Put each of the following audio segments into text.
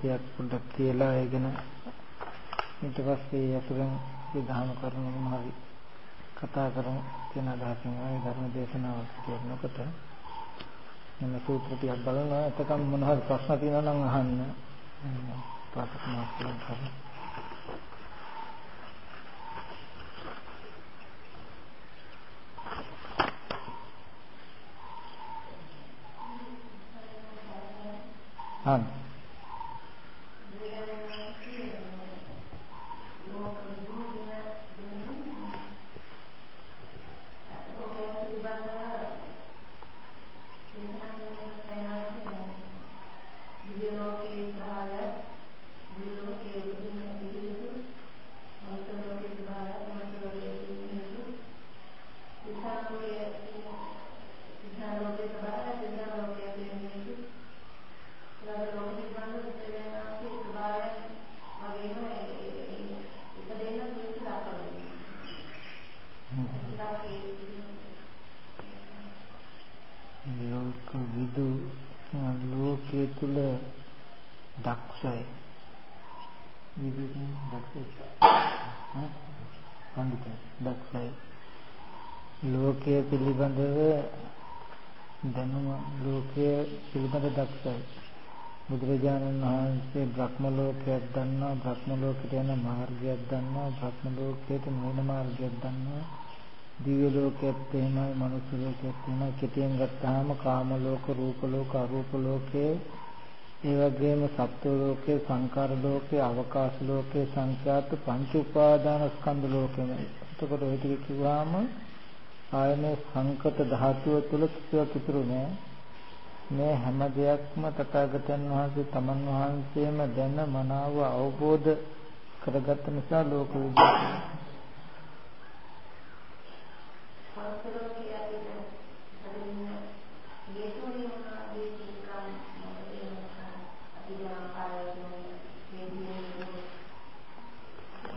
කීපයක් පොඩ්ඩක් කියලා ඒගෙන ඊට පස්සේ අසුරන් විධාන කරන මොනවාරි කතා කරමු කියන අදහසින් ආයි ධර්ම දේශනාවක් කරනකොට මම සූත්‍ර ටිකක් බලනවා එතකම් මොනවාරි ප්‍රශ්න තියෙනවා නම් අහන්න. පාඨක මාස්ටර් කරලා හරි ලෝකයේත් එහෙමයි මනුස්ස ලෝකයේත් එහෙමයි. කෙටියෙන් ගත්තාම කාම ලෝක රූප ලෝක අරූප ලෝකයේ. ඒ වගේම සත්ව ලෝකයේ සංකාර ලෝකයේ අවකාශ ලෝකයේ සංඛ්‍යාත පංච උපාදාන ස්කන්ධ ලෝකෙම එතකොට ඔය ටික කිව්වම ආයනේ සංකත ධාතුව තුල කිසිවක් ඉතුරු නෑ. මේ හැම දෙයක්ම තථාගතයන් වහන්සේ තමන් වහන්සේම දැන මනාව අවබෝධ කරගත්ත නිසා ලෝක විද්‍යාව.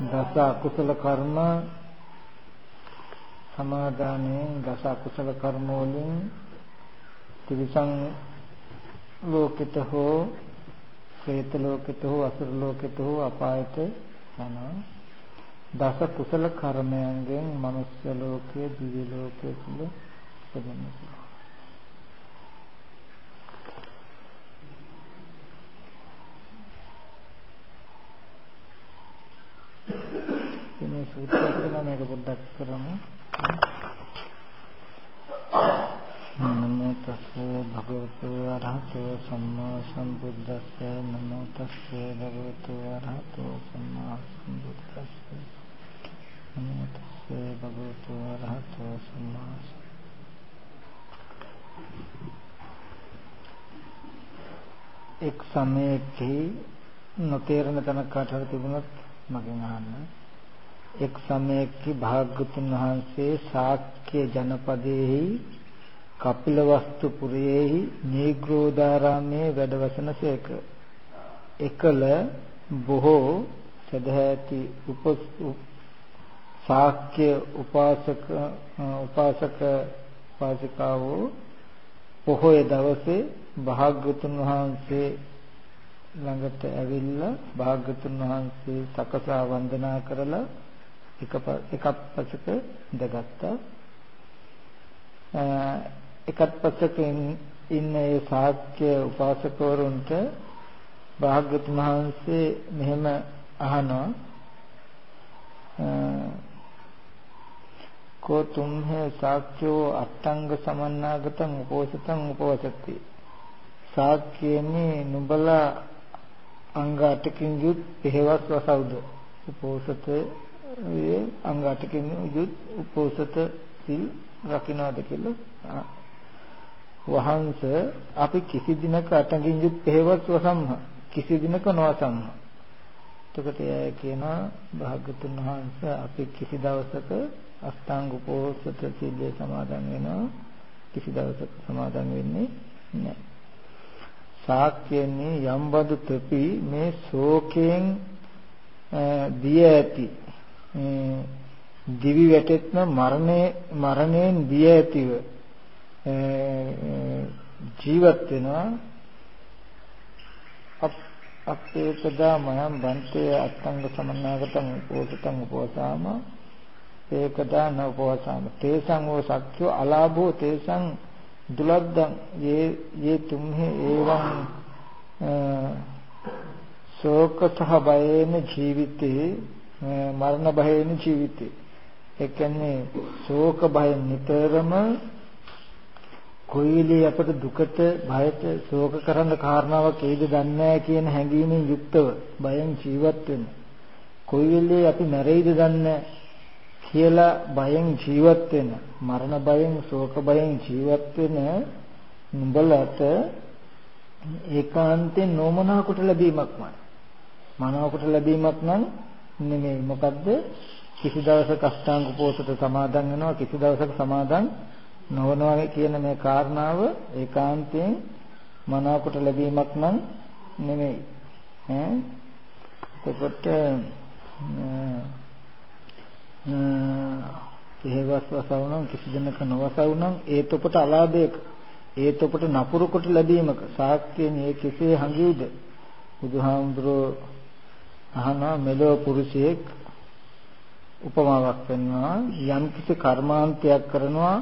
දස අකුසල කර්ම සමාදානයෙන් දස අකුසල කර්ම වලින් ත්‍රිසං ලෝකිත හෝ പ്രേත ලෝකිත හෝ අසුර ලෝකිත හෝ අපායට යනවා දස කුසල කර්මයන්ගෙන් මනුෂ්‍ය ලෝකයේ දිව්‍ය ලෝකයේ තුල උපදිනවා මේ සූත්‍රය කියලා මේක පොඩ්ඩක් කරමු. නමෝ තස්ස භගවතු අරහතෝ සම්මා සම්බුද්දස්ස නමෝ තස්ස. භගවතු අරහතෝ සම්මා සම්බුද්දස්ස. නමෝ තස්ස. භගවතු අරහතෝ සම්මා එක් සමයකදී නොතේරෙන තැනක කාටවත් තිබුණොත් මගෙන් අහන්න. එක් සමයක භාග්‍යතුන් වහන්සේ ශාක්‍ය ජනපදයේහි කපිලවස්තු පුරයේහි නීග්‍රෝදාරාමේ වැඩවසන සේක. එකල බොහෝ සදහැති උප ශාක්‍ය උපාසක උපාසක උපාසිකාවෝ පොහොය දවසේ භාග්‍යතුන් වහන්සේ ළඟට ඇවිල්ලා භාග්‍යතුන් වහන්සේ සකසා වන්දනා කරලා එක එකක් පසක ඉඳගත්තා. එකත් පසක ඉන්න ඒ ශාක්‍ය උපාසකවරුන්ට භාග්‍යවතුන් වහන්සේ මෙහෙම අහනවා. කෝ තුම්හෙ සාක්ෂෝ අට්ටංග සමන්නාගතං උපෝසතං උපවසති. සාක්‍යයනේ නුඹලා අංග අටකින් යුත් පෙහෙවස් වසවුද? උපෝසතේ ඒ අංග අටකින් යුත් උපෝසත සිල් රකින්නද කියලා වහන්ස අපි කිසි දිනක අටකින් යුත් හේවත් වසම්හ. කිසි දිනක නොවසම්හ. එතකොට එය කියනවා භාග්‍යතුන් වහන්සේ අපි කිසි දවසක අෂ්ටාංග උපෝසත සීලය සමාදන් වෙනවා. කිසි දවසක සමාදන් වෙන්නේ නැහැ. සාක්‍යන්නේ යම් බඳු තෙපි මේ ශෝකයෙන් දිය ඇති දිවි වැටෙත්ම මරණය මරණයෙන් බිය ඇතිව ජීවත් වෙනවා. අපේකදා මයම් බන්තේ අත්තංග සමන්නාගතං උපෝසතං උපවසාම ඒකදා න උපවසාම තේසං වූ සක්ඛ්‍යෝ අලාභෝ තේසං දුලද්දං. යේ යේ තුම්හි ඒවං ශෝක සහ බයේන ජීවිතේ මරණ භයේන ජීවිතේ. ඒ කියන්නේ ශෝක බය නිතරම කොයිලේ අපට දුකට බයට ශෝක කරන්න කාරණාවක් ඒද දන්නේ කියන හැඟීමෙන් යුක්තව බයෙන් ජීවත් වෙන කොයි වෙලේ අපි මැරෙයිද දන්නේ කියලා බයෙන් ජීවත් වෙන මරණ බයෙන් ශෝක බයෙන් ජීවත් වෙන නුඹලට ඒකාන්තයෙන් නොමනාකොට ලැබීමක්මයි මනාවකට ලැබීමක් නම් නෙමෙයි. මොකද්ද? කිසි දවසක අෂ්ටාංග උපෝසත සමාදන් වෙනවා කිසි දවසක සමාදන් නොවනවා කියන මේ කාරණාව ඒකාන්තයෙන් මනාවකට ලැබීමක් නම් නෙමෙයි. ඈ? එතකොට හේවස් වසවුනම් කිසි දෙනක නොවසවුනම් ඒ තොපට අලාභයක ඒ තොපට නපුරු කොට ලැබීමක සාක්ෂියෙන් ඒ කෙසේ හංගියුද? බුදුහාමුදුරෝ අහනවා මෙලෝ පුරුෂයෙක් උපමාවක් වෙනවා යම් කිසි කර්මාන්තයක් කරනවා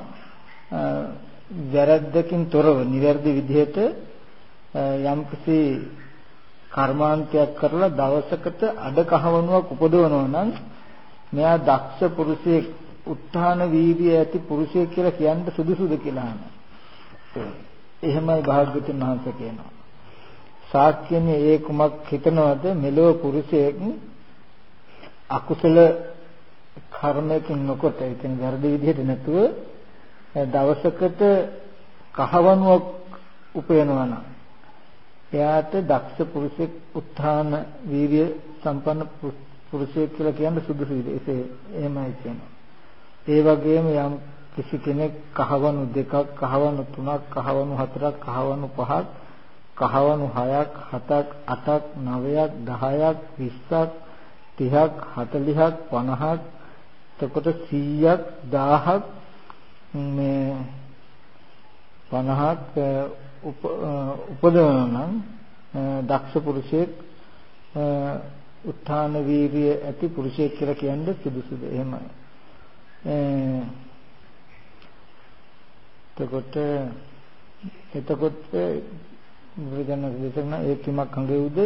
වැරද්දකින් තොරව නිවැරදි විදිහට යම් කිසි කර්මාන්තයක් කරලා දවසකට අඩ කහවණුවක් උපදවනවා නම් මෙයා දක්ෂ පුරුෂයෙක් උත්හාන වීර්යය ඇති පුරුෂයෙක් කියලා කියන්න සුදුසුද කියලා අහනවා. එහෙමයි භාග්‍යවතුන් වහන්සේ කියනවා. සාක්‍යන්නේ ඒ කුමක් හිතනවද මෙලොව පුරුෂයෙක් අකුසල කර්මයකින් නොකොට ඒ කියන්නේ වැරදි විදිහට නැතුව දවසකට කහවණුවක් උපයනවා නම් එයාට දක්ෂ පුරුෂෙක් උත්හාන වීර්ය සම්පන්න පුරුෂයෙක් කියලා කියන්න සුදුසු විදිහ ඒ එහෙමයි කියනවා. ඒ වගේම යම් කිසි කෙනෙක් කහවණු දෙකක් කහවණු තුනක් කහවණු හතරක් කහවණු පහක් කහවණු 6ක් 7ක් 8ක් 9ක් 10ක් 20ක් 30ක් 40ක් 50ක් එතකොට 100ක් 1000ක් මේ 50ක් උපදවන නම් දක්ෂ පුරුෂයෙක් උත්ථාන වීර්ය ඇති පුරුෂයෙක් කියලා කියන්නේ සුදුසුද? එහෙමයි. එතකොට එතකොට බුදුරජාණන් දේශනා ඒ කිමක් හංගෙව්ද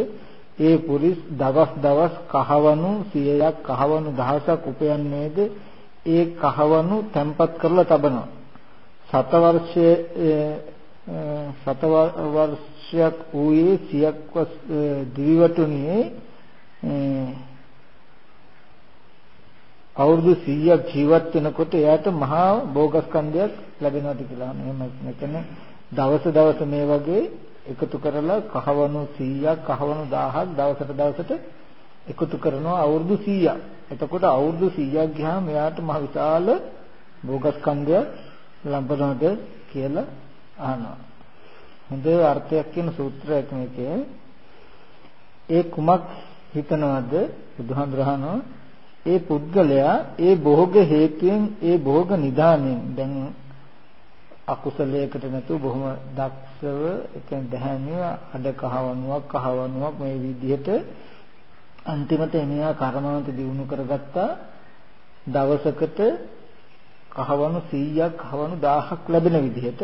ඒ පුරිස් දවස් දවස් කහවණු 100ක් කහවණු දහසක් උපයන්නේද? ඒ කහවණු තැම්පත් කරලා තබනවා සත වර්ෂයේ සත වර්ෂයක් ඌයේ සියක් දිවිවටුනේ අවුරුදු 100ක් ජීවත් වෙනකොට එයාට මහා භෝගස්කන්ධයක් ලැබෙනවාද කියලා. එහෙම කියන්නේ දවස දවස මේ වගේ එකතු කරලා කහවණු 100ක් කහවණු 1000ක් දවසට දවසට එකතු කරනවා අවුරුදු 100ක්. එතකොට අවුරුදු 100ක් ගියාම එයාට මහ විශාල භෝගස්කන්ධය ලැබෙනවද කියලා අහනවා. හොඳ අර්ථයක් කියන සූත්‍රයක් මේකේ. ඒ කුමක් හිතනවද බුදුහාමුදුරහනෝ ඒ පුද්ගලයා ඒ භෝග හේතුයෙන් ඒ භෝග නිදානෙන් දැන් අකුසලයකට නැතුව බොහොම දක්ෂව එකෙන් දැහැමිව අඩ කහවණුවක් කහවණුවක් මේ විදිහට අන්තිමට එනියා කර්මාන්ත දිනු කරගත්තා දවසකට කහවණු 100ක් කහවණු 1000ක් ලැබෙන විදිහට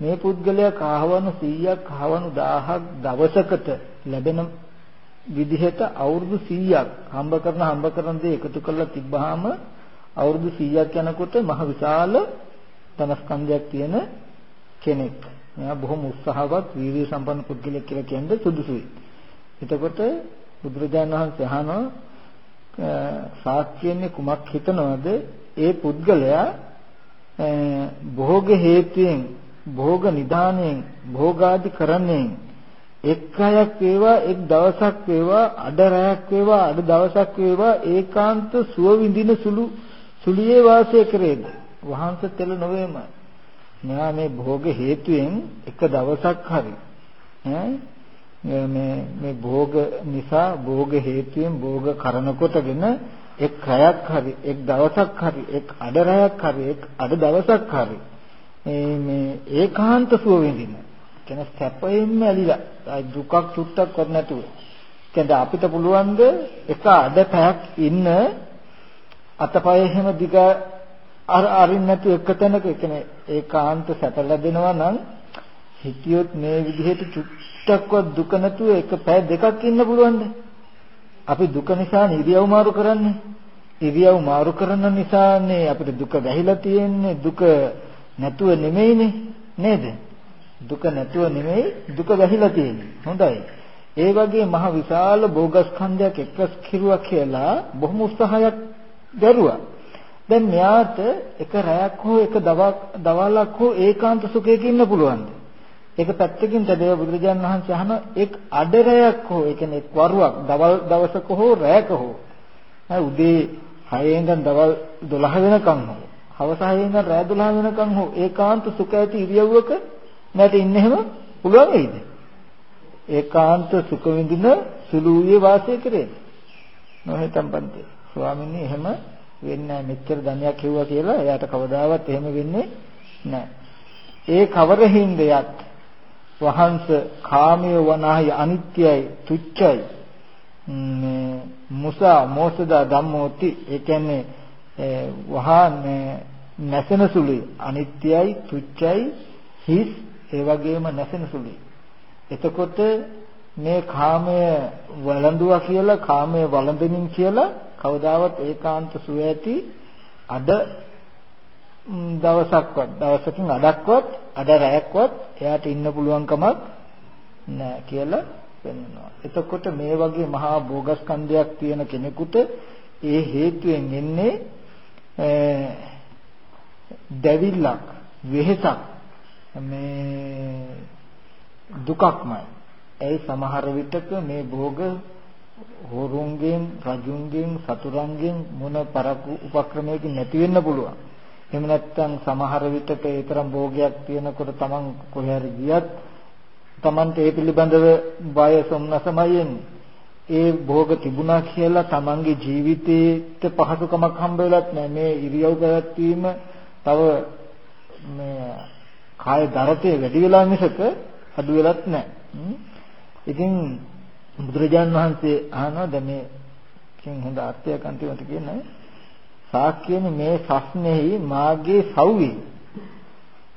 මේ පුද්ගලයා කහවණු 100ක් කහවණු 1000ක් දවසකට ලැබෙන විදිහට අවුරුදු 100ක් හම්බ කරන හම්බ කරන දේ එකතු කරලා තිබ්බහම අවුරුදු 100ක් යනකොට මහ විශාල ධනස්කන්ධයක් තියෙන කෙනෙක්. මෙයා බොහොම උත්සාහවත් වීර්ය සම්පන්න පුද්ගලෙක් කියලා කියන්නේ සුදුසුයි. එතකොට බුදුරජාණන් වහන්සේ අහනවා සාක්ෂියන්නේ කුමක් හිතනවද? ඒ පුද්ගලයා භෝග හේතුයෙන් භෝග නිදාණයෙන් භෝගාදි කරන්නේ එක් අයක් වේවා එක් දවසක් වේවා අඩ රැයක් වේවා අඩ දවසක් වේවා ඒකාන්ත සුව විඳින සුළු සුලියේ වාසය කරේද වහන්ස තෙල නොවේම මෙහා මේ භෝග හේතුයෙන් එක දවසක් හරි ඈ මේ මේ භෝග නිසා භෝග හේතුයෙන් භෝග කරන කොටගෙන එක් රැයක් හරි එක් දවසක් හරි එක් අඩ රැයක් හරි එක් අඩ දවසක් හරි මේ මේ ඒකාන්ත සුව විඳින කියන්නේ සැපයෙන්ම ඇලිලා දුකක් චුට්ටක්වත් නැතුව. කියන්නේ අපිට පුළුවන් ද එක අඩ පැයක් ඉන්න අතපය එහෙම දිග අර අරින්න නැතු එක තැනක කියන්නේ ඒකාන්ත සැප ලැබෙනවා නම් හිතියොත් මේ විදිහට චුට්ටක්වත් දුක නැතුව එක පැය දෙකක් ඉන්න පුළුවන්ද? අපි දුක නිසා ඉරියව් මාරු කරන්නේ. ඉරියව් මාරු කරන නිසානේ අපිට දුක වැහිලා තියෙන්නේ. දුක නැතුව නෙමෙයිනේ නේද? දුක නැතුව නෙමෙයි දුක වැහිලා තියෙන්නේ. හොඳයි. ඒ වගේ මහ විශාල භෝගස්කන්ධයක් එක්කස් කිරුවා කියලා බොහොම උත්සාහයක් දරුවා. දැන් මෙයාට එක රැයක් හෝ එක දවල්ක් හෝ ඒකාන්ත සුඛයක ඉන්න පුළුවන්ද? ඒක පැත්තකින් තදේව බුදුරජාණන් වහන්සේ අහන එක් අඩරයක් හෝ ඒ කියන්නේ එක් වරුවක් දවල් දවසක හෝ රැයක හෝ උදේ 6 ඉඳන් දවල් 12 වෙනකන් හෝ හවස 6 ඉඳන් රෑ 12 වෙනකන් හෝ ඒකාන්ත සුඛ ඇති ඉරියව්වක නැට ඉන්න එහෙම පුළුවන් වෙයිද? ඒකාන්ත සුඛ විඳින සුළුයේ වාසය කරේ. නොහෙතම් පන්ති. ස්වාමීනි එහෙම වෙන්නේ නැහැ. මෙච්චර ධනයක් හෙව්වා කියලා එයාට කවදාවත් එහෙම වෙන්නේ නැහැ. ඒ කවර හින්දයත් වහන්ස කාමයේ වනාහි අනිත්‍යයි තුච්චයි. මුසා මෝසදා ධම්මෝති. ඒ කියන්නේ වහා නැසෙන සුළුයි. අනිත්‍යයි තුච්චයි හිස් ඒ වගේම නැසෙන සුළුයි. එතකොට මේ කාමය වළඳුවා කියලා කාමය වළඳමින් කියලා කවදාවත් ඒකාන්ත සුව ඇති අඩ දවසක්වත් දවසකින් අඩක්වත් අඩ රැයක්වත් එයාට ඉන්න පුළුවන් කමක් නැහැ කියලා පෙන්වනවා. එතකොට මේ වගේ මහා භෝගස්කන්ධයක් තියෙන කෙනෙකුට ඒ හේතුවෙන් එන්නේ දැවිල්ලක් වෙහෙසක් මේ දුකක්මයි. ඒ සමහර විටක මේ භෝග හොරුන්ගෙන් රජුන්ගෙන් සතුරන්ගෙන් මොන පරක්කු උපක්‍රමයකින් නැති වෙන්න පුළුවන්. එහෙම නැත්නම් සමහර විටක ඒ තරම් භෝගයක් තියෙනකොට Taman කොහේ හරි ගියත් Tamanට ඒ පිළිබඳව බය සොම්නසමයි එන්නේ. ඒ භෝග තිබුණා කියලා Tamanගේ ජීවිතේට පහසුකමක් හම්බ වෙලත් නැහැ. මේ ඉරියව් පැවැත්වීම තව මේ කාය දරතේ වැඩි වෙලා මිසක අඩු වෙලත් නැහැ. ඉතින් බුදුරජාන් වහන්සේ අහනවා දැන් මේ කින් හොඳ අර්ථයක් අන්තිමට කියන්නේ සාක්‍යනේ මේ සස්නේහි මාගේ සව්වේ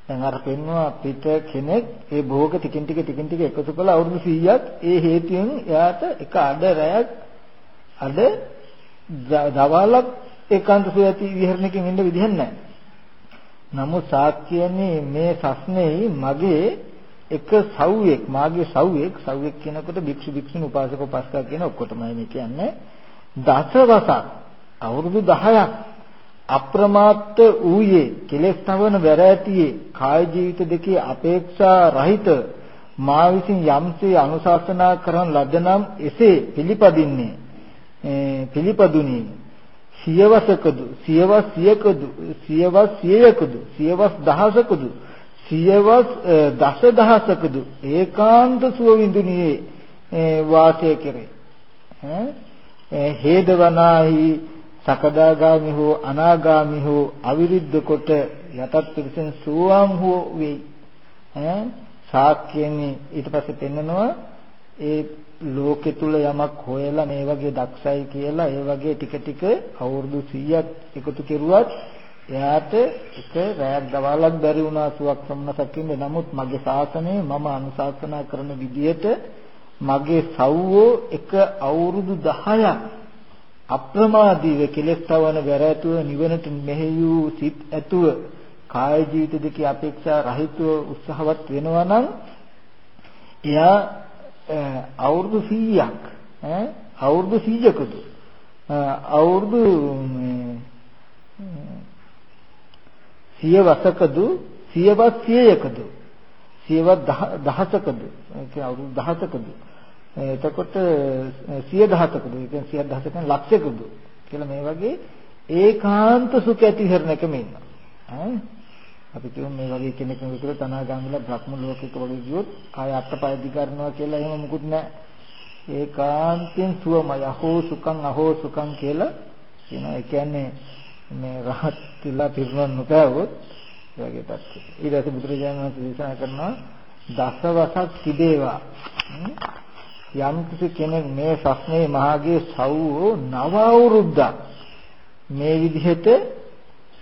දැන් අර පෙන්වුවා පිට කෙනෙක් ඒ භෝග ටිකින් ටික ටිකින් ටික එකතු කළා අවුරුදු 100ක් ඒ හේතුවෙන් එයාට එක අඩ රැයක් අඩ දවල්ක් ඒකාන්ත සුවති විහරණයකින් ඉන්න විදිහක් නැහැ. නමුත් සාක්‍යනේ මේ සස්නේහි මගේ එක සව්වෙක් මාගේ සව්වෙක් සව්වෙක් කියනකොට භික්ෂු භික්ෂුණී උපාසක උපාසිකා කියන ඔක්කොටමයි මේ කියන්නේ. දසවසක් අවුරුදු 10ක් අප්‍රමාත්ත ඌයේ කෙලෙස් තවන වැර ඇතියේ කාය ජීවිත දෙකේ අපේක්ෂා රහිත මා විසින් යම්සේ අනුශාසනා කරන ලදනම් එසේ පිළිපදින්නේ. පිළිපදුනි. සියවසකදු සියවස් සියකදු සියවස් සියයකදු සියවස් දහසකදු සියවස් දසදහසකදු ඒකාන්ත සුව විඳුනියේ වාසය කෙරේ. හේදවනාහි සකදාගාමි හෝ අනාගාමි හෝ අවිරුද්ධ කොට යටත් පිරිසෙන් සෝවාන් හෝ වෙයි ඈ? සාක්‍යන්නේ ඊට පස්සේ පෙන්නනවා ඒ ලෝකෙ තුල යමක් හොයලා මේ වගේ දක්ෂයි කියලා ඒ වගේ ටික ටික අවුරුදු 100ක් එකතු කෙරුවත් එයාට එක රැයක් දවල්ක් බැරි වුණා සුවක් සම්නසක් ඉන්න නමුත් මගේ ශාසනය මම අනුශාසනා කරන විදියට මගේ සව්වෝ එක අවුරුදු 10ක් අප්‍රමාදීව කෙලෙස් තවන වැරැතුව නිවනට මෙහෙයූ සිත් ඇතුව කාය ජීවිත දෙකේ අපේක්ෂා රහිතව උත්සාහවත් වෙනවා නම් එයා අවුරුදු 100ක් ඈ අවුරුදු 100කද අවුරුදු සියවසකද සියවත් සියයකද? සියවත් දහසකද? ඒ අවුරුදු දහසකද? එතකොට සිය දහසකද ඒ කියන්නේ සිය දහසකෙන් ලක්ෂයකද? කියලා මේ වගේ ඒකාන්ත සුඛ ඇතිහරණකම ඉන්නවා. ඈ? අපි කියමු මේ වගේ කෙනෙක් විතර තනාගාමිලා බ්‍රහ්ම ලෝකයක වගේ ගියොත් ආය අත්පය දිගරනවා කියලා එහෙම මුකුත් නැහැ. ඒකාන්තයෙන් සුවමය. අහෝ සුඛං අහෝ සුඛං කියලා කියනවා. ඒ කියන්නේ මේ රහත් කියලා පිරුණන් නොපෑවොත් ඒ වගේ තත්ත්වයක්. ඊට පස්සේ බුදුරජාණන් වහන්සේ දේශනා කරනවා දසවසක් තිබේවා. යම් කෙනෙක් මේ සස්නේ මහගේ සව්වෝ නව අවුරුද්දක්. මේ විදිහට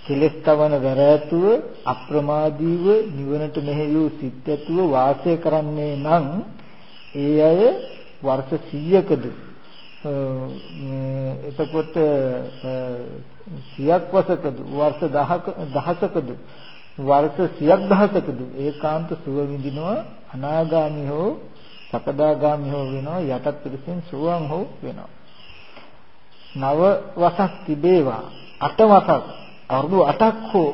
කෙලස්තවන වැරැතුව අප්‍රමාදීව නිවනට මෙහෙයූ සිත් ඇතුව වාසය කරන්නේ නම් ඒ අය වර්ෂ 100කද එතකොට 100ක් වසකද? වර්ෂ 10ක දහසකද? වර්ෂ 100ක් දහසකද? ඒකාන්ත සුව විඳිනවා අනාගාමි හෝ සකදාගාමි හෝ වෙනවා යටත් පිළිසින් සුවන් හෝ වෙනවා. නව වසක් තිබේවා. අට වසක් අවුරුදු 8ක් හෝ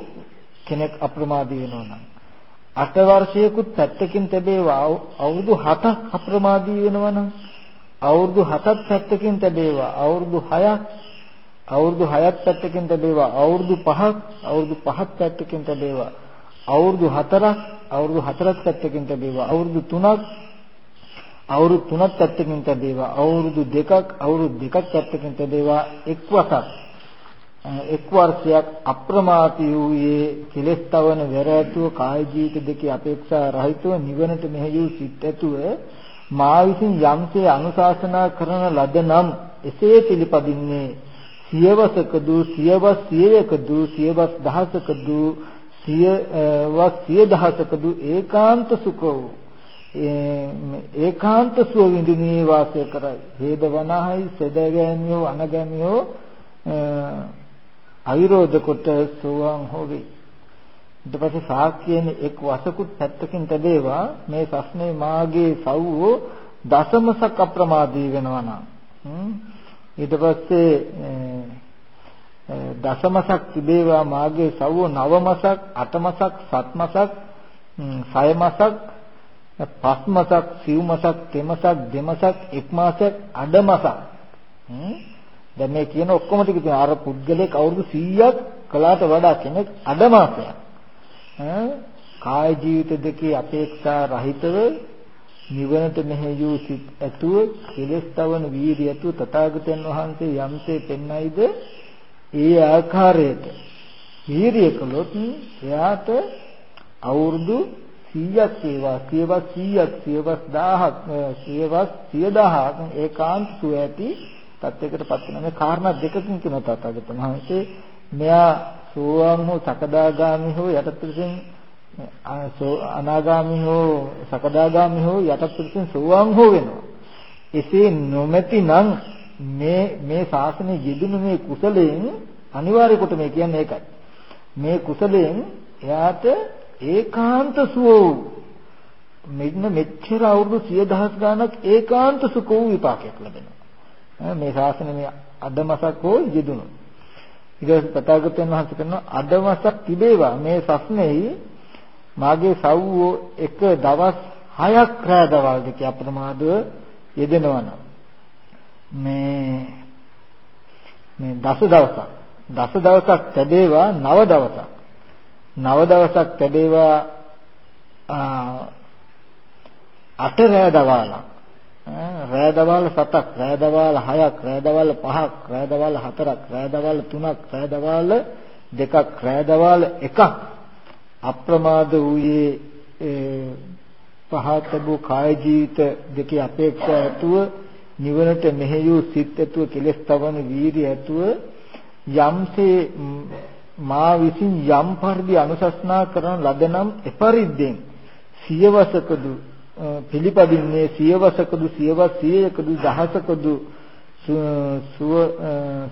කෙනෙක් අප්‍රමාදී වෙනවා නම්. අට වර්ෂයකුත් පැත්තකින් තිබේවා. අවුරුදු 7ක් අප්‍රමාදී වෙනවා නම්. අවුරුදු 7ක් පැත්තකින් තිබේවා. අවුරුදු 6ක් අවුරුදු 6ක් පැත්තකින් තිබේවා. අවුරුදු 5ක් අවුරුදු 5ක් පැත්තකින් තිබේවා. අවුරුදු 4ක් අවුරුදු 4ක් පැත්තකින් තිබේවා. අවුරුදු 3ක් අවුරුදු 3ක් පැත්තකින් තිබේවා අවුරුදු 2ක් අවුරුදු 2ක් පැත්තකින් තිබේවා එක් වසක් එක් වර්ෂයක් අප්‍රමාදී වූයේ කෙලස්තවන වැරැතුව කාය ජීවිත දෙකේ අපේක්ෂා රහිතව නිවනට මෙහෙයූ සිත් ඇතුව මා විසින් යම්සේ අනුශාසනා කරන ලද නම් එසේ පිළිපදින්නේ. සියවසකදු සියවස් සියයකදු සියවස් දහසකදු සියවස් සිය දහසකදු ඒකාන්ත සුඛ වූ ඒකාන්ත සුව විඳිනේ වාසය කරයි. හේද වනහයි සදගෑමියෝ අනගෑමියෝ අවිරෝධ කොට සෝවාන් හොවේ. ඊට පස්සේ ශාක්‍යයෙන් එක් වසකුත් පැත්තකින් තැබේවා. මේ සස්නේ මාගේ සව්වෝ දසමසක් අප්‍රමාදී වෙනවා නම්. ඊට පස්සේ දසමසක් තිබේවා මාගේ සව්වෝ නවමසක් අටමසක් සත්මසක් සයමසක් පස්මසක් සිව්මසක් තෙමසක් දෙමසක් එක් මාසයක් අඩමසක් දැන් මේ කියන ඔක්කොම ටික තියෙනවා. අර පුද්ගලෙක් අවුරුදු 100ක් කලාට වඩා කෙනෙක් අඩමාසයක්. කාය ජීවිත දෙකේ අපේක්ෂා රහිතව නිවනට මෙහෙයූ සිත් ඇතුව කෙලස් තවන වීර්ය ඇතුව තථාගතයන් වහන්සේ යම්සේ පෙන්වයිද ඒ ආකාරයට වීර්ය කළොත් එයාට අවුරුදු 100ක් ඒවා සියවස් 100ක් සියවස් 1000ක් සියවස් 10000ක් ඒකාන්ත සුව ඇති තත්යකටපත් වෙන මේ කාරණා දෙකකින් කියන තථාගතයන් වහන්සේ මෙයා සෝවාන් හෝ සකදාගාමි හෝ යටත්පිරිසෙන් අනාගාමි හෝ සකදාගාමි හෝ යටත්පිරිසෙන් සෝවාන් හෝ වෙනවා. එසේ නොමැති නම් මේ මේ ශාසනයේ යෙදුණු මේ කුසලයෙන් අනිවාර්ය කොට මේ කියන්නේ ඒකයි. මේ කුසලයෙන් එයාට ඒකාන්ත සුව මෙන්න මෙච්චර අවුරුදු 10000 ගාණක් ඒකාන්ත සුඛ වූ විපාකයක් ලැබෙනවා. මේ ශාසනය මේ අදමසක් හෝ යෙදුණු. ඊට පස්සේ වහන්සේ කරනවා අදමසක් තිබේවා මේ සස්නෙහි මාගේ සව්වෝ එක දවස් 6ක් රැ දවල් දෙක අප්‍රමාදව යෙදෙනවා නම් මේ මේ දස දවසක් දස දවසක් තැබේවා නව දවසක් නව දවසක් තැබේවා අට රැ දවල්ක්. රෑ දවල් 7ක් රෑ දවල් 6ක් රෑ දවල් 5ක් රෑ දවල් 4ක් රෑ දවල් 3ක් රෑ දවල් 2ක් රෑ දවල් 1ක් අප්‍රමාද වූයේ පහතබු කාය ජීවිත දෙකේ අපේක්ෂා ඇතුව නිවනට මෙහෙයූ සිත් ඇතුව කෙලස් තවන වීර්ය ඇතුව යම්සේ මා විසින් යම් පරිදි අනුශාසනා කරන ලදනම් එපරිද්දෙන් සියවසකදු පිළිපදින්නේ සියවසකදු සියවස් සියයකදු දහසකදු සුව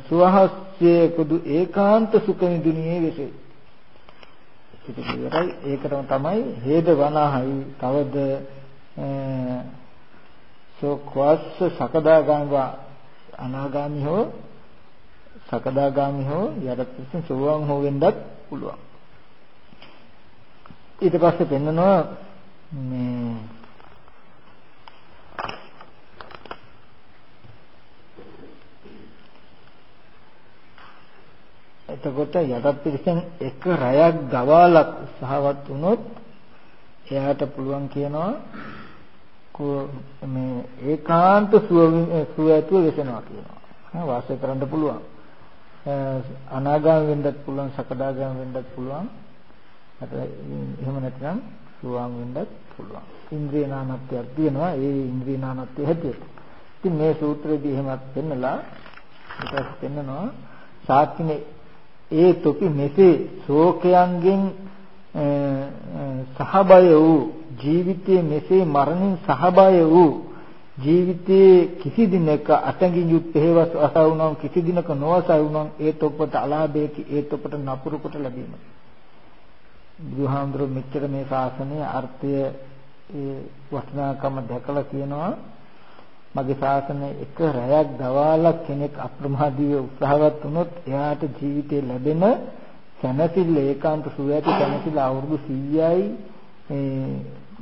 සුවහස්යකදු ඒකාන්ත සුඛ නිදුනියේ වෙසේ. ඉතින් ඒකටම තමයි හේද වනහයි තවද සෝක්වස්ස සකදාගාමී අනාගාමී හෝ සකදාගාමී හෝ යටත් සෝවාන් හෝ වෙන්නත් පුළුවන්. ඊට පස්සේ පෙන්නනවා මේ එතකොට යටත් පිරිසෙන් එක රැයක් ගවාලක් උත්සාහවත් වුණොත් එයාට පුළුවන් කියනවා මේ ඒකාන්ත සුව සුව ඇතුව වෙසෙනවා කියනවා. වාසය කරන්න පුළුවන්. අනාගාම වෙන්නත් පුළුවන්, සකදාගාම වෙන්නත් පුළුවන්. අත එහෙම නැත්නම් සුවාන් වෙන්නත් පුළුවන්. ඉන්ද්‍රිය නානත්වයක් තියෙනවා. ඒ ඉන්ද්‍රිය නානත්වය හැටියට. ඉතින් මේ සූත්‍රයේදී එහෙමත් පෙන්නලා ඊට පෙන්නනවා සාක්කිනේ ඒ තොපි මෙසේ ශෝකයන්ගෙන් සහබය වූ ජීවිතයේ මෙසේ මරණින් සහබය වූ ජීවිතයේ කිසි දිනක අටඟින් යුත් පෙරවස් අසවුනම් කිසි දිනක නොවසවුනම් ඒ තොපට අලාභයේ ඒ තොපට නපුරු කොට ලැබීම. බුදුහාමුදුරුවෝ මෙච්චර මේ ශාසනයේ අර්ථය ඒ වටිනාකම දැකලා කියනවා. මගේ ශාසනයේ එක රැයක් දවාලක් කෙනෙක් අප්‍රමාදීව උත්සාහවත් වුණොත් එයාට ජීවිතේ ලැබෙන සැනසෙල්ල ඒකාන්ත සුවයති සැනසෙල්ල අවුරුදු 100යි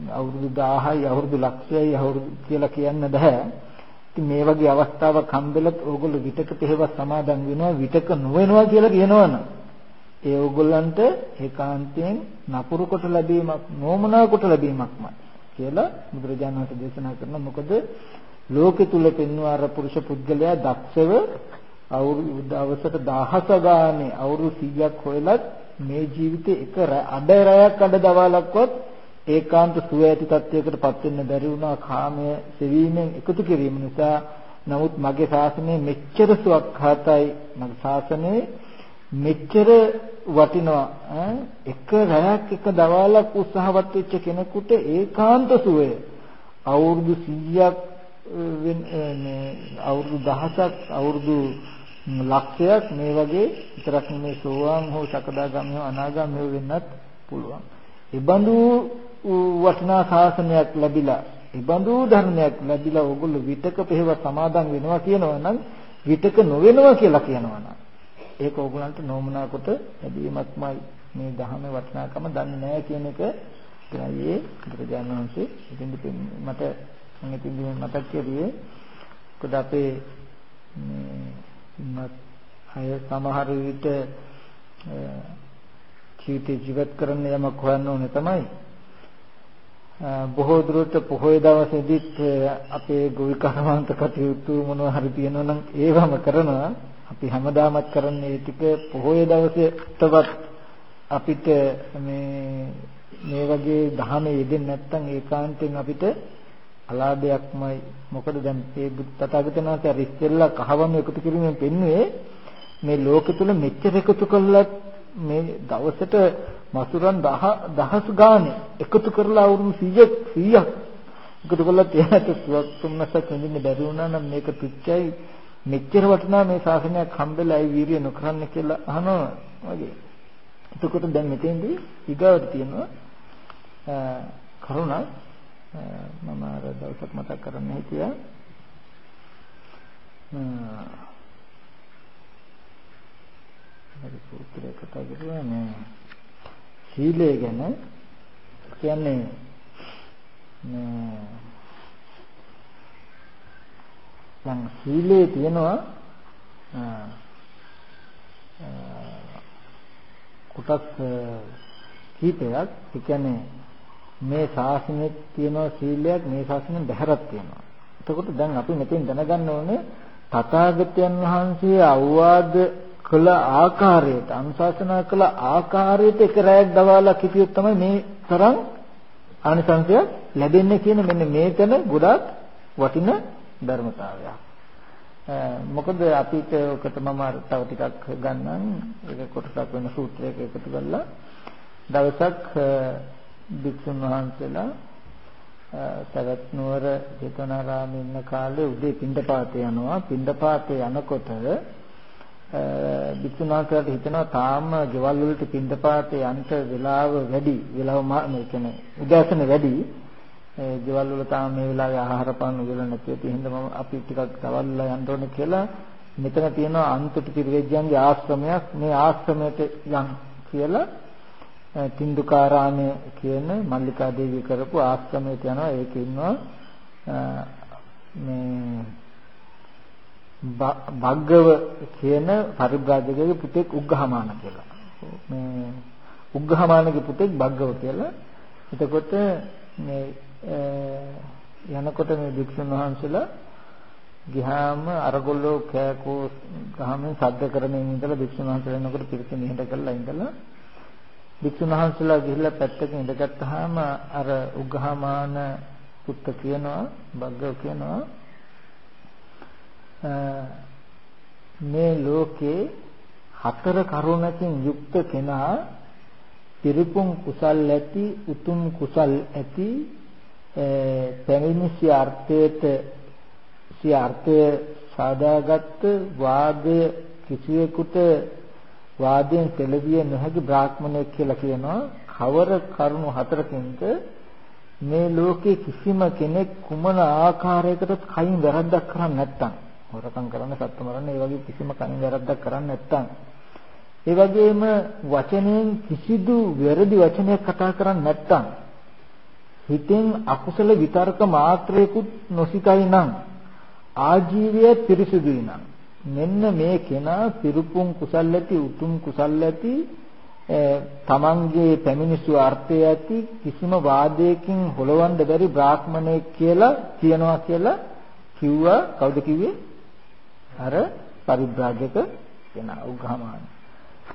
අවුරුදු 1000යි අවුරුදු ලක්ෂයයි අවුරුදු කියලා කියන්න බෑ. ඉතින් මේ වගේ අවස්ථාවක් හම්බෙලත් ඕගොල්ලෝ විතක තෙහෙවත් සමාදන් වෙනවා විතක නොවෙනවා කියලා කියනවනේ. ඒ ඕගොල්ලන්ට ඒකාන්තයෙන් නපුරු කොට ලැබීමක් නොමනා කොට ලැබීමක්මයි කියලා බුදුරජාණන් වහන්සේ දේශනා කරනවා. මොකද ලෝකෙ තුල පෙන්වන පුරුෂ පුද්ගලයා දක්ෂව අවුරුදු දවසට දහස ගානේ අවුරුදු 100ක් හොයලත් මේ ජීවිතේ එක අඩ රැයක් අඩ දවලක්වත් ඒකාන්ත සුව ඇති තත්වයකටපත් වෙන්න බැරි වුණා. කාමය සෙවීමෙන් එකතු කිරීම නිසා. නමුත් මගේ ශාසනය මෙච්චර සුවක්හතයි මගේ ශාසනය මෙච්චර වටිනවා. එක රැයක් එක දවල්ක් උත්සාහවත් වෙච්ච කෙනෙකුට ඒකාන්ත සුවය. අවුරුදු 100ක් අවුරුදු දහසක් අවුරුදු ලක්ෂයක් මේ වගේ විතරක් නෙමේ සෝවාන් හෝ සකදාගාමී හෝ අනාගාමී වෙන්නත් පුළුවන්. ඒබඳු වටිනා ශාසනයක් ලැබිලා, ඒබඳු ධර්මයක් ලැබිලා ඕගොල්ලෝ විතක පෙරව සමාදන් වෙනවා කියනවා නම් විතක නොවෙනවා කියලා කියනවා නම් ඒක ඕගොල්ලන්ට නොමනා කොට ලැබීමක්මයි. මේ ධර්මයේ වටිනාකම දන්නේ නැහැ කියන එක ඒ බුදුරජාණන් වහන්සේ ඉතින් මට මම ඉතින් මතක් කරුවේ මොකද අපේ මේ අය සමහර විට ජීවිතේ ජීවත් කරන්න යමක් හොයන්න ඕනේ තමයි. බොහෝ දුරට පොහොය දවසේදීත් අපේ ගොවි කර්මාන්ත කටයුතු මොනවා හරි තියෙනවා නම් ඒවම කරනවා. අපි හැමදාමත් කරන්නේ ඒ ටික පොහොය දවසේටවත් අපිට මේ මේ වගේ දහමේ යෙදෙන්නේ නැත්නම් ඒකාන්තයෙන් අපිට අලාභයක්මයි මොකද දැන් මේ තථාගතයන් වහන්සේ අර ඉස්සෙල්ලා කහවණු එකතු කිරීමෙන් පෙන්වුවේ මේ ලෝකෙ තුල මෙච්චර එකතු කළත් මේ දවසට මසුරන් දහස් ගානේ එකතු කරලා අවුරුදු 100ක් 100ක් එකතු කළත් එයාට සුවක්තුම්නසක් විඳින්න බැරි වුණා නම් මේක තුච්චයි. මෙච්චර වටිනා මේ ශාසනයක් හම්බෙලා ඒ වීරිය නොකරන්න කියලා අහනවා වගේ. එතකොට දැන් මෙතෙන්දී ඊගාවට තියෙනවා කරුණා. මම අර දවසක් මතක් කරන්න හිටියා හරි සූත්‍රය කතා කරුවා නේ. සීලය ගැන කියන්නේ දැන් සීලේ තියෙනවා කොටස් කීපයක් ඒ කියන්නේ මේ ශාසනයේ තියෙන සීලයක් මේ ශාසනයෙන් බැහැරක් තියෙනවා. එතකොට දැන් අපි මෙතෙන් දැනගන්න ඕනේ තථාගතයන් වහන්සේ අවවාද කළ ආකාරයට අනුශාසනා කළ ආකාරයට එක රැයක් දවාලා කිපියොත් තමයි මේ තරම් ආනිසංසය ලැබෙන්නේ කියන මෙන්න මේතන ගොඩාක් වටින ධර්මතාවයක්. මොකද අපිට ඔකට මම තව ටිකක් ගන්නම්. ඒක කොටසක් වෙන සූත්‍රයක එකතු කරලා. දවසක් භික්ෂුන් වහන්සේලා සවැත් නුවර ජේතවනාරාමේ ඉන්න කාලේ උදේ පින්ඩපාතේ යනවා. පින්ඩපාතේ යනකොට භික්ෂුන් වහන්සේලාට හිතෙනවා තාම ගෙවල් වලට පින්ඩපාතේ යන්න වෙලාව වැඩි. වෙලාව මේ කියන්නේ උදෑසන වැඩි. ගෙවල් වල තාම මේ වෙලාවේ ආහාර පාන උදලා නැති ඇති හින්දා මම අපි ටිකක් තවල්ලා යන්න ඕනේ කියලා මෙතන තියෙනවා අන්තුටි පිරිවෙජ්ජන්ගේ ආශ්‍රමයක්. මේ ආශ්‍රමයට යන් කියලා තින්දුකාරාමය කියන මල්ලිකා දේවිය කරපු ආශ්‍රමයට යනවා. ඒකේ ඉන්නවා මේ භග්ගව කියන පරිබ්‍රාජකගේ පුතෙක් උග්ගහමාන කියලා. මේ උග්ගහමානගේ පුතෙක් භග්ගව කියලා. එතකොට මේ යනකොට මේ භික්ෂුන් වහන්සේලා ගියාම අරගොල්ලෝ කෑකෝ ගහමින් සද්ද කරමින් ඉඳලා භික්ෂුන් වහන්සේලා එනකොට පිරිස නිහඬ කරලා ඉඳලා වික්ෂුන් වහන්සේලා ගිහිල්ලා පැත්තක ඉඳගත්තාම අර උග්ඝාමාන පුත්ත කියනවා බග්ගව කියනවා මේ ලෝකේ හතර කරුණකින් යුක්ත කෙනා පිරිපුන් කුසල් ඇති උතුම් කුසල් ඇති පැමිණි සියාර්ථයට සියාර්ථය සාදාගත් වාදය කිසියෙකුට වාදයෙන් පෙළවිය නොහැකි බ්‍රාහ්මණයෙක් කියලා කියනවා. කවර කරුණු හතරකින්ද මේ ලෝකේ කිසිම කෙනෙක් කුමන ආකාරයකට කයින් වැරද්දක් කරන්නේ නැත්තම් හොරකම් කරන්න සත්තු මරන්න ඒ වගේ කිසිම කයින් වැරද්දක් කරන්නේ නැත්තම්. ඒ වගේම වචනයෙන් කිසිදු වැරදි වචනයක් කතා කරන්නේ නැත්තම් හිතෙන් අකුසල විතර්ක මාත්‍රයකුත් නොසිතයි නම් ආජීවය පිරිසුදුයි නම් මෙන්න මේ කෙනා පිරුපුම් කුසල් ඇති උතුම් කුසල් ඇති තමන්ගේ පැමිණිසු අර්ථය ඇති කිසිම වාදයකින් හොලවන්න බැරි බ්‍රාහ්මණයෙක් කියලා කියනවා කියලා කිව්වා. කවුද කිව්වේ? අර පරිබ්‍රාජක කෙනා උග්ඝාමාන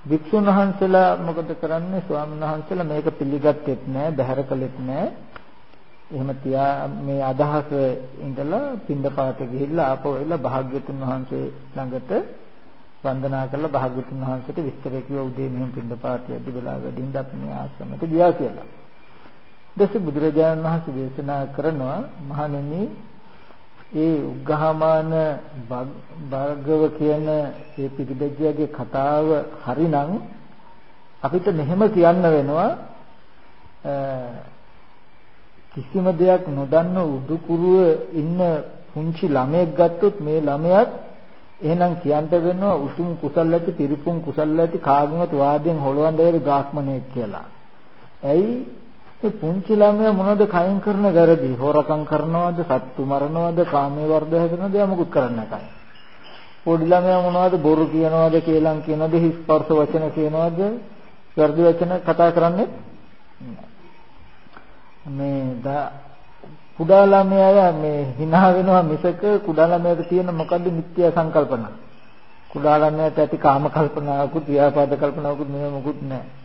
වික්ෂුන් වහන්සේලා මොකද කරන්නේ? ස්වාමීන් වහන්සේලා මේක පිළිගත්තෙත් නෑ බැහැර කළෙත් නෑ. එහෙම තියා මේ අදහස ඉඳලා පින්දපාත ගිහිල්ලා ආපහු එලා භාග්‍යතුන් වහන්සේ ළඟට වන්දනා කරලා භාග්‍යතුන් වහන්සේට විස්තර කිව්වා උදේ මෙහෙම පින්දපාත යද්දි වෙලා වැඩින්ද අපි මේ ආශ්‍රමයට ගියා කියලා. ඊට බුදුරජාණන් වහන්සේ දේශනා කරනවා මහණෙනි ඒ උග්ඝාමාන භාගව කියන ඒ පිටිදෙජ්ජියගේ කතාව හරිනම් අපිට මෙහෙම කියන්න වෙනවා කිසිම දෙයක් නොදන්න උඩුකුරුව ඉන්න පුංචි ළමයෙක් ගත්තොත් මේ ළමයාත් එහෙනම් කියන්න වෙනවා උතුම් කුසල් ඇති පිරිපුන් කුසල් ඇති කාගෙන්වත් වාදයෙන් හොලවන්න බැරි බ්‍රාහ්මණයෙක් කියලා. ඇයි මේ පුංචි ළමයා මොනවද කයින් කරන වැරදි? හොරකම් කරනවද, සත්තු මරනවද, කාමයේ වර්ධය කරනවද, යමුකුත් කරන්න කයි. පොඩි ළමයා මොනවද බොරු කියනවද, කේලම් කියනවද, හිස් ස්පර්ශ වචන කියනවද, වැරදි වචන කතා කරන්නේ මේ කුඩා ළමයා මේ hina වෙනවා මිසක කුඩා ළමයාට තියෙන මොකද්ද මිත්‍යා සංකල්පන. කුඩා ළමයාට ඇති කාම කල්පනාවකුත් ව්‍යාපාද කල්පනාවකුත් නෙමෙයි මොකුත් නැහැ.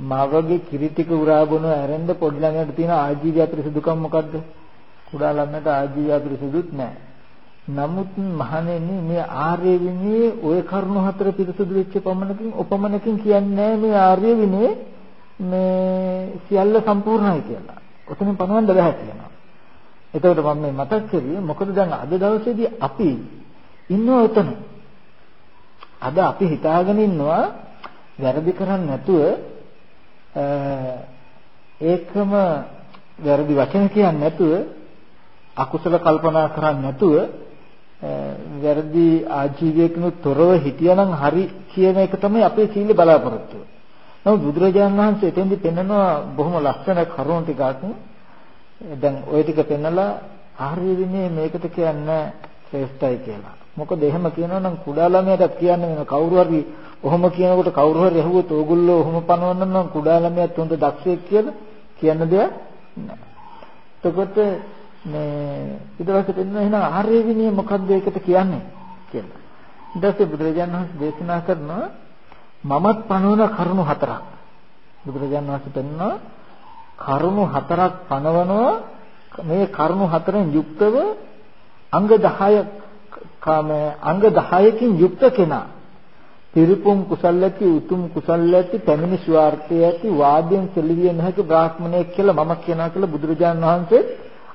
මවගේ කිරිටික උරා බොන ඇරෙන්න පොඩි ළමයාට තියෙන ආජීවය පිරිසුදුකම් මොකද්ද? කුඩා ළමයාට ආජීවය පිරිසුදුත් නැහැ. නමුත් මහණෙනි මේ ආර්ය විනයේ ওই කරුණු හතර පිරිසුදු වෙච්ච පමණකින් උපමනකින් කියන්නේ මේ ආර්ය විනයේ මේ සියල්ල සම්පූර්ණයි කියලා. ඔතනින් පණවන්න බෑ කියනවා. එතකොට මම මේ මතක් කරුවේ මොකද දැන් අද දවසේදී අපි ඉන්නවා එතන. අද අපි හිතාගෙන ඉන්නවා වැරදි කරන්නේ නැතුව ඒකම වැරදි වචන කියන්නේ නැතුව අකුසල කල්පනා කරන්නේ නැතුව වැරදි ආජීවයකිනුත් තොරව හිටියනම් හරි කියන එක තමයි අපේ සීල බලාපොරොත්තුව. නමුත් බුදුරජාණන් වහන්සේ එතෙන්දි පෙන්නනවා බොහොම ලස්සන කරුණු ටිකක්. දැන් ওই ටික පෙන්නලා ආර්ය විනය මේකට කියන්නේ ශ්‍රේෂ්ඨයි කියලා. මොකද එහෙම කියනවා නම් කුඩා ළමයාට කියන්න වෙන කවුරු හරි ඔහොම කියනකොට කවුරු හරි ඇහුවොත් ඕගොල්ලෝ ඔහොම පනවන්න නම් කුඩා ළමයාත් හොඳ දක්ෂයෙක් කියලා කියන්න දෙයක් නැහැ. එතකොට මේ ඊට පස්සේ පෙන්නන එහෙනම් ආර්ය විනය මොකක්ද ඒකට කියන්නේ කියලා. ඊට පස්සේ බුදුරජාණන් වහන්සේ දේශනා කරනවා මමත් පනවන කරුණු හතරක්. බුදුරජාණන් වහන්සේ පෙන්වනවා කරුණු හතරක් පනවනවා මේ කරුණු හතරෙන් යුක්තව අංග 10 කාම අංග 10කින් යුක්ත කෙනා. පිරිපුම් කුසල් ඇති උතුම් කුසල් ඇති පැමිණි ස්වార్థය ඇති වාදයෙන් සෙලවිය නොහැකි බ්‍රාහ්මණයෙක් කියලා මම කියනවා කියලා බුදුරජාණන් වහන්සේ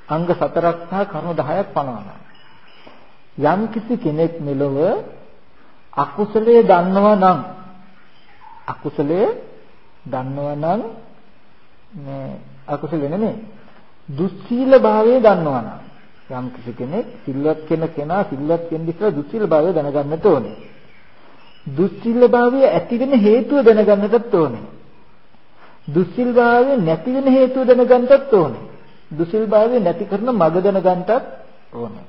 අංග 4ක් සහ කරුණු 10ක් පනවනවා. යම් කිසි කෙනෙක් මෙලොව අකුසලයේ දන්නවා නම් අකුසලයේ දන්නවනම් මේ අකුසල නෙමෙයි දුස්සීල භාවයේ දන්නවනම් යම් කිසි කෙනෙක් සිල්වත් කෙන කෙනා සිල්වත් කෙනෙක් ඉස්සර දුස්සීල භාවය දැනගන්නට ඕනේ. දුස්සීල භාවය ඇති වෙන හේතුව දැනගන්නටත් ඕනේ. දුස්සීල භාවය නැති වෙන හේතුව දැනගන්නටත් ඕනේ. දුස්සීල භාවය නැති කරන මඟ දැනගන්නටත් ඕනේ.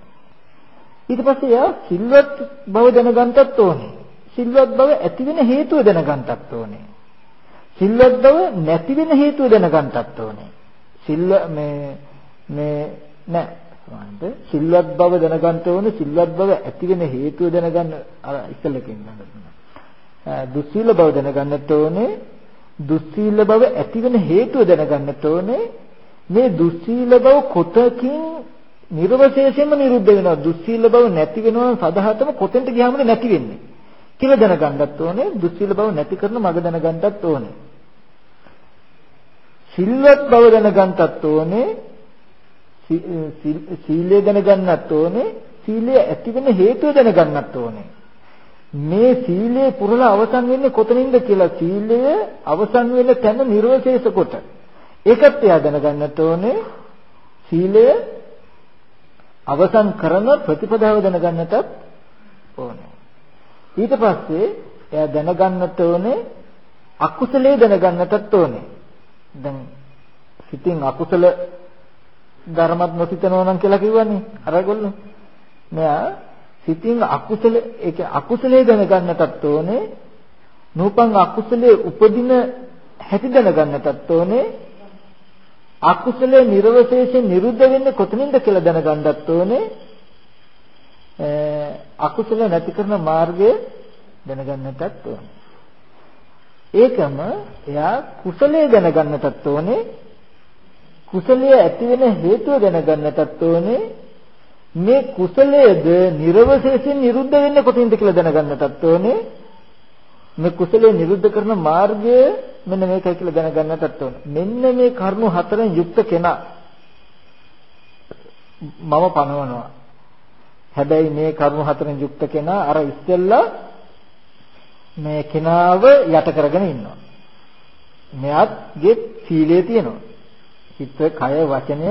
ඊට පස්සේ යා සිල්වත් බව දැනගන්නටත් ඕනේ. සිල්වත් බව ඇති වෙන හේතුව දැනගන්නත් ඕනේ. සිල්වත් බව නැති වෙන හේතුව දැනගන්නත් ඕනේ. සිල් මේ මේ නෑ සමහරවිට සිල්වත් බව දැනගන්න ඕනේ සිල්වත් බව ඇති වෙන හේතුව දැනගන්න අර ඉස්සලකින් ගන්න. දුස්සීල බව දැනගන්නත් ඕනේ දුස්සීල බව ඇති වෙන හේතුව දැනගන්නට ඕනේ. මේ දුස්සීල බව කොතකින් නිර්වශේෂයෙන්ම නිරුද්ධ වෙනවා. දුස්සීල බව නැති වෙනවා සදහතම කොතෙන්ට ගියාමද නැති වෙන්නේ. කියලා දැනගන්නත් ඕනේ. දුස්සීල බව නැති කරන මඟ දැනගන්නත් ඕනේ. සිල්වත් බව දැනගන්නත් ඕනේ. සීලය දැනගන්නත් ඕනේ. සීලය ඇති වෙන හේතුව දැනගන්නත් ඕනේ. මේ සීලය පුරලා අවසන් වෙන්නේ කොතනින්ද කියලා සීලය අවසන් වෙන තැන නිර්වශේෂ කොට. ඒකත් එයා දැනගන්නට ඕනේ. සීලය අවසන් කරන ප්‍රතිපදාව දැනගන්නටත් ඕනේ. ඊට පස්සේ එයා දැනගන්නට ඕනේ අකුසලයේ දැනගන්නටත් ඕනේ. දැන් සිතින් අකුසල ධර්මත් නොසිතනවා නම් කියලා කිව්වනේ අරගොල්ලෝ. මෙයා සිතින් අකුසල ඒක අකුසලයේ දැනගන්නටත් ඕනේ. නූපන් අකුසලයේ උපදින හැටි දැනගන්නටත් ඕනේ. අකුසලයේ නිර්වශේෂයෙන් නිරුද්ධ වෙන්නේ කොතනින්ද කියලා දැනගන්නත් ඕනේ. අකුසල නැති කරන මාර්ගය දැනගන්නටත් ඕනේ. ඒකම එයා කුසලයේ දැනගන්නටත් ඕනේ. කුසලයේ ඇති වෙන හේතුව දැනගන්නටත් ඕනේ. මේ කුසලයේද නිර්වශේෂයෙන් නිරුද්ධ වෙන්නේ කොතින්ද කියලා දැනගන්නටත් ඕනේ. මේ කුසලයේ නිරුද්ධ කරන මාර්ගය මෙන්න මේකයි කියලා දැනගන්නටත් ඕනේ. මෙන්න මේ කරුණු හතරෙන් යුක්ත කෙනා මම පනවනවා. හැබැයි මේ කරුණු හතරෙන් යුක්ත කෙනා අර ඉස්සෙල්ලා මේ කෙනාව යට කරගෙන ඉන්නවා. මෙයාගේ සීලය තියෙනවා. හිත, කය, වචනය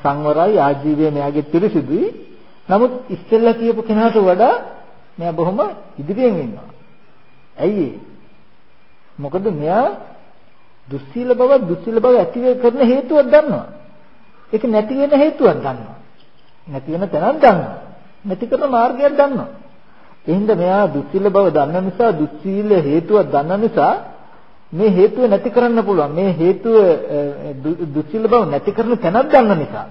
සංවරයි ආජීවය මෙයාගේ පිරිසිදුයි. නමුත් ඉස්සෙල්ලා කියපු කෙනාට වඩා මෙයා බොහොම ඉදිරියෙන් ඉන්නවා. ඇයි මොකද මෙයා දුස්සීල බව දුස්සීල බව ඇති කරන හේතුවක් දන්නවා. ඒක නැති වෙන හේතුවක් දන්නවා. නැති වෙන තැනක් දන්නවා. නැති කරන මාර්ගයක් දන්නවා. එහෙනම් මෙයා දුස්සීල බව දන්න නිසා දුස්සීල හේතුවක් දන්න නිසා මේ හේතුව නැති කරන්න පුළුවන්. මේ හේතුව දුස්සීල බව නැති කරන තැනක් දන්න නිසා.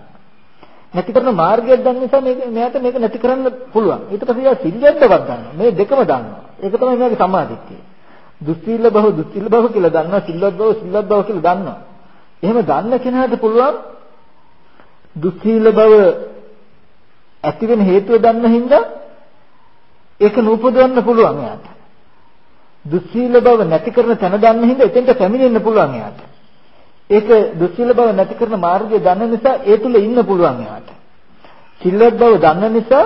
නැති කරන මාර්ගයක් දන්න නිසා මේක මෙයාට මේක නැති කරන්න පුළුවන්. ඊට පස්සේ එයා සිල්යද්දවත් දන්නවා. මේ දෙකම දන්නවා. ඒක තමයි මෙයාගේ සමාධිත්‍යය. දුස්සීල බව දුස්සීල බව කියලා දන්නවා. සිල්වත් බව සිල්වත් බව කියලා දන්නවා. එහෙම දන්න කෙනාට පුළුවන් දුස්සීල බව ඇති වෙන හේතුව දන්න හින්දා ඒක නූපදවන්න පුළුවන් එයාට. දුස්සීල බව නැති කරන තැන දන්න හින්දා එතෙන්ට පැමිණෙන්න පුළුවන් එයාට. ඒක දුස්සීල බව නැති කරන මාර්ගය දන්න නිසා ඒ තුල ඉන්න පුළුවන් එයාට. සිල්වත් බව දන්න නිසා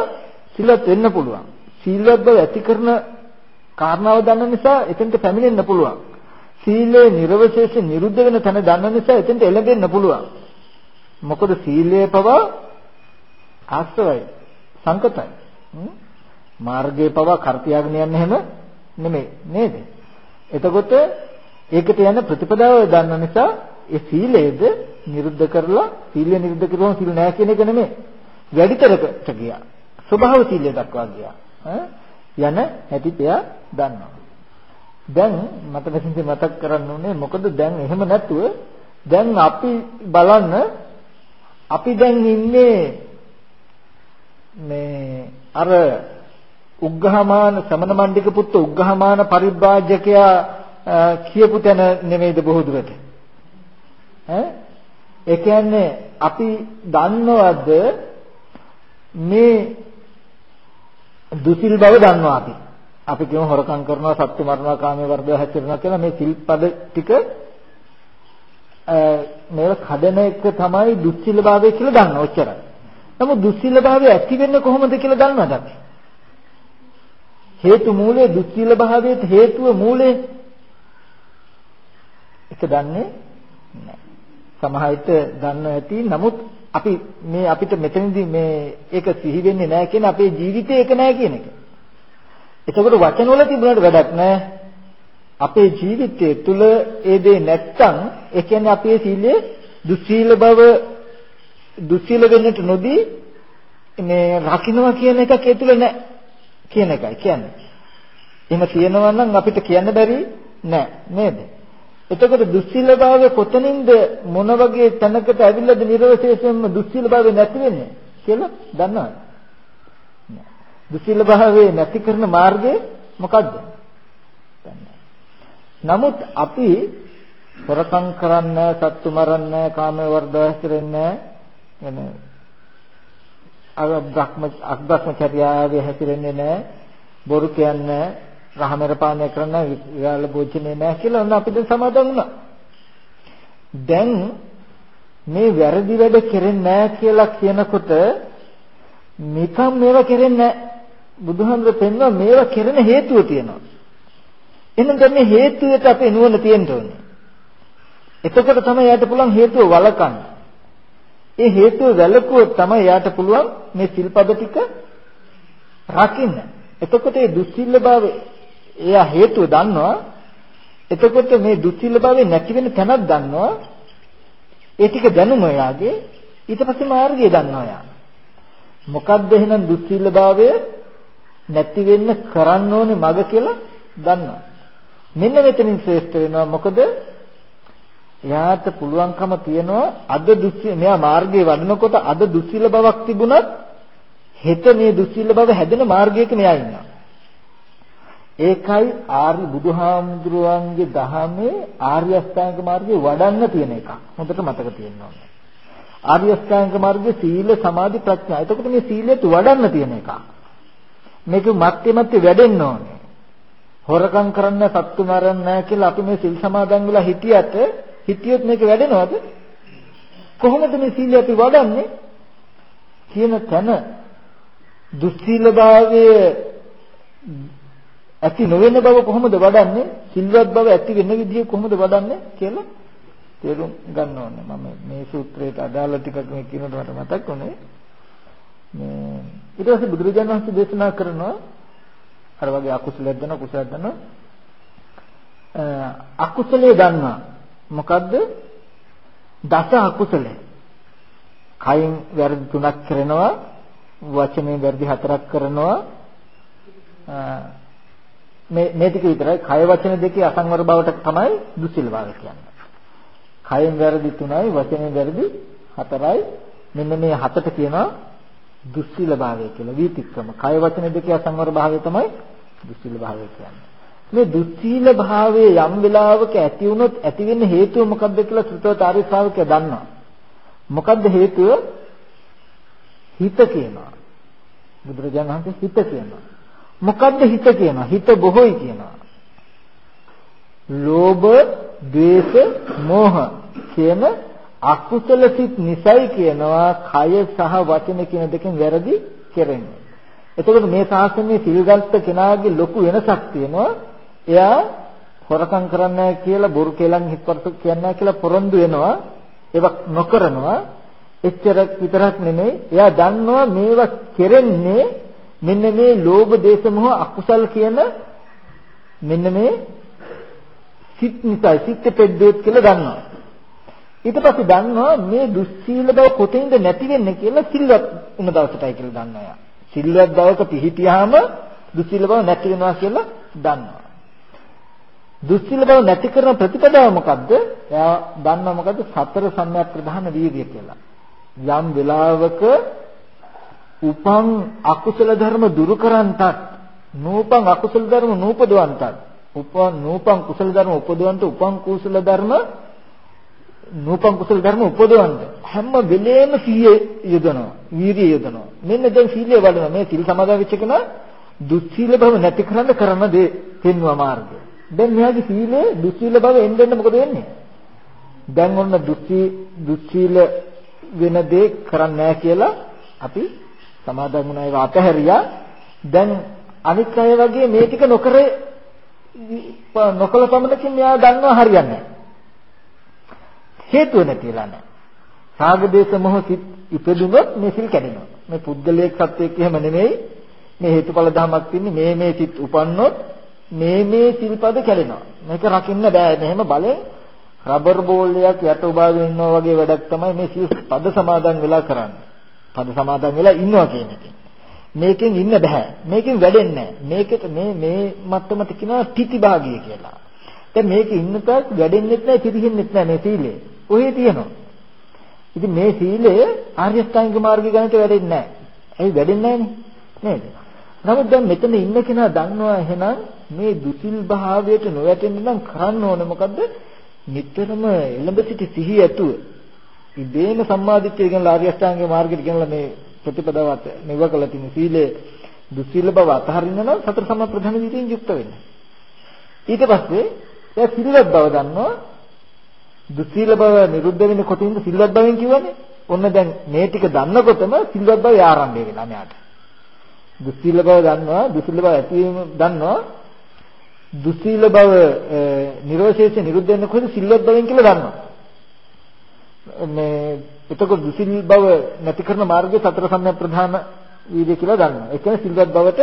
සිල්වත් වෙන්න පුළුවන්. සීලවත් බව ඇති කරන කාරණාව දන්න නිසා එතෙන්ට පැමිණෙන්න පුළුවන්. සීලේ නිර්වශේෂ නිරුද්ධ වෙන තැන දන්න නිසා එතෙන්ට එළඹෙන්න පුළුවන්. මොකද සීලය පවා ආස්තවයි සංකතයි. මාර්ගයේ පවා කර්තියාගෙන යන්නේ හැම නෙමෙයි නේද? එතකොට ඒකට යන ප්‍රතිපදාව දන්න නිසා ඒ සීලයද නිරුද්ධ කරලා සීලය නිරුද්ධ කරුවම සීල නැහැ කියන එක නෙමෙයි. වැඩිතරකට ගියා. ස්වභාව සීලය දක්වා ගියා. යන හැටි එයා දන්නවා. දැන් මට මෙතෙන්දි මතක් කරන්න ඕනේ මොකද දැන් එහෙම නැතුව දැන් අපි බලන්න අපි දැන් ඉන්නේ මේ අර උග්ඝහමාන සමන මණ්ඩික පුත්ත උග්ඝහමාන පරිබ්‍රාජකයා කියපු තැන නෙමෙයිද බොහෝ දුරට ඈ ඒ කියන්නේ අපි දන්නවද මේ දුසිල් බව දන්නවා අපි අපි කියමු හොරකම් කරනවා සත්තු මරනවා කාමයේ වර්ධව හැසිරෙනවා කියලා මේ සිල්පද ටික මේව කඩන එක තමයි දුස්සීලභාවය කියලා දන්න ඔච්චරයි. නමුත් දුස්සීලභාවය ඇති වෙන්නේ කොහොමද කියලා දන්නවද අපි? හේතු මූලයේ දුස්සීලභාවයට හේතුව මූලයේ ඒක දන්නේ නැහැ. සමහර විට දන්න ඇති නමුත් අපි මේ අපිට මෙතනදී මේ ඒක සිහි වෙන්නේ නැහැ කියන අපේ ජීවිතේ ඒක නැහැ කියන එක. එතකොට වචන වල තිබුණාට වැඩක් නැහැ. අපේ ජීවිතයේ තුල ඒ දේ නැත්තම් ඒ කියන්නේ අපේ සීලය දුස්සීල බව දුස්සීල වෙන්නට නොදී මේ රකින්නවා කියන එකක් ඒ තුල නැහැ කියන එකයි කියන්නේ. එහෙම කියනවා නම් අපිට කියන්න බැරි නෑ නේද? එතකොට දුස්සීල භාවය කොතනින්ද මොන වගේ තැනකට ඇවිල්ලාද නිර්වශේෂයෙන්ම දුස්සීල භාවය නැති වෙන්නේ කියලා දන්නවද? දුස්සීල භාවය නැති කරන මාර්ගය මොකද්ද? නමුත් අපි හොරකම් කරන්නේ සත්තු මරන්නේ කාම වර්ධව හැසිරෙන්නේ එන අබ්‍රහ්ම අබ්‍රහ්මචර්යාවේ හැසිරෙන්නේ නැහැ බොරු කියන්නේ රහමෙර පානය කරන විරාල භෝජනේ නැහැ කියලා ඔන්න අපිට සමාදන් වුණා. දැන් මේ වැරදි වැඩ කෙරෙන්නේ නැහැ කියලා කියනකොට නිකම් මේවා කෙරෙන්නේ නැහැ. බුදුහාමුදුර පෙන්වන මේවා කෙරෙන හේතුව තියෙනවා. එහෙනම් දැන් මේ හේතුවට අපේ නුවණ තියෙන්න ඕනේ. එතකොට තමයි යාට පුළුවන් හේතුව වළකන්න. ඒ හේතුව වැළකුවොත් තමයි යාට පුළුවන් මේ සිල්පද ටික රකින්න. එතකොට මේ දුස්සීලභාවය එයා හේතුව දන්නවා. එතකොට මේ දුස්සීලභාවය නැති වෙන තැනක් දන්නවා. ඒ ටික දැනුම එයාගේ ඊට පස්සේ මාර්ගය දන්නවා එයා. මොකක්ද එහෙනම් දුස්සීලභාවය නැති වෙන්න කරන්න ඕනේ මග කියලා දන්නවා. මෙන්න මෙතනින් ශ්‍රේෂ්ඨ වෙනවා මොකද එයාට පුළුවන්කම තියනවා අද දුස්සීල මෙයා මාර්ගයේ වඩනකොට අද දුස්සීල බවක් තිබුණත් හෙට මේ දුස්සීල බව හැදෙන මාර්ගයක මෙයා ඉන්නවා. ඒකයි ආර්ය බුදුහාමුදුරුවන්ගේ දහමේ ආර්ය අෂ්ටාංග මාර්ගයේ වඩන්න තියෙන එක. හොඳට මතක තියෙන්න ඕනේ. ආර්ය අෂ්ටාංග මාර්ගයේ සීල සමාධි ප්‍රඥා. එතකොට මේ සීලයට වඩන්න තියෙන එක. මේක මැත්තේ මැත්තේ වැඩෙන්න ඕනේ. හොරකම් කරන්න සත්තු මරන්න නැහැ කියලා අපි මේ සිල් සමාදන් වෙලා හිටියට හිටියොත් මේක වැඩෙනවද? කොහොමද මේ සීලය අපි වඩන්නේ? කියන තැන දුස්සීලභාවයේ ඇති නොවන බව කොහොමද වඩන්නේ? සිල්වත් බව ඇති වෙන විදිහ කොහොමද වඩන්නේ කියලා තේරුම් ගන්න ඕනේ. මම මේ සූත්‍රයට අදාළ ටිකක් මේ කියනකොට මට මතක් වුණේ මේ ඊට පස්සේ බුදුරජාණන් වහන්සේ දේශනා කරනවා අර වගේ අකුසලයක් දන කුසලයක් දන අකුසලයේ දන්නා මොකද්ද දස අකුසලය කයින් වැරදි තුනක් කරනවා වචනේ වැරදි හතරක් කරනවා මේ මේ ටික විතරයි කය වචන දෙකේ අසංවර බවට තමයි දුස්සීල භාවය කියන්නේ. කයෙන් වැරදි තුනයි වචනේ වැරදි හතරයි මෙන්න මේ හතට කියනවා දුස්සීල භාවය කියලා වීතික්‍රම. කය වචන දෙකේ අසංවර භාවය තමයි දුස්සීල භාවය කියන්නේ. මේ දුස්සීල භාවයේ යම් වෙලාවක ඇති වුණොත් ඇති වෙන්න හේතුව මොකක්ද කියලා ශ්‍රතවත ආර්ය ශ්‍රාවකයා දන්නවා. මොකක්ද හේතුව? හිත කියනවා. බුදුරජාණන් වහන්සේ හිත කියනවා. මොකද්ද හිත කියනවා? හිත බොහෝයි කියනවා. ලෝභ, ද්වේෂ, මෝහ කියන අකුසල සිත් නිසයි කියනවා කය සහ වචන කියන දෙකෙන් වැරදි කෙරෙන්නේ. එතකොට මේ ශාසනයේ සිල්ගත් කෙනාගේ ලොකු වෙනසක් තියෙනවා. එයා හොරකම් කරන්නේ කියලා බොරු කේලම් හිත්වර්ත කියන්නේ කියලා පොරොන්දු වෙනවා. ඒවක් නොකරනවා. එච්චර විතරක් නෙමෙයි. එයා දන්නවා මේවා කෙරෙන්නේ මෙන්න මේ ලෝභ දේශ මොහ අකුසල් කියන මෙන්න මේ සිත් නිසා සිත් පෙද්දේත් කියලා දන්නවා. ඊට පස්සේ දන්නවා මේ දුස්සීල බව කොතෙන්ද නැති වෙන්නේ කියලා සිල්වත් වුණ දවසටයි කියලා දන්නවා යා. සිල්වත් බවක පිහිටියාම දුස්සීල බව නැති වෙනවා කියලා දන්නවා. දුස්සීල බව නැති කරන ප්‍රතිපදාව මොකද්ද? එයා දන්නවා මොකද්ද? සතර සම්‍යක් ප්‍රධාන වීර්ය කියලා. යම් වෙලාවක උපං අකුසල ධර්ම දුරු කරන්ටත් නූපං අකුසල ධර්ම නූපදවන්ටත් උපං නූපං කුසල ධර්ම උපදවන්ට උපං කුසල ධර්ම නූපං කුසල ධර්ම උපදවන්න හැම වෙලේම සීය යොදනවා වීරිය යොදනවා මෙන්න දැන් සීලය වඩනවා මේ සිල් සමාදන් වෙච්ච කෙනා දුස්සීල බව නැති කරන්න කරන දේ පෙන්වන මාර්ගය දැන් මෙයාගේ සීලේ දුස්සීල බව එන්න එන්න මොකද වෙන්නේ? දැන් ඔන්න දුස්සී දුස්සීල වෙන දේ කරන්නේ නැහැ කියලා අපි සමාදන් වුණා ඒවා අතහැරියා. දැන් අනිත් අය වගේ මේ ටික නොකර නොකල පමණකින් මෙයා දන්නවා හරියන්නේ හේතුව නැතිලා නැහැ. රාග දේශ මොහ සිත් ඉපදුනොත් මේ සිල් කැඩෙනවා. මේ පුද්ගලයෙක් සත්වයක් එහෙම නෙමෙයි. මේ හේතුඵල ධමයක් තින්නේ මේ මේ සිත් උපන්නොත් මේ මේ සිල්පද කැඩෙනවා මේක රකින්න බෑ මෙහෙම බලෙන් රබර් බෝලයක් යට උබාගෙන ඉන්නවා වගේ වැඩක් තමයි මේ සිල් පද සමාදන් වෙලා කරන්නේ පද සමාදන් වෙලා ඉන්නවා කියන එක. මේකෙන් ඉන්න බෑ. මේකෙන් වැඩෙන්නේ මේකට මේ මේ මට්ටමට කියනවා තිති භාගිය කියලා. දැන් මේක ඉන්නතත් වැඩෙන්නෙත් නැහැ පිරිහෙන්නෙත් නැහැ මේ සීලය. ඔහේ තියෙනවා. ඉතින් මේ සීලය ආර්ය අෂ්ටාංගික මාර්ගය ගණිත වැඩෙන්නේ නැහැ. ඇයි වැඩෙන්නේ නැහනේ? නේද? නමුත් දැන් මෙතන ඉන්න කෙනා දන්නවා එහෙනම් මේ දුසිල් භාවයට නොවැටෙන්න නම් කරන්න ඕනේ මොකද්ද? නිතරම එළඹ සිටි සිහිය ඇතුව ඉබේම සම්මාදිට්ඨිය කියන ආර්ය අෂ්ටාංගික මාර්ගයට කියනලා මේ ප්‍රතිපදාවත් නිව කළ තියෙන සීලය දුස්සීල බව අතහරින්න නම් සතර සම්මා ප්‍රධාන විදියෙන් යුක්ත වෙන්න. ඊට පස්සේ එයා සිල්වත් බව දන්නවා දුස්සීල බව නිරුද්ධ වෙන්නේ කොටින්ද සිල්වත් බවෙන් කියවනේ. ඔන්න දැන් මේ ටික දන්නකොටම සිල්වත් බව ආරම්භය වෙනවා මෙයාට. දුස්සීල බව දන්නවා, දුස්සීල බව ඇතිවීම දන්නවා. දුස්සීල බව නිරෝෂේෂ නිරුද්ධ වෙන්නේ කොහොමද සිල්වත් බවෙන් කියලා දන්නවා. මේ එතකොට දුසිල් බව නැති කරන මාර්ගය සතර සම්‍යක් ප්‍රධාන වීර්ය කියලා දන්නවා. ඒ කියන්නේ සිල්වත් බවට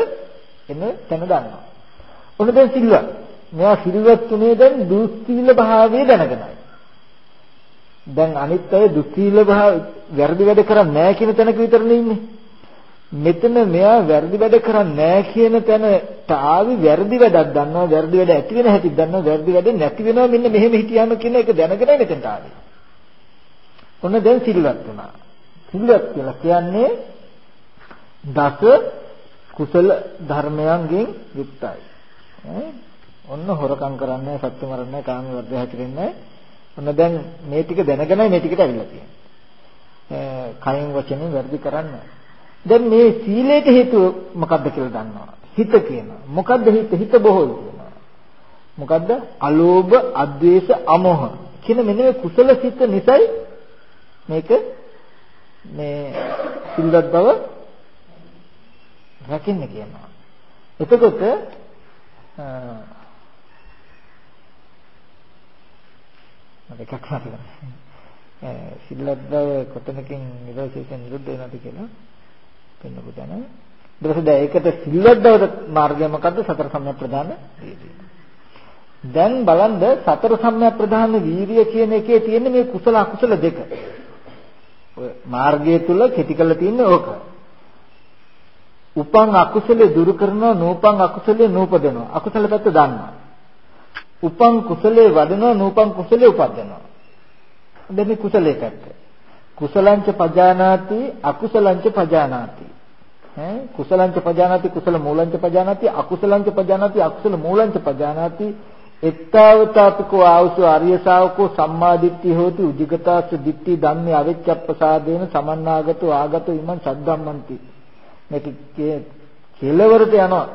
එන තැන දන්නවා. ඔන්න දැන් සිල්වත්. මෙයා සිල්වත් තුනේ දැන් දුස්සීල භාවය දැනගෙනයි. දැන් අනිත් අය දුස්සීල භාව වැරදි වැඩ කරන්නේ නැහැ කියන තැනක විතරනේ ඉන්නේ. මෙතන මෙයා වැරදි වැඩ කරන්නේ නැහැ කියන තැනට ආවි වැරදි වැඩක් දන්නවා වැරදි වැඩ ඇති වෙන හැටි දන්නවා වැරදි වැඩ නැති වෙනවා මෙන්න මෙහෙම හිටියාම කියන එක දැනගෙනයි මෙතනට ආවේ. ඔන්න දැන් සිල්වත් වුණා. සිල්වත් කියලා කියන්නේ දස කුසල ධර්මයන්ගෙන් යුක්තයි. ඔන්න හොරකම් කරන්නේ, සත්‍ය මරන්නේ, කාම වර්ධය හැතිරෙන්නේ. ඔන්න දැන් මේ ටික දැනගෙනයි මේ ටිකට ඇවිල්ලා තියෙන්නේ. කයින් වචනෙන් වැරදි කරන්න. දැන් මේ සීලයට හේතුව මොකක්ද කියලා දන්නවා. හිත කියනවා. මොකද්ද හිත? හිත බොහෝ කියනවා. මොකද්ද? අලෝභ, අද්වේෂ, අමෝහ කියන මෙන්න මේ කුසල සිත නිසයි මේක මේ සිල්වත් බව රකින්න කියනවා. එතකොට මට එකක් මතකයි. සිල්වත් බව කොතනකින් නිරෝධයෙන් නිරුද්ධ වෙනවද කියලා පෙන්වපු තැන. ඊට පස්සේ දැන් ඒකට සිල්වත් බවට මාර්ගය මොකද්ද? සතර සම්‍යක් ප්‍රදාන වීර්යය. දැන් බලන්න සතර සම්‍යක් ප්‍රදාන වීර්යය කියන එකේ තියෙන මේ කුසල අකුසල දෙක. ඔය මාර්ගය තුල කෙටි කරලා තියන්නේ ඕක. උපං අකුසලේ දුරු කරනවා නූපං අකුසලේ නූපදනවා. අකුසල පැත්ත දන්නවා. උපං කුසලේ වඩනවා නූපං කුසලේ උපදිනවා. දැන් මේ කුසලේ පැත්ත. කුසලංච පජානාති අකුසලංච පජානාති. ඈ? කුසලංච පජානාති කුසල මූලංච පජානාති අකුසලංච පජානාති අකුසල මූලංච පජානාති. එත්තාවතාපිකෝ ආවසු ආර්ය ශාවකෝ සම්මාදිට්ඨිය හෝති උජිගතාස්ස දිට්ඨි ධම්මේ අවිච්ඡප්පසාදේන සමන්නාගතෝ ආගතෝ ඉමං සද්ධම්මන්ති. මේක කෙලවරට යනවා.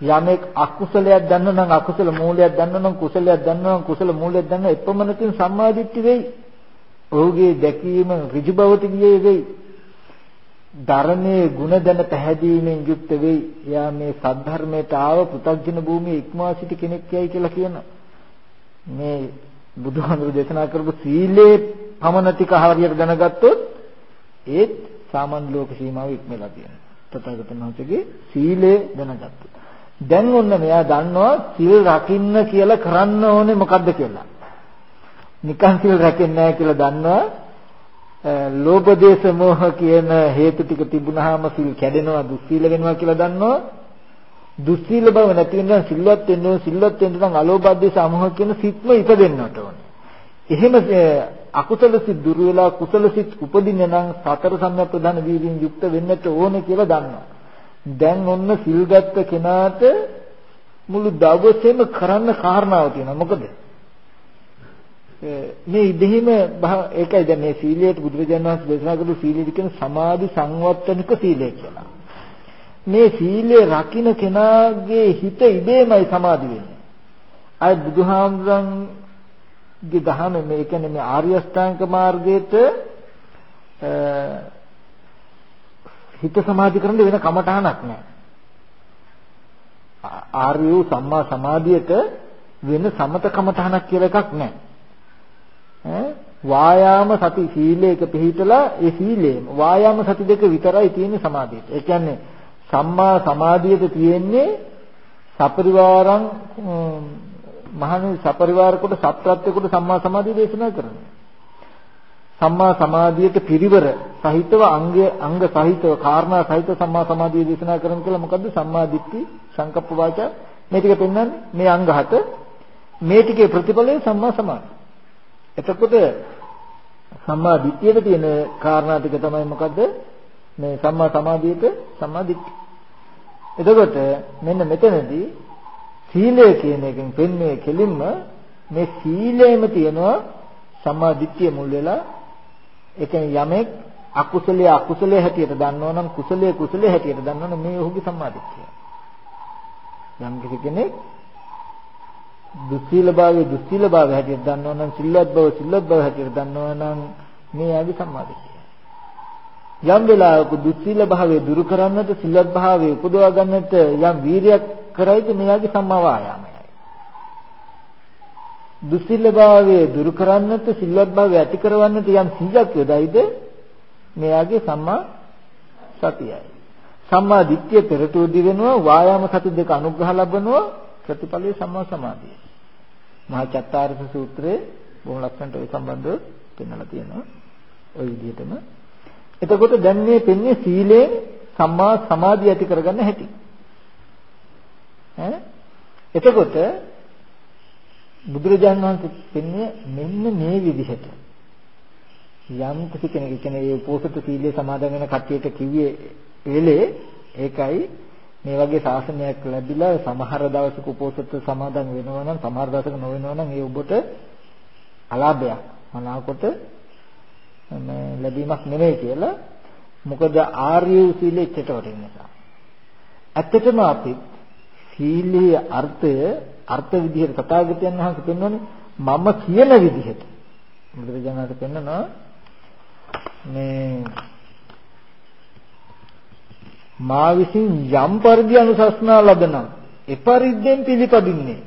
යමෙක් අකුසලයක් දන්න නම් අකුසල මූලයක් දන්න නම් කුසලයක් දන්න නම් කුසල මූලයක් දන්න එපමණකින් සම්මාදිට්ඨි වෙයි. ඔහුගේ දැකීම ඍජු බවට ගියේ වෙයි ධර්මයේ ගුණ දැන පැහැදීමෙන් යුක්ත වෙයි. එයා මේ සද්ධර්මයට ආව පෘථග්ජන භූමියේ ඉක්මවා සිටි කෙනෙක් යයි කියලා කියන මේ බුදුහාමුදුරු දේශනා කරපු සීලේ පමණ ටික හරියට දැනගත්තොත් ඒත් සාමාන්‍ය ලෝක සීමාව ඉක්මලා තියෙනවා. තථාගතයන් වහන්සේගේ සීලය දැනගත්තා. දැන් ඔන්න මෙයා දන්නවා සිල් රකින්න කියලා කරන්න ඕනේ මොකද්ද කියලා. නිකන් සිල් රැකෙන්නේ නැහැ කියලා දන්නවා. ලෝභ දේශ මොහ කියන හේතු ටික තිබුණාම සිල් කැඩෙනවා දුස්සීල වෙනවා කියලා දන්නවා. දුස්සීල බව නැති වෙනවා සිල්වත් වෙන්න ඕන සිල්වත් වෙන්න නම් අලෝභ දේශ අමෝහ කියන සිත්ම ඉපදෙන්නට ඕනේ. එහෙම අකුසල සිත් දුර වෙලා කුසල සිත් උපදින්න නම් සතර සම්‍යක් ප්‍රධාන වීර්යයෙන් යුක්ත වෙන්නට ඕනේ කියලා දන්නවා. දැන් ඔන්න සිල් ගත්ත කෙනාට මුළු දවසේම කරන්න කාරණාව තියෙනවා. මොකද? මේ ඉදෙහිම ඒකයි දැන් මේ සීලයට බුදුරජාණන් වහන්සේ දේශනා කරපු සීලෙදි කියන සමාධි සංවත්තනික සීලය කියලා. මේ සීලය රකින්න කෙනාගේ හිත ඉබේමයි සමාධි වෙන්නේ. අය බුදුහාමුදුරන්ගේ දහම මේ කියන්නේ මේ ආර්ය අෂ්ටාංග මාර්ගයේට හිත සමාධි කරන්න වෙන කමටහනක් නැහැ. ආර්ය සම්මා සමාධියට වෙන සමත කමටහනක් කියලා එකක් නැහැ. වායාම සති සීලයක පිළිහිටලා ඒ සීලේම. වායාම සති දෙක විතරයි තියෙන්නේ සමාධියට. ඒ කියන්නේ සම්මා සමාධියට තියෙන්නේ සපරිවාරං මහණු සපරිවාර කොට සත්‍යත්‍ය කොට සම්මා සමාධිය දේශනා කරනවා. සම්මා සමාධියට පිරිවර සහිතව අංග අංග සහිතව කාරණා සහිත සම්මා සමාධිය දේශනා කරන කියලා මොකද්ද? සම්මා දිට්ඨි සංකප්ප වාචා. මේ ටික පෙන්වන්නේ මේ අංග හත. මේ ටිකේ ප්‍රතිඵලය සම්මා සමාධිය. එතකොට සම්මා දිට්ඨියට තියෙන කාරණා ටික තමයි මොකද්ද? මේ සම්මා සමාධියට සම්මා දිට්ඨිය. එතකොට මෙන්න මෙතනදී සීලය කියන එකෙන් පෙන්වන්නේ කෙලින්ම මේ සීලයේම තියෙනවා සම්මා දිට්ඨිය මුල් වෙලා ඒ කියන්නේ යමෙක් අකුසලයේ අකුසලයේ හැටියට දන්නවා නම් කුසලයේ කුසලයේ හැටියට දන්නවා නම් මේ ඔහුගේ සම්මා දිට්ඨිය. යම් කෙනෙක් දුස්සීල භාවයේ දුස්සීල භාවය හැටියට දන්නවා නම් සිල්වත් බව සිල්වත් බව හැටියට දන්නවා නම් මේ ආදි සම්මාදිට්ඨිය. යම් වෙලාවක දුස්සීල භාවය දුරු කරන්නට සිල්වත් භාවය උපදවා ගන්නට යම් වීරියක් කරයිද මේ ආදි සම්මා වායාමයයි. දුස්සීල භාවය දුරු කරන්නට සිල්වත් භාවය ඇති කරවන්නට යම් සීලයක් යොදයිද මේ ආගේ සම්මා සතියයි. සම්මා දිට්ඨිය පෙරටු දිවෙනවා වායාම සති දෙක අනුග්‍රහ ලැබනවා ප්‍රතිපලයේ සම්මා සමාධිය. මහා චත්තාරස සූත්‍රයේ බොහොම ලස්සනට ඒ සම්බන්ධව පෙන්වලා තියෙනවා. ওই විදිහටම. එතකොට දැන් මේ පෙන්නේ සීලයෙන් සම්මා සමාධිය ඇති කරගන්න හැටි. ඈ එතකොට බුදුරජාණන් වහන්සේ පෙන්නේ මෙන්න මේ විදිහට යම් කිසි කෙනෙක් කියන්නේ ඒ උපෝසත සීලය සමාදන් වෙන කට්ටියට කිව්වේ වෙලේ ඒකයි මේ වගේ ශාසනයක් ලැබිලා සමහර දවසක උපෝසත සමාදන් වෙනවා නම් සමහර දවසක නොවෙනවා නම් ඒ ඔබට අලාභයක් මනාකොට මේ ලැබීමක් නෙවෙයි කියලා. මොකද ආර්ය සීලෙ එච්චට වටින නිසා. ඇත්තටම අපි සීලයේ අර්ථය අර්ථ විදිහට තථාගතයන් වහන්සේ පෙන්වන්නේ මම කියන විදිහට. බුදුරජාණන්ට පෙන්වනවා මේ මා විසින් යම් පරිදි අනුශාසනා ලබනම් එපරිද්දෙන් පිළිපදින්නේ.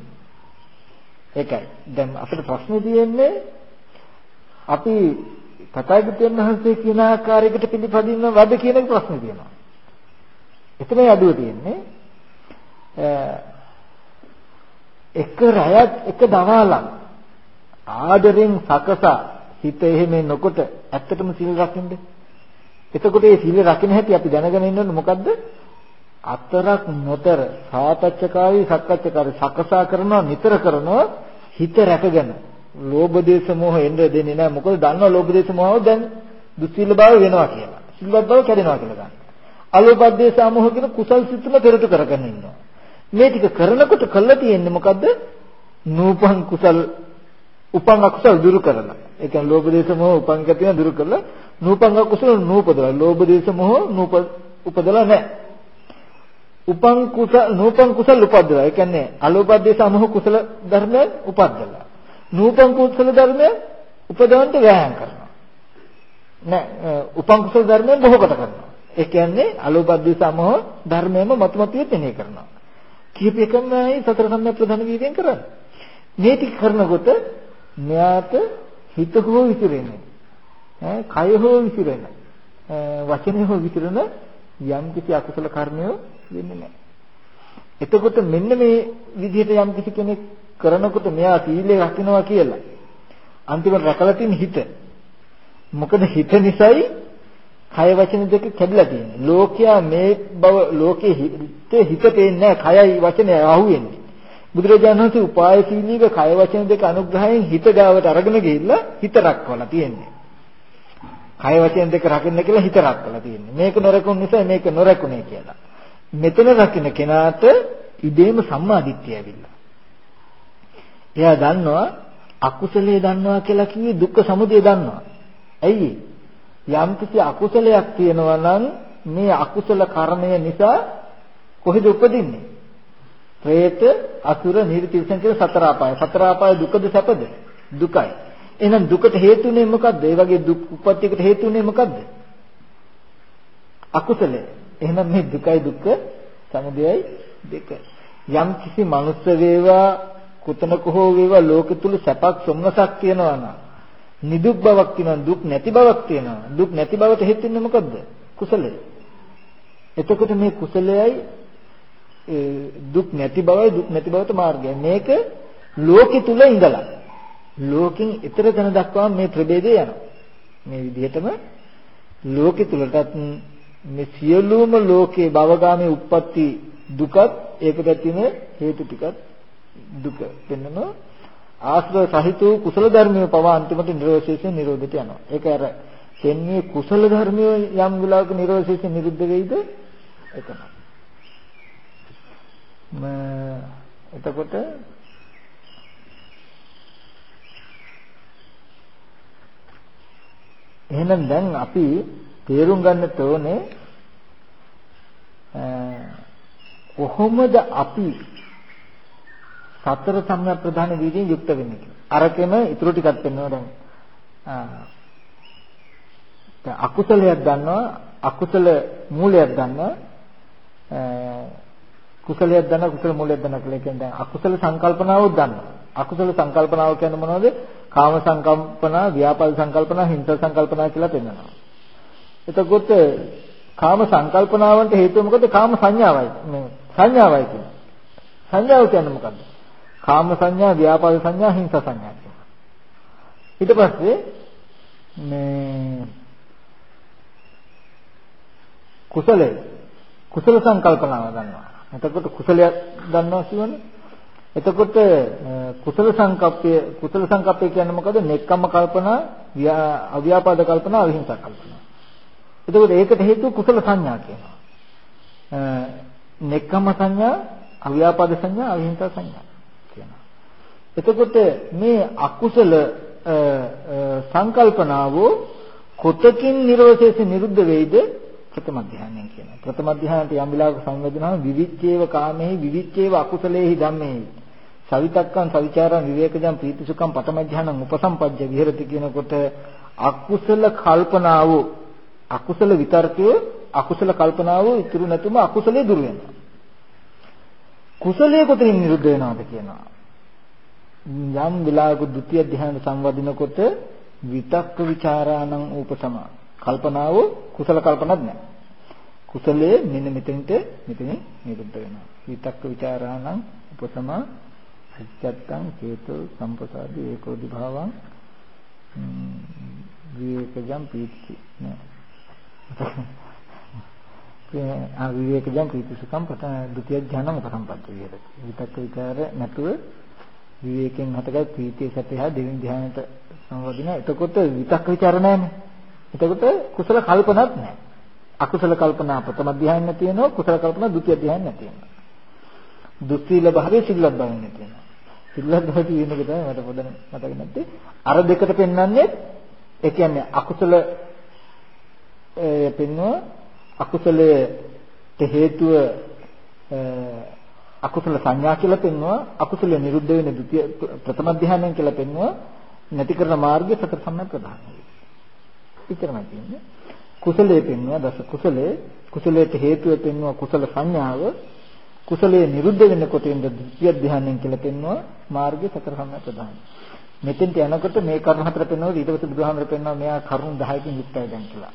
ඒකයි. දැන් අපිට ප්‍රශ්නේ තියෙන්නේ අපි තථාගතයන් වහන්සේ කියන ආකාරයකට පිළිපදින්න වද කියන ප්‍රශ්නේ තියෙනවා. එතනයි අඩුව තියෙන්නේ. එක රැයක් එක දවාලක් ආදරෙන් සකසා හිත එහෙම නොකොට ඇත්තටම සීල් රකින්නේ එතකොට මේ සීල රකින්න හැටි අපි දැනගෙන ඉන්න ඕනේ මොකද්ද? අතරක් නොතර සාතච්චකාරී සක්කච්චකාරී සකසා කරනවා නිතර කරනවා හිත රැකගෙන ලෝභ දේශ මොහ එන්න දෙන්නේ නැහැ මොකද දන්නවා ලෝභ දේශ මොහව දැන් දුස්සීල භාව වෙනවා කියලා සිල්වත් බව කැඩෙනවා කියලා ගන්න. අලෝභ දේශ මොහ කියන කුසල් සිත්ම පෙරට කරගෙන ඉන්නවා. මේ ටික කරනකොට කළා තියෙන්නේ මොකද්ද? නූපන් කුසල් උපන් අකුසල් දුරු කරලා. ඒ කියන්නේ ලෝභ දේශ මොහ උපන් කතින දුරු කරලා නූපංග කුසල නූපදලා ලෝභ දේශ මොහ නූප උපදලා නැහැ. උපං කුසල නූපං කුසල උපදලා. ඒ කියන්නේ අලෝභ දේශ මොහ කුසල ධර්මයන් උපදලා. නූපං කුසල ධර්මයන් උපදවන්න වෑයම් කරනවා. නෑ උපං කුසල ධර්මයන් බොහෝ කොට කරනවා. ඒ කියන්නේ අලෝභ දේශ මොහ ධර්මයම මතුමතුවේ තෙනේ කරනවා. කීප එකමයි සතර සම්‍යක් ප්‍රධාන වීර්යයෙන් කරන්නේ. මේ ටික කරනකොට මෙයාට හිත හෝ විසිරෙන්නේ කය හෝ විසිරෙන වචනය හෝ විසිරෙන යම් කිසි අකුසල කර්මය වෙන්නේ නැහැ. එතකොට මෙන්න මේ විදිහට යම් කිසි කෙනෙක් කරනකොට මෙයා සීලය රකින්නවා කියලා අන්තිමට රැකලා තියෙන හිත. මොකද හිත නිසායි කය වචන දෙක කැඩලා තියෙන්නේ. ලෝකයා මේ බව ලෝකේ හිත හිත පේන්නේ කයයි වචනය අහුවෙන්නේ. බුදුරජාණන් වහන්සේ උපායශීලීව කය වචන දෙක අනුග්‍රහයෙන් හිත ගාවට අරගෙන ගිහිල්ලා හිත රැක්වලා තියෙන්නේ. කය වචන දෙක රකින්න කියලා හිත රැක්කලා තියෙන්නේ. මේක නොරකුන් නිසා මේක නොරකුනේ කියලා. මෙතන රකින්න කෙනාට ඉබේම සම්මාදිට්ඨිය ඇවිල්ලා. එයා දන්නවා අකුසලයේ දන්නවා කියලා කිව්වේ දුක්ඛ සමුදය දන්නවා. ඇයි? යම්කිසි අකුසලයක් තියෙනවා නම් මේ අකුසල කර්මය නිසා කොහෙද උපදින්නේ? പ്രേත, අසුර, නිර්තිවසන් කියලා සතර අපාය. සතර අපාය දුකද සැපද? දුකයි. එහෙනම් දුකට හේතුනේ මොකද්ද? ඒ වගේ දුක් උප්පත්තියකට හේතුනේ මොකද්ද? අකුසලය. එහෙනම් මේ දුකයි දුක්ඛ සමුදයයි දෙක. යම් කිසි මනුස්ස වේවා කුතනක හෝ වේවා ලෝකෙ තුල සැපක් සොම්නසක් තියනවා නම් නිදුක් බවක් තියෙනවා දුක් නැති බවක් තියෙනවා. දුක් නැති බවට හේතු වෙන්නේ මොකද්ද? කුසලය. එතකොට මේ කුසලයයි දුක් නැති බවයි දුක් නැති බවට මාර්ගය. මේක ලෝකෙ තුල ඉඳලා ලෝකෙන් ඊතර තැන දක්වා මේ ප්‍රභේදය යනවා. මේ විදිහටම ලෝකෙ තුලටත් මේ සියලුම ලෝකේ භවගාමී උප්පත්ති දුකත් ඒකට තියෙන හේතු ටිකත් දුක පෙන්නනවා ආශ්‍රව සහිත වූ කුසල ධර්මිය පවා අන්තිමට නිරෝධයෙන් නිරෝධයට යනවා. ඒක අර දෙන්නේ කුසල ධර්මිය යම් විලාක නිරෝධයෙන් නිරුද්ධ වෙයිද? එතන. එතකොට එහෙනම් දැන් අපි තේරුම් ගන්න තෝනේ කොහොමද අපි සතර සම්‍යක් ප්‍රධාන වීර්යයෙන් යුක්ත වෙන්නේ කියලා. අරකෙම ඊටු ටිකක් පෙන්වනවා දැන්. දැන් අකුසලයක් ගන්නවා අකුසල මූලයක් ගන්නවා කුසලයක් දන්නා කුසල මූලයක් දන්නා කියලා කියන්නේ දැන් අකුසල සංකල්පනාවක් දන්නවා. අකුසල සංකල්පනාව කියන්නේ මොනවද? කාම සංකල්පනා, ව්‍යාපාද සංකල්පනා, හිංස සංකල්පනා කියලා පෙන්වනවා. එතකොට කාම සංකල්පනාවන්ට හේතුව මොකද? කාම සංඥාවයි. මේ සංඥාවයි කියන්නේ. සංඥාව කියන්නේ මොකද්ද? කාම සංඥා, ව්‍යාපාද සංඥා, හිංස සංඥා කියනවා. ඊට පස්සේ මේ කුසලයේ කුසල සංකල්පනාව ගන්නවා. එතකොට කුසලයක් ගන්නවා කියවනේ. එතකොට කුසල සංකප්පය කුසල සංකප්පය කියන්නේ මොකද? නෙක්කම්ම කල්පනා, අව්‍යාපාද කල්පනා, අවිහිංසක කල්පනා. එතකොට ඒකට හේතුව කුසල සංඥා කියනවා. නෙක්කම්ම සංඥා, අව්‍යාපාද සංඥා, අවිහිංසක සංඥා කියනවා. එතකොට මේ අකුසල සංකල්පනාව කොතකින් නිරෝධයෙන් නිරුද්ධ වෙයිද? ප්‍රථම ධානයෙන් කියනවා. ප්‍රථම ධානයට යම් විලාක සංවේදනාව විවිච්ඡේව කාමෙහි විවිච්ඡේව අකුසලේහි ධම්මෙහි. සවිතක්කං සවිචාරං විවේකජං ප්‍රීතිසුඛං පතමඥානං උපසම්පජ්ජ විහෙරති කියනකොට අකුසල කල්පනාව අකුසල විතර්කයේ අකුසල කල්පනාව ඉතුරු නැතුම අකුසලේ දුර වෙනවා. කුසලයේ කොතනින් නිරුද්ධ වෙනවද කියනවා. යම් විලාක ဒုတိ ය ධ්‍යාන සංවදිනකොට විතක්ක ਵਿਚාරාණං උපසම කල්පනාව කුසල කල්පනක් නැහැ. කුසලයේ මෙන්න මෙතනට මෙතන නිරුද්ධ වෙනවා. විතක්ක ਵਿਚාරාණං උපසම සත්‍යත්තං චේතෝ සම්පසාදි ඒකෝදි භාවං. විවේකජම් පීති නේ. අවිවේකජම් පීතිසුඛම් පත ဒုတိ ය ඥානම සම්පත්‍ය විහෙරති. විතක් විචාර නැතුව විවේකයෙන් හටගත් ප්‍රීතිය සැපය දෙවෙනි ධ්‍යානයට සම්බන්ධ නැහැ එතකොට විතක් විචාර නැහැනේ එතකොට කුසල කල්පනාවක් නැහැ අකුසල කල්පනා ප්‍රථම ධ්‍යානෙ තියෙනවා කුසල කල්පනා ဒုတိ ය ධ්‍යානෙ තියෙනවා දුස්සීල භාවයේ සිල්වත් භාවයේ තියෙනවා සිල්වත් භාවය කියන එක තමයි මට පොඩ්ඩක් මතක නැත්තේ. අර දෙකට පෙන්වන්නේ ඒ කියන්නේ අකුසල ඒ පෙන්වුව අකුසලයට හේතුව අකුසල සංඥා කියලා පෙන්වුවා අකුසල නිරුද්ධ වෙන ဒုတိ ය ප්‍රථම ධ්‍යානයෙන් කියලා පෙන්වුවා නැති කරන මාර්ගය සතර සම්‍යක් ප්‍රධානයි. විතරමයි තියෙන්නේ. කුසලයේ පෙන්වුවා දස කුසලයේ කුසලයට හේතුව පෙන්වුවා කුසල සංඥාව කුසලයේ නිරුද්ධ වෙනකොට ඉඳ ද්විතිය ධ්‍යානයෙන් කියලා පෙන්වුවා මාර්ගය සතර සම්‍යක් ප්‍රධානයි. මෙතෙන්ට යනකොට මේ කරුණ හතර පෙන්වනවා ඊට පස්සේ බුදුහාමර පෙන්වනවා මෙයා කරුණ 10කින් යුක්තයි දැන් කියලා.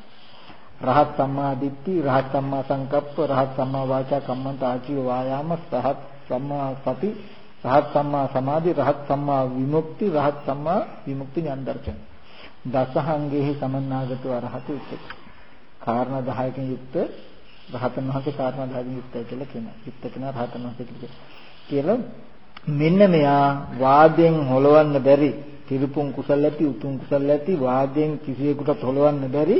රහත් සම්මා දිට්ඨි, රහත් සම්මා සංකප්ප, රහත් සම්මා වාචා කම්මන්ත ආජීව වායාම, රහත් සම්මා සති, රහත් සම්මා සමාධි, රහත් සම්මා විමුක්ති, රහත් සම්මා විමුක්ති ඥානදර්ශන. දසහංගෙහි සමන්නාගතව අරහතු උච්චති. කාරණා 10කින් යුක්ත රහතන් වහන්සේ කාරණා 10කින් යුක්තයි කියලා කියනවා. යුක්ත කෙනා රහතන් වහන්සේ කියලා මෙන්න මෙයා වාදයෙන් හොලවන්න බැරි තිරුපුන් කුසල් ඇති උතුම් කුසල් ඇති වාදයෙන් කිසියෙකුට හොලවන්න බැරි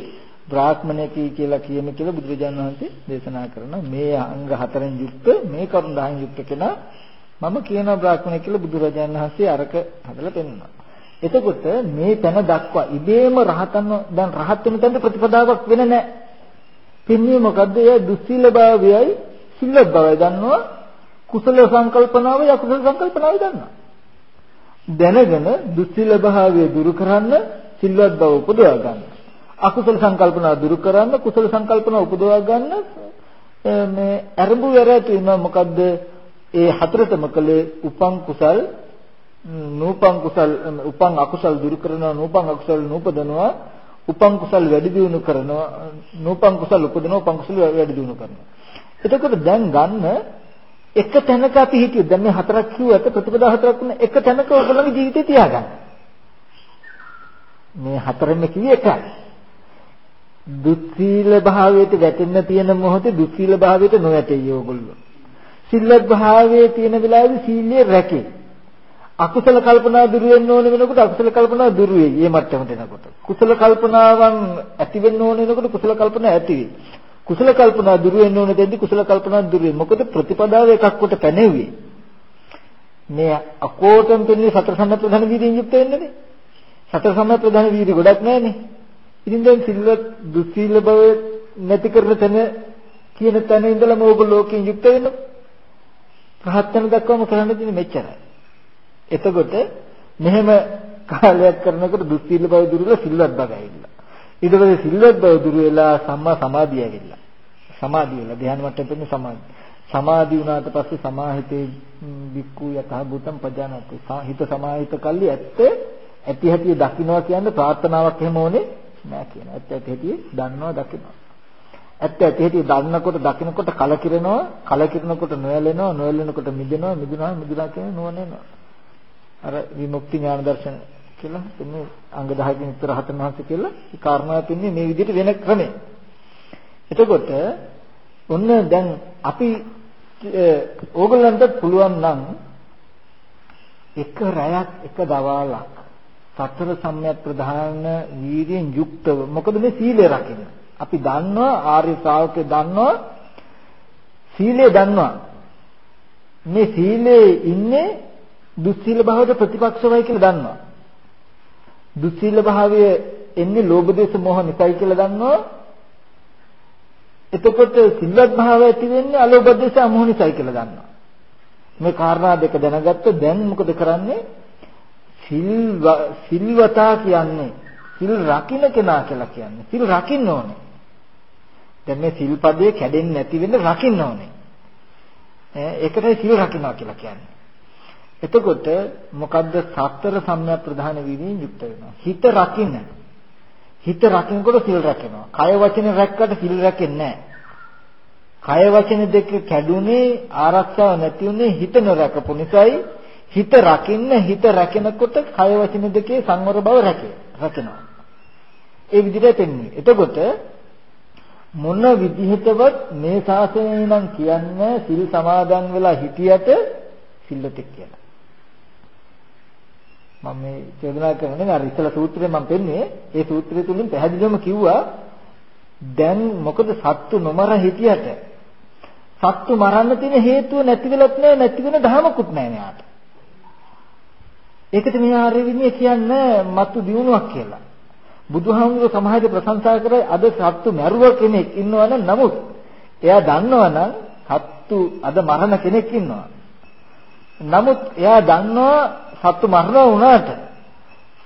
බ්‍රාහ්මණයකී කියලා කියන කියලා බුදුරජාණන් වහන්සේ දේශනා කරන මේ අංග හතරෙන් යුක්ත මේ කරුණ 10න් යුක්ත කෙනා මම කියනවා බ්‍රාහ්මණය කියලා බුදුරජාණන් වහන්සේ අරක හදලා පෙන්නනවා. එතකොට මේ තැන දක්වා ඉබේම රහතන් දැන් රහත් වෙන තැනට ප්‍රතිපදාවක් වෙන්නේ නැහැ. පින්නේ මොකද්ද? ඒ දුස්සීල භාවයයි සිල්වත් භාවය දන්නවා. කුසල සංකල්පනාවයි අකුසල සංකල්පනාවයි දන්නවා. දැනගෙන දුස්සීල භාවය දුරු කරන්න සිල්වත් බව උපදවා ගන්න. අකුසල සංකල්පනා දුරු කරන්න කුසල සංකල්පනා උපදවා ගන්න මේ අරඹු වැරැතු වෙනවා මොකද්ද? ඒ හතරතම කලේ උපං කුසල් නූපං කුසල් උපං අකුසල් දුරු කරනවා නූපං අකුසල් නූපදනවා උපං කුසල් වැඩි දියුණු කරනවා නූපං කුසල් උපදනවා උපං කුසල් වැඩි දියුණු කරනවා. එතකොට දැන් ගන්න එක තැනක අපි හිටියොත් දැන් මේ හතරක් කිව්වට ප්‍රතිපදා හතරක් වුණ එක තැනක ඔයගොල්ලෝගේ ජීවිතේ තියාගන්න. මේ හතරෙම කිව්වේ එකයි. දුස්සීල භාවයට වැටෙන්න තියෙන මොහොතේ දුස්සීල භාවයට නොවැටෙයි ඕගොල්ලෝ සිල්වත් භාවයේ තියෙන වෙලාවේ සීලය රැකේ. අකුසල කල්පනා දුරු වෙන්න ඕන වෙනකොට අකුසල කල්පනා දුරු වෙයි. මේ මට්ටමට එනකොට. කුසල කල්පනාවන් ඇති වෙන්න ඕන වෙනකොට කුසල කල්පනා ඇති වෙයි. කුසල කල්පනා දුරු වෙන්න ඕන දෙද්දි කුසල කල්පනා දුරු වෙයි. මොකද ප්‍රතිපදාව එකක් කොට පැනෙව්වේ. මේ අකෝටම් පෙන්නේ සතර සම්‍යක් ප්‍රධාන වීර්යයෙන් යුක්ත වෙන්නනේ. සතර සම්‍යක් ප්‍රධාන වීර්ය ගොඩක් නැහැනේ. ඉතින් දැන් සිල්වත් දුස්සීල බව නැති කරන තැන කියන තැන ඉඳලම ඔබ ලෝකයෙන් යුක්ත වෙනවා. රහත් වෙන දක්වාම කරන්න තියෙන්නේ මෙච්චරයි. එතකොට මෙහෙම කාලයක් කරනකොට දුස්සීල බව දුරු වෙලා සිල්වත් බව ඇවිල්ලා. ඊට පස්සේ සිල්වත් බව දුරු වෙලා සම්මා සමාධිය ඇවිල්ලා. සමාධිය වෙලා ධ්‍යාන මට්ටමේ සමාධිය. සමාධි වුණාට පස්සේ සමාහිතේ වික්ඛු යතහ භූතම් පජානති. හිත සමාහිත කල්ලි ඇත්ත ඇති හැටි දකින්නවා කියන්නේ ප්‍රාර්ථනාවක් එහෙම ඕනේ නෑ කියන. ඇත්ත ඇති හැටි දන්නවා දකින්නවා. ඇත්ත ඇති හැටි දන්නකොට දකිනකොට කලකිරෙනවා කලකිරෙනකොට නොයැලෙනවා නොයැලෙනකොට මිදෙනවා මිදුණා මිදුණා කියන නුවණ එනවා. අර විමුක්ති ඥාන දර්ශන කියලා එන්නේ අංග 10කින් උත්තර හතර මහස කියලා ඒ කාරණාව තින්නේ මේ විදිහට වෙන ක්‍රමය. එතකොට ඔන්න දැන් අපි ඕගොල්ලන්ට පුළුවන් නම් එක රැයක් එක දවාලක් සතර සම්‍යක් ප්‍රධාන වීර්යෙන් යුක්තව මොකද මේ සීලය රකින්න. අපි දන්නවා ආර්ය ශ්‍රාවකේ දන්නවා සීලය දන්නවා. මේ සීලේ ඉන්නේ දුස්සීල භාවයට ප්‍රතිපක්ෂවයි කියලා දන්නවා. දුස්සීල භාවය එන්නේ ලෝභ දේශ මොහ නිසයි කියලා දන්නවා. එතකොට සිල්වත් භාවය ඇති වෙන්නේ අලෝභ දේශ මොහ නිසයි කියලා දන්නවා. මේ කාරණා දෙක දැනගත්ත දැන් මොකද කරන්නේ? සිල් සිල්වතා කියන්නේ සිල් රකින්න කෙනා කියලා කියන්නේ. සිල් රකින්න ඕනේ. දැන් මේ සිල්පදේ කැඩෙන්නේ නැති වෙන්න රකින්න ඕනේ. ඒකටයි සිල් රකින්නවා කියලා කියන්නේ. එතකොට මොකද්ද සතර සම්‍යක් ප්‍රධාන වීමෙන් යුක්ත වෙනවා. හිත රකින්න. හිත රකින්නකොට සිල් රැකෙනවා. කය වචන රැක්කට සිල් රැකෙන්නේ නැහැ. කය වචන දෙක කැඩුනේ ආරක්ෂාව නැති උනේ හිත නොරකපු නිසායි හිත රකින්න හිත රැකෙනකොට කය වචන දෙකේ සංවර බව රැකේ. රැකෙනවා. ඒ විදිහට එන්නේ. එතකොට මොන විදිහටවත් මේ ශාසනය නම් කියන්නේ සිල් සමාදන් වෙලා හිටියට සිල්ලතෙක් කියලා. මම මේ චෝදනා කරන්නේ අර ඉස්සලා සූත්‍රේ මම පෙන්නුවේ ඒ සූත්‍රය තුලින් පැහැදිලිවම කිව්වා දැන් මොකද සත්තු නොමර හිටියට සත්තු මරන්න තියෙන හේතුව නැති වෙලත් නෑ නැති වෙන ධමකුත් නෑ මෙයාට. ඒකට මේ ආර්ය විනය කියන්නේ මතු දියුණුවක් කියලා. බුදුහාමුදුරුවෝ සමාජයේ ප්‍රශංසා කරයි අද සත්තු මැරුව කෙනෙක් ඉන්නවනම් නමුත් එයා දන්නවනම් සත්තු අද මරණ කෙනෙක් ඉන්නවා. නමුත් එයා දන්නවා සත්තු මරනවා වුණාට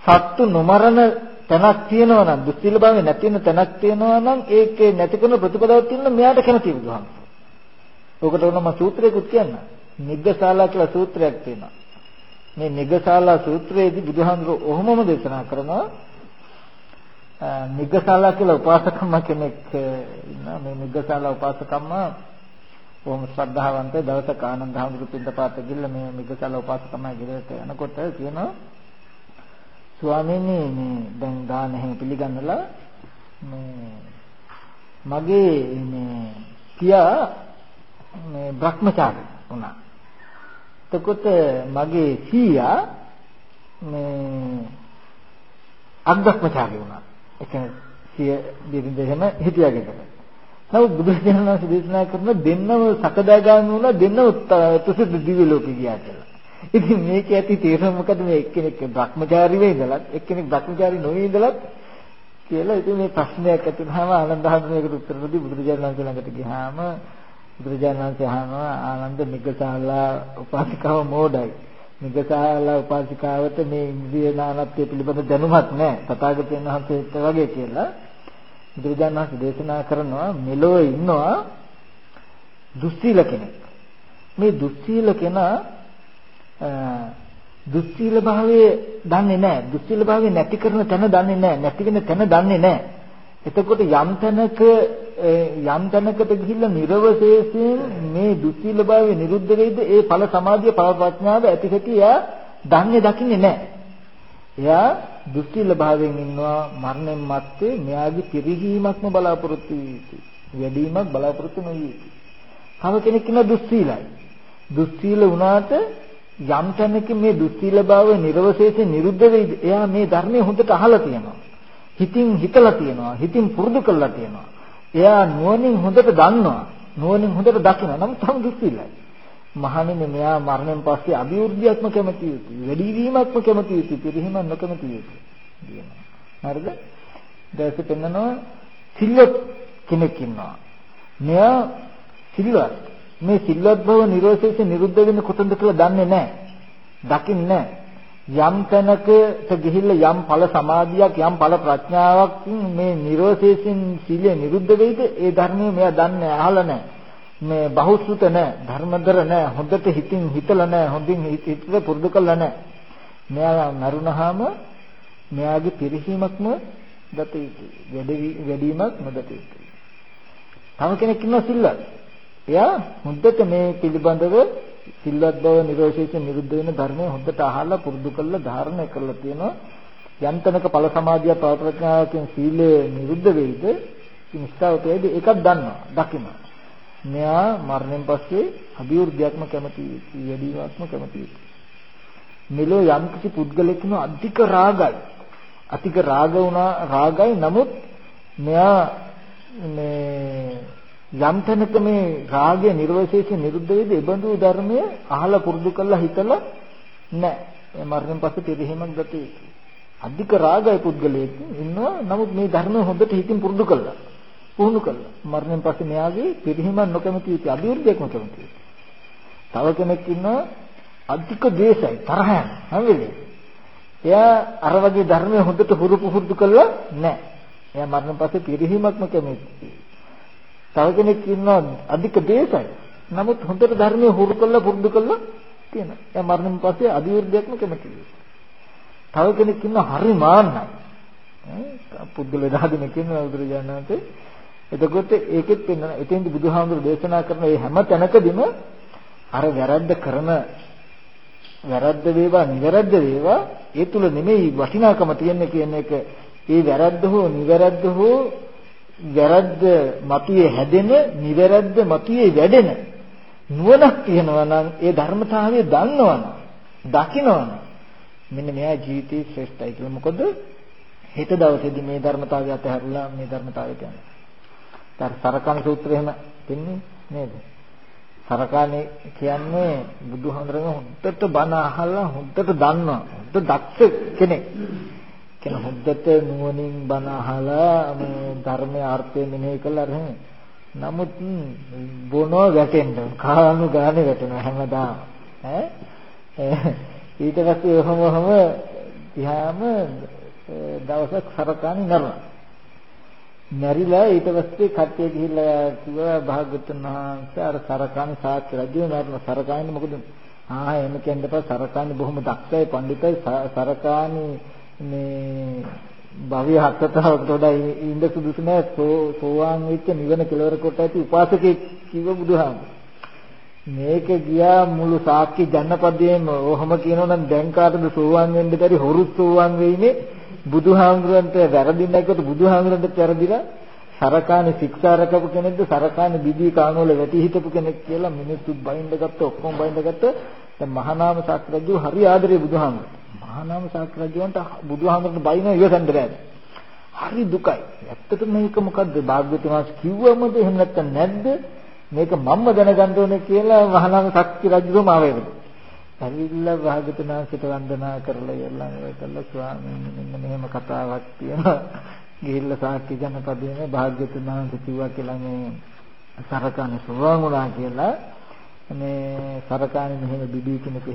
සත්තු නොමරන තැනක් තියෙනවා නම් දුස්සීල භාවය නැති වෙන තැනක් තියෙනවා නම් ඒකේ නැති කරන ප්‍රතිපදාවක් තියෙනවා මෙයාට කැමති බුදුහාමුදුරුවෝ. ඔකට උනම සූත්‍රයකුත් කියන්න. නිග්ගශාලා කියලා සූත්‍රයක් තියෙනවා. මේ නිග්ගශාලා සූත්‍රයේදී බුදුහාමුදුරුවෝ ඔහොමම දේශනා කරනවා නිග්ගශාලා කියලා උපාසකම්ම කෙනෙක් ඉන්නවා මේ නිග්ගශාලා උපාසකම්ම බොහොම ශ්‍රද්ධාවන්ත දවසක ආනන්ද හැඳුරු පිටපාත ගිල්ල මේ මිගසල උපාසකම ගෙදරට යනකොට කියනවා ස්වාමීනි මේ දැන් දාන හැම පිළිගන්නලා මේ මගේ මේ පියා මේ භ්‍රමචාරී වුණා. එතකොට මගේ සීයා මේ අග්‍රමචාරී වුණා. ඒ කියන්නේ සිය බිරිඳ එහෙම හිටියා ගෙදර. නමුත් බුදුරජාණන් වහන්සේ දේශනා කරන දෙන්නම සකදාගාමී වුණා දෙන්නම තුසිත දිව්‍ය ලෝකෙ ගියා කියලා. ඉතින් මේක ඇති තේරුම මොකද මේ එක්කෙනෙක් භ්‍රමචාරී වෙ ඉඳලත් එක්කෙනෙක් භ්‍රමචාරී නොවේ ඉඳලත් කියලා ඉතින් මේ ප්‍රශ්නයක් ඇති වුනහම ආනන්ද හැමෝකට උත්තර දෙදී බුදුරජාණන් වහන්සේ ළඟට ගියාම බුදුරජාණන් වහන්සේ අහනවා ආනන්ද නිග්ගසාලා උපාසිකාව මෝඩයි. නිග්ගසාලා උපාසිකාවට මේ ඉන්ද්‍රිය නානත්වය පිළිබඳ දැනුමක් නැහැ. තථාගතයන් වහන්සේට වගේ කියලා බුදුරජාණන් වහන්සේ දේශනා කරනවා මෙලොව ඉන්නවා දුස්සීල කෙනෙක්. මේ දුස්සීල කෙනා දුස්සීල භාවයේ දන්නේ නැහැ. දුස්සීල භාවයේ නැති කරන තැන දන්නේ නැහැ. නැති වෙන තැන දන්නේ නැහැ. එතකොට යම් තැනක යම් තැනකට ගිහිල්ලා නිර්වශේෂයෙන් මේ දුස්සීල භාවය නිරුද්ධ වෙයිද ඒ ඵල සමාධිය ඵල ප්‍රඥාව ඇති හැටි එයා දන්නේ දකින්නේ නැහැ. එයා දුස්සීල භාවයෙන් ඉන්නවා මරණයෙන් මත්තේ මෙයාගේ පිරිහීමක්ම බලාපොරොත්තු වෙයි. වැඩිවීමක් බලාපොරොත්තු නොවි. තව කෙනෙක් ඉන්න දුස්සීලයි. දුස්සීල වුණාට යම් තැනක මේ දුස්සීල භාවය නිර්වශේෂයෙන් නිරුද්ධ වෙයිද එයා මේ ධර්මයේ හොඳට අහලා තියෙනවා. හිතින් හිතලා තියෙනවා. හිතින් පුරුදු කරලා තියෙනවා. එයා නුවණින් හොඳට දන්නවා. නුවණින් හොඳට දකිනවා. නමුත් තම දුස්සීලයි. මහණෙනි මෙයා මරණයෙන් පස්සේ අභිවෘද්ධියක්ම කැමති යුතුයි. වැඩි වීමක්ම කැමති යුතුයි. පිරිහීම නොකමති යුතුයි. කියනවා. හරිද? දැසෙ පෙන්නනවා සිල්වත් කෙනෙක් ඉන්නවා. මෙයා සිල්වත්. මේ සිල්වත් බව නිරෝධයෙන් නිරුද්ධ වෙන්නේ කොතනද කියලා දන්නේ නැහැ. දකින්නේ නැහැ. යම් තැනකට ගිහිල්ලා යම් ඵල සමාධියක් යම් ඵල ප්‍රඥාවක් මේ නිරෝධයෙන් සීලය නිරුද්ධ වෙයිද ඒ ධර්මයේ මෙයා දන්නේ අහලා නැහැ. මේ බහුසුත නැහැ ධර්මදර නැහැ හොඳට හිතින් හිතලා නැහැ හොඳින් හිතට පුරුදු කළා නැහැ. මෙයා මරුණාම මෙයාගේ පිරිහීමක්ම දත යුතුයි. වැඩිවීමක් නොදත යුතුයි. තව කෙනෙක් ඉන්නවා සිල්වත්. එයා හොඳට මේ පිළිබඳව සිල්වත් බව නිරෝෂයෙන් නිරුද්ධ වෙන ධර්මය හොඳට අහලා පුරුදු කරලා ධාරණය කරලා තියෙනවා. යන්තනක ඵල සමාධිය ප්‍රඥාවකින් සීලය නිරුද්ධ වෙයිද? නිස්සාවතේද ඒකක් දන්නවා, දකිනවා. මෙයා මරණයෙන් පස්සේ අභිවෘද්ධියක්ම කැමති වැඩිවීමක්ම කැමති මෙලෝ යම් කිසි පුද්ගලෙක් ඉන්න අධික රාගයි. අධික රාග වුණා රාගයි. නමුත් මෙයා මේ යම් තැනක මේ රාගය නිර්වශේෂයෙන් නිරුද්ධ වේද ඒබඳු ධර්මයේ අහලා පුරුදු කරලා හිතලා නැහැ. මරණයෙන් පස්සේ පිරිහීමක් ගත යුතුයි. අධික රාගයි පුද්ගලයෙක් ඉන්නවා. නමුත් මේ ධර්ම හොඳට හිතින් පුරුදු කළා. පුහුණු කළා. මරණයෙන් පස්සේ මෙයාගේ පිරිහිමක් නොකමැති යුතු අභිවෘද්ධියක්ම කැමති. තව කෙනෙක් ඉන්නවා අධික ද්වේෂයි තරහ යන හැම වෙලේම. එයා අර වගේ ධර්මයේ හොඳට හුරු පුහුරු කළා නැහැ. එයා මරණයෙන් පස්සේ පිරිහිමක්ම කැමති. තව කෙනෙක් ඉන්නවා අධික ද්වේෂයි. නමුත් හොඳට ධර්මයේ හුරු කළා පුරුදු කළා තියෙනවා. එයා මරණයෙන් පස්සේ අභිවෘද්ධියක්ම කැමති. තව කෙනෙක් ඉන්නවා හරි මාන්නයි. පුද්ගල දහදින කියනවා බුදුරජාණන් වහන්සේ එතකොට ඒකෙත් වෙන එතෙන්දි බුදුහාමුදුරු දේශනා කරන මේ හැම තැනකදීම අර වැරද්ද කරන වැරද්ද වේවා නිවැරද්ද වේවා ඒ තුල නෙමෙයි වටිනාකම තියෙන්නේ කියන එක. ඒ වැරද්ද හෝ නිවැරද්ද හෝ වැරද්ද මතුවේ හැදෙන නිවැරද්ද මතුවේ වැඩෙන නුවණක් තියෙනවා නම් ඒ ධර්මතාවය දන්නවනම් දකින්නවනම් මෙන්න මෙයා ජීවිතේ ශ්‍රේෂ්ඨයි කියලා. මොකද හිත දවසේදී මේ ධර්මතාවය අතහැරලා මේ ධර්මතාවයට යනවා අර සරකන සූත්‍රය එහෙම දෙන්නේ නේද? සරකානේ කියන්නේ බුදුහාමුදුරනේ හොද්දට බණ අහලා හොද්දට දන්නවා. හොද්ද දක්ෂ කෙනෙක්. කියන හොද්දට නුවණින් බණ අහලා මේ ධර්මයේ අර්ථය මෙනෙහි කළා රහ. නමුත් බොනෝ වැටෙන්න කාණු ගානේ වැටෙනවා හැමදාම. ඈ ඊට පස්සේ ඔහම ඔහම තියාම දවසක් සරකානේ නරනවා. මැරිලා ඊට පස්සේ කට්ටිය ගිහිල්ලා කිව්වා භාග්‍යවතුන් වහන්සේ අර සරකාණි සාක්‍ය රජු මරන සරකාණි මොකද? ආ එහෙම කියන්න එපා. සරකාණි බොහොම දක්ෂයි පඬිතයි. සරකාණි මේ භව්‍ය හත්තරකට වඩා ඉඳ සුදුසු නෑ. සෝවාන් වෙච්ච නිවන කෙලවර කොට ඇති උපාසකෙක් කිව්ව බුදුහාමුදුරුවෝ මේක ගියා මුළු සාක්‍ය ජනපදයේම. ඔහොම කියනවනම් දැන් කාටද සෝවාන් වෙන්න බැරි? හොරු සෝවාන් වෙයිනේ. බුදුහාමුදුරන්ට වැරදින්න එක්කොට බුදුහාමුදුරන්ට වැරදිලා සරකානේ ශික්ෂා රකපු කෙනෙක්ද සරකානේ බිදී කාණුවල වැටි හිටපු කෙනෙක් කියලා මිනිස්සු බයින්ද ගත්ත ඔක්කොම බයින්ද ගත්ත දැන් මහානාම සාක්‍රජු හරි ආදරේ බුදුහාමුදුරට මහානාම සාක්‍රජුන්ට බුදුහාමුදුරට බයින ඉවසන්න බෑ හරි දුකයි. ඇත්තටම මේක මොකද්ද? භාග්‍යවතුන් වහන්සේ කිව්වමද එහෙම නැත්නම් නැද්ද? මේක මම්ම දැනගන්න ඕනේ කියලා මහානාම සාක්‍රජු රජුම ආවෙන්නේ ඇවිල්ලා භාගතුනාසිට වන්දනා කරලා යල්ලන් ඒ කළා ස්වාමීන් මෙන්න මෙහෙම කතාවක් තියෙනවා. ගිහිල්ලා සාක්‍ය ජනපදයේ භාග්‍යතුනාන්ස කිව්වා කියලා මේ සරකානේ සෝවාන් වුණා කියලා මේ සරකානේ මෙහෙම බිබී කෙනෙක්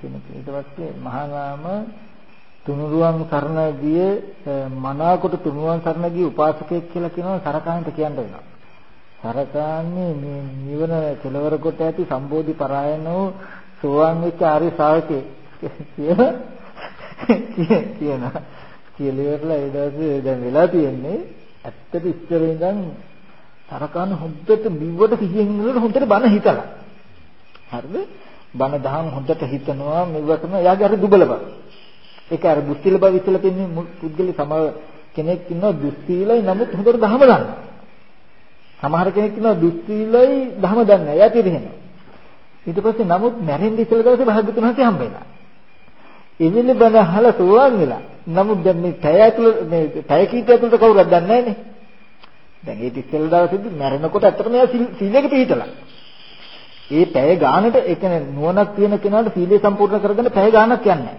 කෙනෙක් ඊට පස්සේ මහා නාම තුනුරුවන් සරණ ගියේ මනාකොට තුනුරුවන් සරණ ගිය උපාසකයෙක් කියලා කියනවා සරකාන්ට කියන්න වෙනවා. සරකාන්නේ මේ නිවන කෙලවර කොට ඇති සම්බෝධි පරායන වූ සෝවාන් වෙච්ච ආර්ය ශ්‍රාවකේ කියලා කියනවා. කියලා ඉවරලා ඒ දවසේ දැන් වෙලා තියෙන්නේ ඇත්තට ඉස්සර ඉඳන් තරකන හොද්දට බිව්වට කිසියෙන් ඉන්නකොට හොද්දට බන හිතලා. හරිද? බන දහම් හොද්දට හිතනවා මෙව කරන එයාගේ අර දුබල බව. ඒක අර දුස්තිල බව ඉස්සලා තින්නේ පුද්ගලි සම කෙනෙක් ඉන්නවා දුස්තිලයි නමුත් හොඳට දහම දන්නවා. සමහර කෙනෙක් ඉන්නවා දුස්තිලයි දහම දන්නේ නැහැ. එයා පිළිහෙනවා. ඊට පස්සේ නමුත් මැරෙන්න ඉස්සෙල් දවසේ භාග්‍යතුන් වහන්සේ හම්බ වෙනවා. එවිල බණ අහලා සෝවාන් වෙලා. නමුත් දැන් මේ පැය ඇතුළ මේ පැය කීපය ඇතුළත කවුරුත් දන්නේ නැහනේ. දැන් ඒ ඉස්සෙල් දවසේදී මැරෙනකොට ඇත්තටම එයා සීලයක පිළිහිටලා. ඒ පැය ගානට ඒ කියන්නේ නුවණක් තියෙන කෙනාට සීලය සම්පූර්ණ කරගන්න පැය ගානක් යන්නේ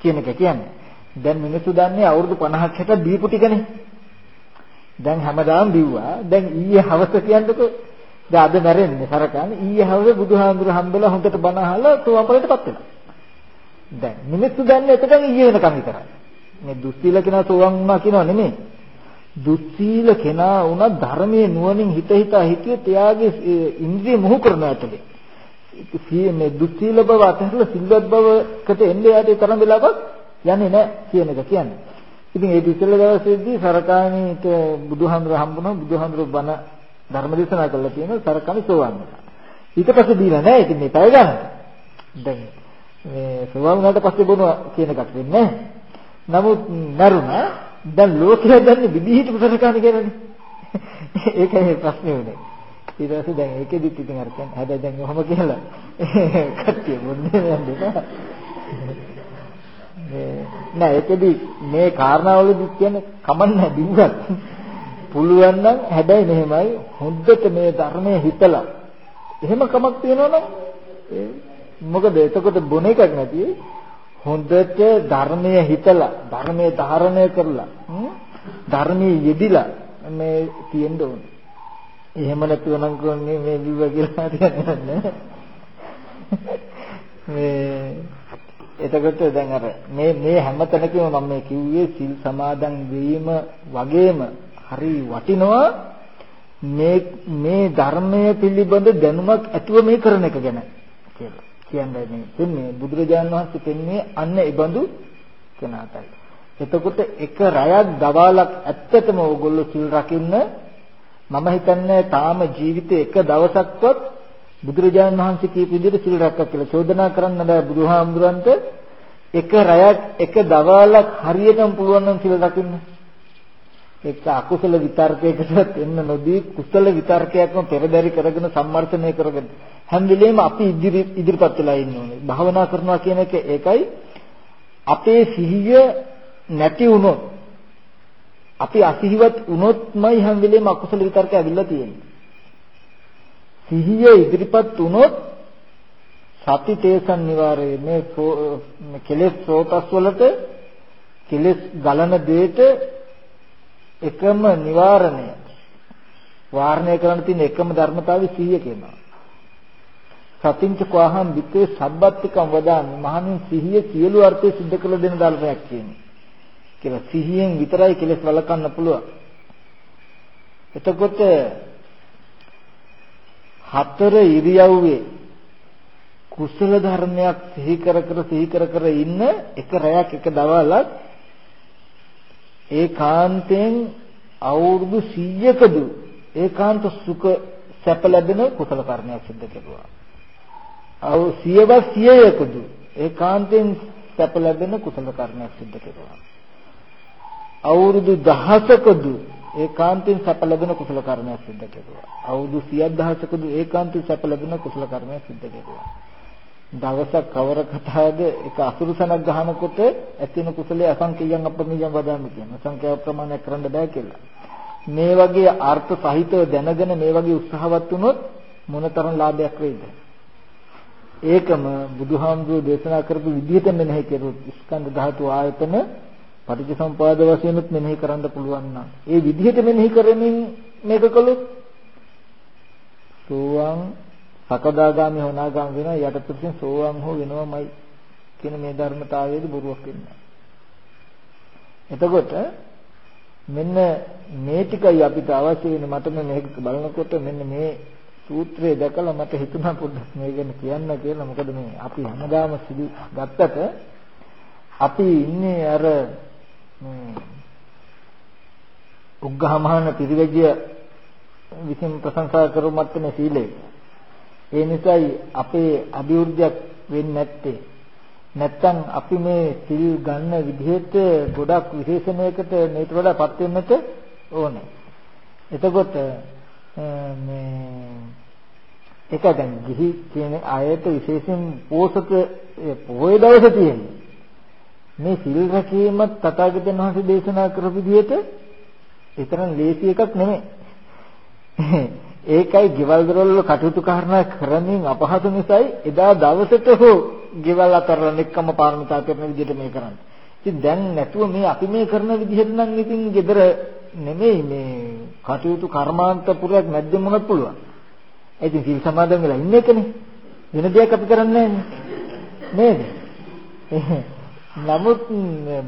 කියන එක කියන්නේ. දැන් මිනිස්සු දන්නේ අවුරුදු 50ක් 60ක් දීපු ටිකනේ. දැන් හැමදාම බිව්වා. දැන් ඊයේ හවස කියන්නකෝ දැන් අද මැරෙන්නේ සරකන්නේ ඊයේ හවසේ බුදුහාමුදුර හම්බෙලා හොඳට බණ අහලා සෝවාපලයටපත් වෙනවා. දැන් මිනිස්සු දන්නේ එතකන් ඊයේ වෙනකන් විතරයි. මේ දුස්සීල කෙනා සෝවන් වුණා කියනවා නෙමෙයි. දුස්සීල කෙනා වුණා ධර්මයේ නුවණින් හිත හිතා හිතියොත් එයාගේ ඉන්ද්‍රිය මොහු කරන ඇතුලේ. මේ දුස්සීල බව අතහැරලා සිල්වත් බවකට එන්නේ යාට තරම් වෙලාවක් යන්නේ නැහැ කියන එක කියන්නේ. ඉතින් ඒ ඉස්සෙල්ලා දවසේදී සරකාණීට බුදුහාමුදුර හම්බුණා බුදුහාමුදුර බණ ධර්ම දේශනා කළා තියෙනවා සරකාණී සෝවන් වුණා. ඊට පස්සේ දීලා නැහැ ඉතින් මේ පැය ගන්න. දැන් මේ සෝවන් වුණාට පස්සේ බොනවා කියන එකක් වෙන්නේ නමුත් නරුණා දැන් ලෝකයේ දන්නේ විදිහට සරකාණී කියලානේ. ඒකයි ප්‍රශ්නේ උනේ. ඊට පස්සේ දැන් ඒකෙදිත් ඉතින් අර කියන්නේ හැබැයි දැන් ඔහොම කියලා කට්ටිය මොන්නේ යන්නේ නෑ ඒකෙදි මේ කාරණාවලදී කියන්නේ කමන්න බිව්වත් පුළුවන් නම් හැබැයි මෙහෙමයි හොද්දට මේ ධර්මයේ හිතලා එහෙම කමක් තියෙනවනම් මොකද එතකොට බොන එකක් නැති හොඳට ධර්මයේ හිතලා ධර්මයේ ධාරණය කරලා ධර්මයේ යෙදිලා මේ තියෙන්න ඕනේ. එහෙම නැතුව නම් කොන්නේ මේ බිව්ව කියලා හරියන්නේ නැහැ. මේ එතකොට දැන් අර මේ මේ හැම තැනකම මම මේ කිව්වේ සිල් සමාදන් වීම වගේම හරි වටිනවා මේ මේ ධර්මය පිළිබඳ දැනුමක් ඇතුව මේ කරන එක ගැන කියලා. කියන්නේ මේ දෙන්නේ බුදුරජාණන් වහන්සේ පෙන්වන්නේ අන්න ඒ බඳු කෙනාටයි. එතකොට එක රැයක් දවාලක් ඇත්තටම ඕගොල්ලෝ සිල් රකින්න මම හිතන්නේ තාම ජීවිතේ එක දවසක්වත් බුදුරජාණන් වහන්සේ කියපු විදිහට සිල් රැක්කා කියලා චෝදනා කරන්න බෑ බුදුහාමුදුරන්ට එක රැයක් එක දවල්ක් හරියටම පුළුවන් නම් සිල් රකින්න. ඒක අකුසල විතර්කයකටත් එන්න නොදී කුසල විතර්කයක්ම පෙරදරි කරගෙන සම්මර්ථනය කරගෙන හැම වෙලේම අපි ඉදිරි ඉදිරිපත් වෙලා ඉන්න ඕනේ. භාවනා කරනවා කියන එක ඒකයි අපේ සිහිය නැති වුණොත් අපි අසිහිවත් වුණොත්මයි හැම වෙලේම අකුසල විතර්කය ඇවිල්ලා තියෙන්නේ. සිහිය ඉදිරිපත් වුණොත් සති තේසන් නිවාරයේ මේ කෙලෙස් සෝතස් වලට කෙලෙස් ගලන දෙයට එකම නිවාරණය වාරණය කරන්න තියෙන එකම ධර්මතාවය සිහිය කියනවා. සතින්ච කවහම් විත්තේ සබ්බත්තිකම් වදාමි මහණින් සිහිය සියලු අර්ථය සිද්ධ කළ දෙන ධර්මයක් කියන්නේ. කියලා සිහියෙන් විතරයි කෙලෙස් වළක්වන්න පුළුවන්. එතකොට හතර ඉරියව්වේ කුසල ධර්මයක් සිහි කර කර සිහි කර කර ඉන්න එක රැයක් එක දවල්ක් ඒකාන්තයෙන් අවුරුදු 100කදු ඒකාන්ත සුඛ සැප ලැබෙන කුසල කර්මයක් සිද්ධ කෙරුවා. අව 100ව 100කදු ඒකාන්තයෙන් සැප ලැබෙන කුසල කර්මයක් සිද්ධ කෙරුවා. අවුරුදු දහසකදු ඒකාන්තයෙන් සැප ලැබෙන කුසල කර්මයක් සිද්ධ කෙරුවා. අවුරුදු 10000කදු ඒකාන්තයෙන් සැප ලැබෙන කුසල කර්මයක් සිද්ධ කෙරුවා. දවසක් කවර කතාවද එක අසුරුසනක් ගහනකොට ඇතින කුසලයේ අසංකේයයන් අපමියන් වදාමි කියන සංඛ්‍ය ප්‍රමාණයක් කරන්න බෑ කියලා. මේ වගේ අර්ථ සහිතව දැනගෙන මේ වගේ උත්සාහවත් වුණොත් මොනතරම් ලාභයක් වෙයිද? ඒකම බුදුහාමුදුරෝ දේශනා කරපු විදිහට මෙනෙහි කෙරුවොත් ස්කන්ධ ධාතු ආයතන පටිච්චසමුපාද වශයෙන්ුත් මෙනෙහි කරන්න පුළුවන් නම් ඒ විදිහට මෙනෙහි කරමින් මේක කළොත් සෝවාන් සකදාගාමි හොනාගාමි වෙනවා යටපිටින් සෝවාන් හෝ වෙනවමයි කියන මේ ධර්මතාවයේදී බොරුවක් වෙන්නේ. එතකොට මෙන්න මේ ටිකයි අපිට අවශ්‍ය වෙන්නේ. මට මේක බලනකොට මෙන්න මේ සූත්‍රය දැකලා මට හිතුණා පොඩ්ඩක් මේ ගැන කියන්න කියලා. මොකද මේ අපි හැමදාම සිදු ගත්තට අපි ඉන්නේ අර උග්ඝහමහන පිරිවැජිය විසින් ප්‍රශංසා කරු මත්තේ සීලය. ඒ නිසායි අපේ අභිවෘද්ධියක් වෙන්නේ නැත්තේ. නැත්තම් අපි මේ සිල් ගන්න විදිහට ගොඩක් විශේෂණයකට මේට වඩා පත් වෙන්නට ඕනේ. එතකොට මේ ඒක දැන් ගිහි කියන ආයත විශේෂයෙන් පෝසක පොහොය දවසේ තියෙන්නේ. මේ සිල් රැකීම තථාගතයන් වහන්සේ දේශනා කරපු විදිහට ඒතරම් ලේසි එකක් නෙමෙයි. ඒකයි ගෙවල් දොරවල කටයුතු කරනා කරමින් අපහසු නිසායි එදා දවසට හෝ ගෙවල් අතරලා නික්කම පාරමිතා කරන විදිහට මේ කරන්නේ. ඉතින් දැන් නැතුව මේ අපි මේ කරන විදිහට නම් ඉතින් gedara නෙමෙයි මේ කටයුතු කර්මාන්ත පුරයක් නැද්ද මොනවත් පුළුවන්. ඒ ඉතින් සීල් සමාදන් වෙලා ඉන්න එකනේ. වෙන දෙයක් අපි කරන්නේ නේද? නමුත්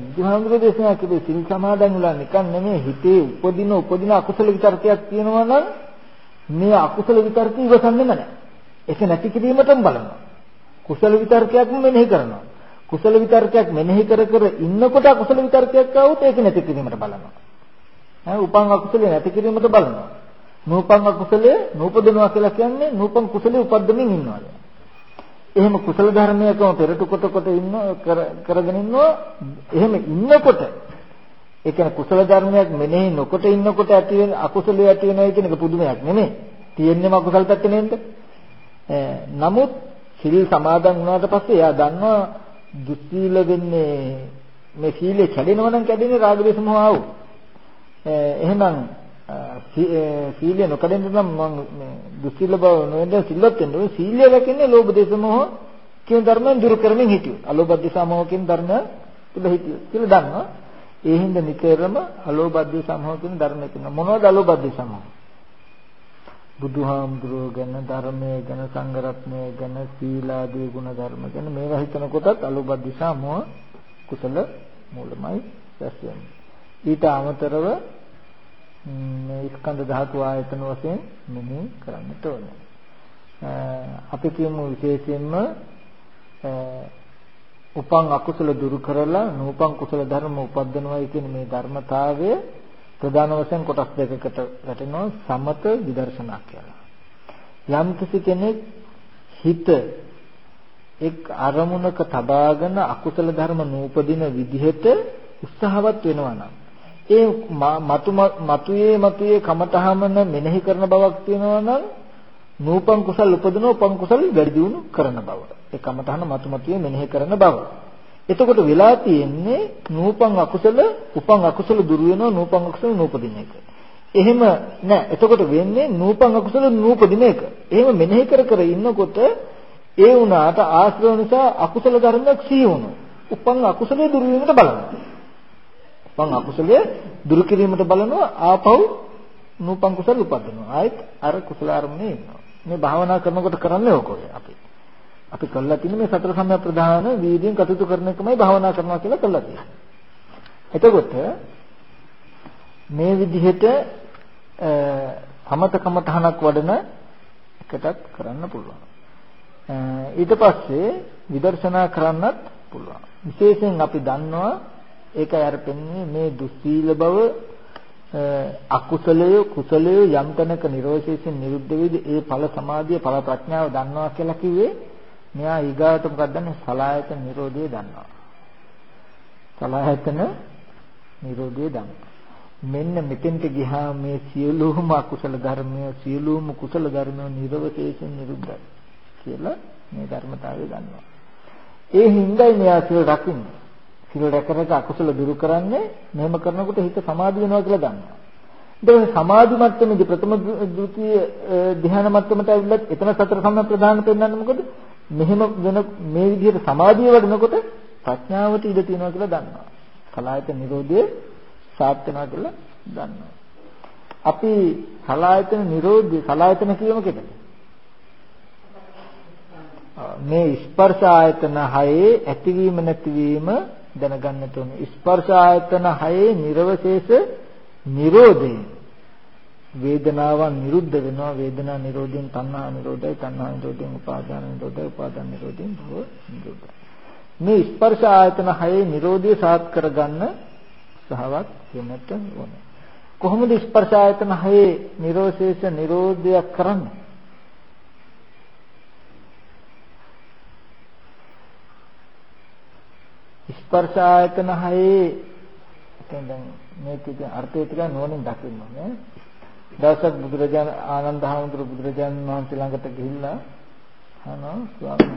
බුදුහාමුදුරේ දේශනා කළේ සීල් සමාදන් වෙලා නිකන් නෙමෙයි හිතේ උපදින උපදින අකුසල විතරකයක් තියෙනවා නම් මේ අකුසල විතර්ක ඉවසන්නෙම නැහැ. ඒක නැති කිරීමටම බලනවා. කුසල විතර්කයක්ම මෙනෙහි කරනවා. කුසල විතර්කයක් මෙනෙහි කර කර ඉන්නකොට අකුසල විතර්කයක් ආවොත් ඒක නැති කිරීමට බලනවා. ඈ උපං අකුසලේ නැති කිරීමට බලනවා. නූපං අකුසලයේ නූපදනවා කියලා කියන්නේ නූපං කුසලයේ උපද්දමින් ඉන්නවා. එහෙම කුසල ධර්මයකම පෙරට කොට කොට ඉන්න කරගෙන ඉන්නවා. එහෙම ඉන්නකොට ඒ කියන්නේ කුසල ධර්මයක් මෙනෙහි නොකොට ඉන්නකොට ඇති වෙන අකුසලයේ ඇති වෙනවා කියන එක පුදුමයක් නෙමෙයි. තියෙන්නේම අකුසල පැත්තේ නේද? නමුත් සිල් සමාදන් වුණාට පස්සේ එයා දන්නවා දුස්සීල වෙන්නේ මේ සීලේ කැඩෙනවා නම් කැඩෙන්නේ රාග දේශ මොහ ආව. එහෙනම් සීලය නොකඩෙන්න නම් මම දුස්සීල බව නොවෙන්න සිල්වත් වෙන්න ඕනේ. සීලය රැකෙන්නේ ලෝභ දේශ මොහ කියන ධර්මයන් දුරු කරමින් හිටියොත්. අලෝභ දේශ මොහ කියන ධර්ම තුල හිටියොත් කියලා දන්නවා. ඒ හින්දා නිතරම අලෝබද්දේ සමෝහ කියන ධර්මය කියනවා. මොනවද අලෝබද්දේ සමෝහ? බුදුහාමුදුරුවෝ ගැන ධර්මයේ ගැන සංඝරත්නය ගැන සීලාදී ගුණ ධර්ම ගැන මේවා හිතනකොටත් අලෝබද්දේ සමෝහ කුසල මූලමයි රැස් වෙන්නේ. ඊට අමතරව මේ ස්කන්ධ ධාතු ආයතන වශයෙන් මෙහි කරන්නට ඕනේ. අපි කියමු විශේෂයෙන්ම උපං අකුසල දුරු කරලා නූපං කුසල ධර්ම උපද්දනවායි කියන මේ ධර්මතාවය ප්‍රධාන වශයෙන් කොටස් දෙකකට වැටෙනවා සමත විදර්ශනා කියලා. යම් කෙනෙක් හිත එක් අරමුණක තබාගෙන අකුසල ධර්ම නූපදින විදිහට උත්සාහවත් වෙනවා නම් ඒ මතු මතුයේ මතුයේ කමතහමන මෙනෙහි කරන බවක් තියෙනවා නම් නූපං කුසල් උපදින උපං කුසල් වැඩි දියුණු කරන බව. ඒ කමතහන මතු මතුවේ මෙනෙහි කරන බව. එතකොට වෙලා තියෙන්නේ නූපං අකුසල උපං අකුසල දුරු වෙනවා නූපං අකුසල නූපදින එක. එහෙම නෑ. එතකොට වෙන්නේ නූපං අකුසල නූපදින එක. එහෙම මෙනෙහි කර කර ඉන්නකොට ඒ වුණාට ආශ්‍රව නිසා අකුසල ධර්මයක් සිහි වුණා. උපං අකුසලයේ දුරු වීමට බලනවා. උපං අකුසලයේ දුරු කිරීමට බලනවා ආපහු නූපං කුසල උපදිනවා. ආයෙත් අර කුසල අරමුණේ ඉන්නවා. මේ භාවනා කරනකොට කරන්නේ ඕක අපි. අපි කළා තියෙන මේ සතර සම්‍යක් ප්‍රධාන වීර්යයෙන් කටයුතු කරන එකමයි භාවනා කරනවා කියලා කළා තියෙන්නේ. එතකොට මේ විදිහට සමතකම තහනක් වඩන එකටත් කරන්න පුළුවන්. ඊට පස්සේ විදර්ශනා කරන්නත් පුළුවන්. විශේෂයෙන් අපි දන්නවා ඒකයි අර පෙන්න්නේ මේ දුස්සීල බව අකුසලය කුසලය යම් තැනක නිරෝධයෙන් නිරුද්ධ වේද ඒ ඵල සමාධිය ඵල ප්‍රඥාව දන්නවා කියලා කිව්වේ මෙයා ඊගාට මොකක්ද දන්නේ? සලායතන නිරෝධය දන්නවා. සලායතන නිරෝධය දන්නවා. මෙන්න මෙතෙන්ට ගියා මේ සියලුම අකුසල ධර්මය සියලුම කුසල ධර්මය නිර්වශේෂයෙන් නිරුද්ධයි කියලා මේ ධර්මතාවය දන්නවා. ඒ හිඳයි මෙයා සිල් රකින්නේ. සිල් රැකරක අකුසල දුරු කරන්නේ මෙහෙම කරනකොට හිත සමාධි වෙනවා කියලා දන්නවා. ඊට සමාධි මට්ටමේදී ප්‍රථම ද්විතීය ධ්‍යාන මට්ටමට ඇවිල්ලා එතන සතර සම්‍යක් ප්‍රධාන පෙන්වන්නේ මොකද? මෙහෙම වෙන මේ විදිහට සමාධිය වඩනකොට ප්‍රඥාවට ඉඩ තියෙනවා කියලා දන්නවා. කලායත නිරෝධය සාත් වෙනවා කියලා දන්නවා. අපි සලායතන නිරෝධය සලායතන කියමු කෙනෙක්. මේ ස්පර්ශ ආයතන හයේ ඇතිවීම නැතිවීම දැනගන්නට ඕනේ. ස්පර්ශ ආයතන හයේ නිර්වශේෂ නිරෝධය. වේදනාවන් නිරුද්ධ වෙනවා වේදනා නිරෝධයෙන් තණ්හා නිරෝධයි තණ්හා නිරෝධයෙන් උපාදාන නිරෝධයි උපාදාන නිරෝධයෙන් භව නිරෝධයි. මේ ස්පර්ශ ආයතන හයේ නිරෝධය සාත් කරගන්න සහවත් වෙන්නට ඕනේ. කොහොමද ස්පර්ශ ආයතන හයේ නිරෝධශේෂ නිරෝධයක් කරන්නේ? ස්පර්ශ ආයතන හයේ දැන් මේකේ අර්ථය ටික නෝනින් දකින්න ඕනේ. දවසක් බුදුරජාණන් ආනන්ද හාමුදුරුවෝ බුදුරජාණන් වහන්සේ ළඟට ගිහිල්ලා අහනවා ස්වාමීන්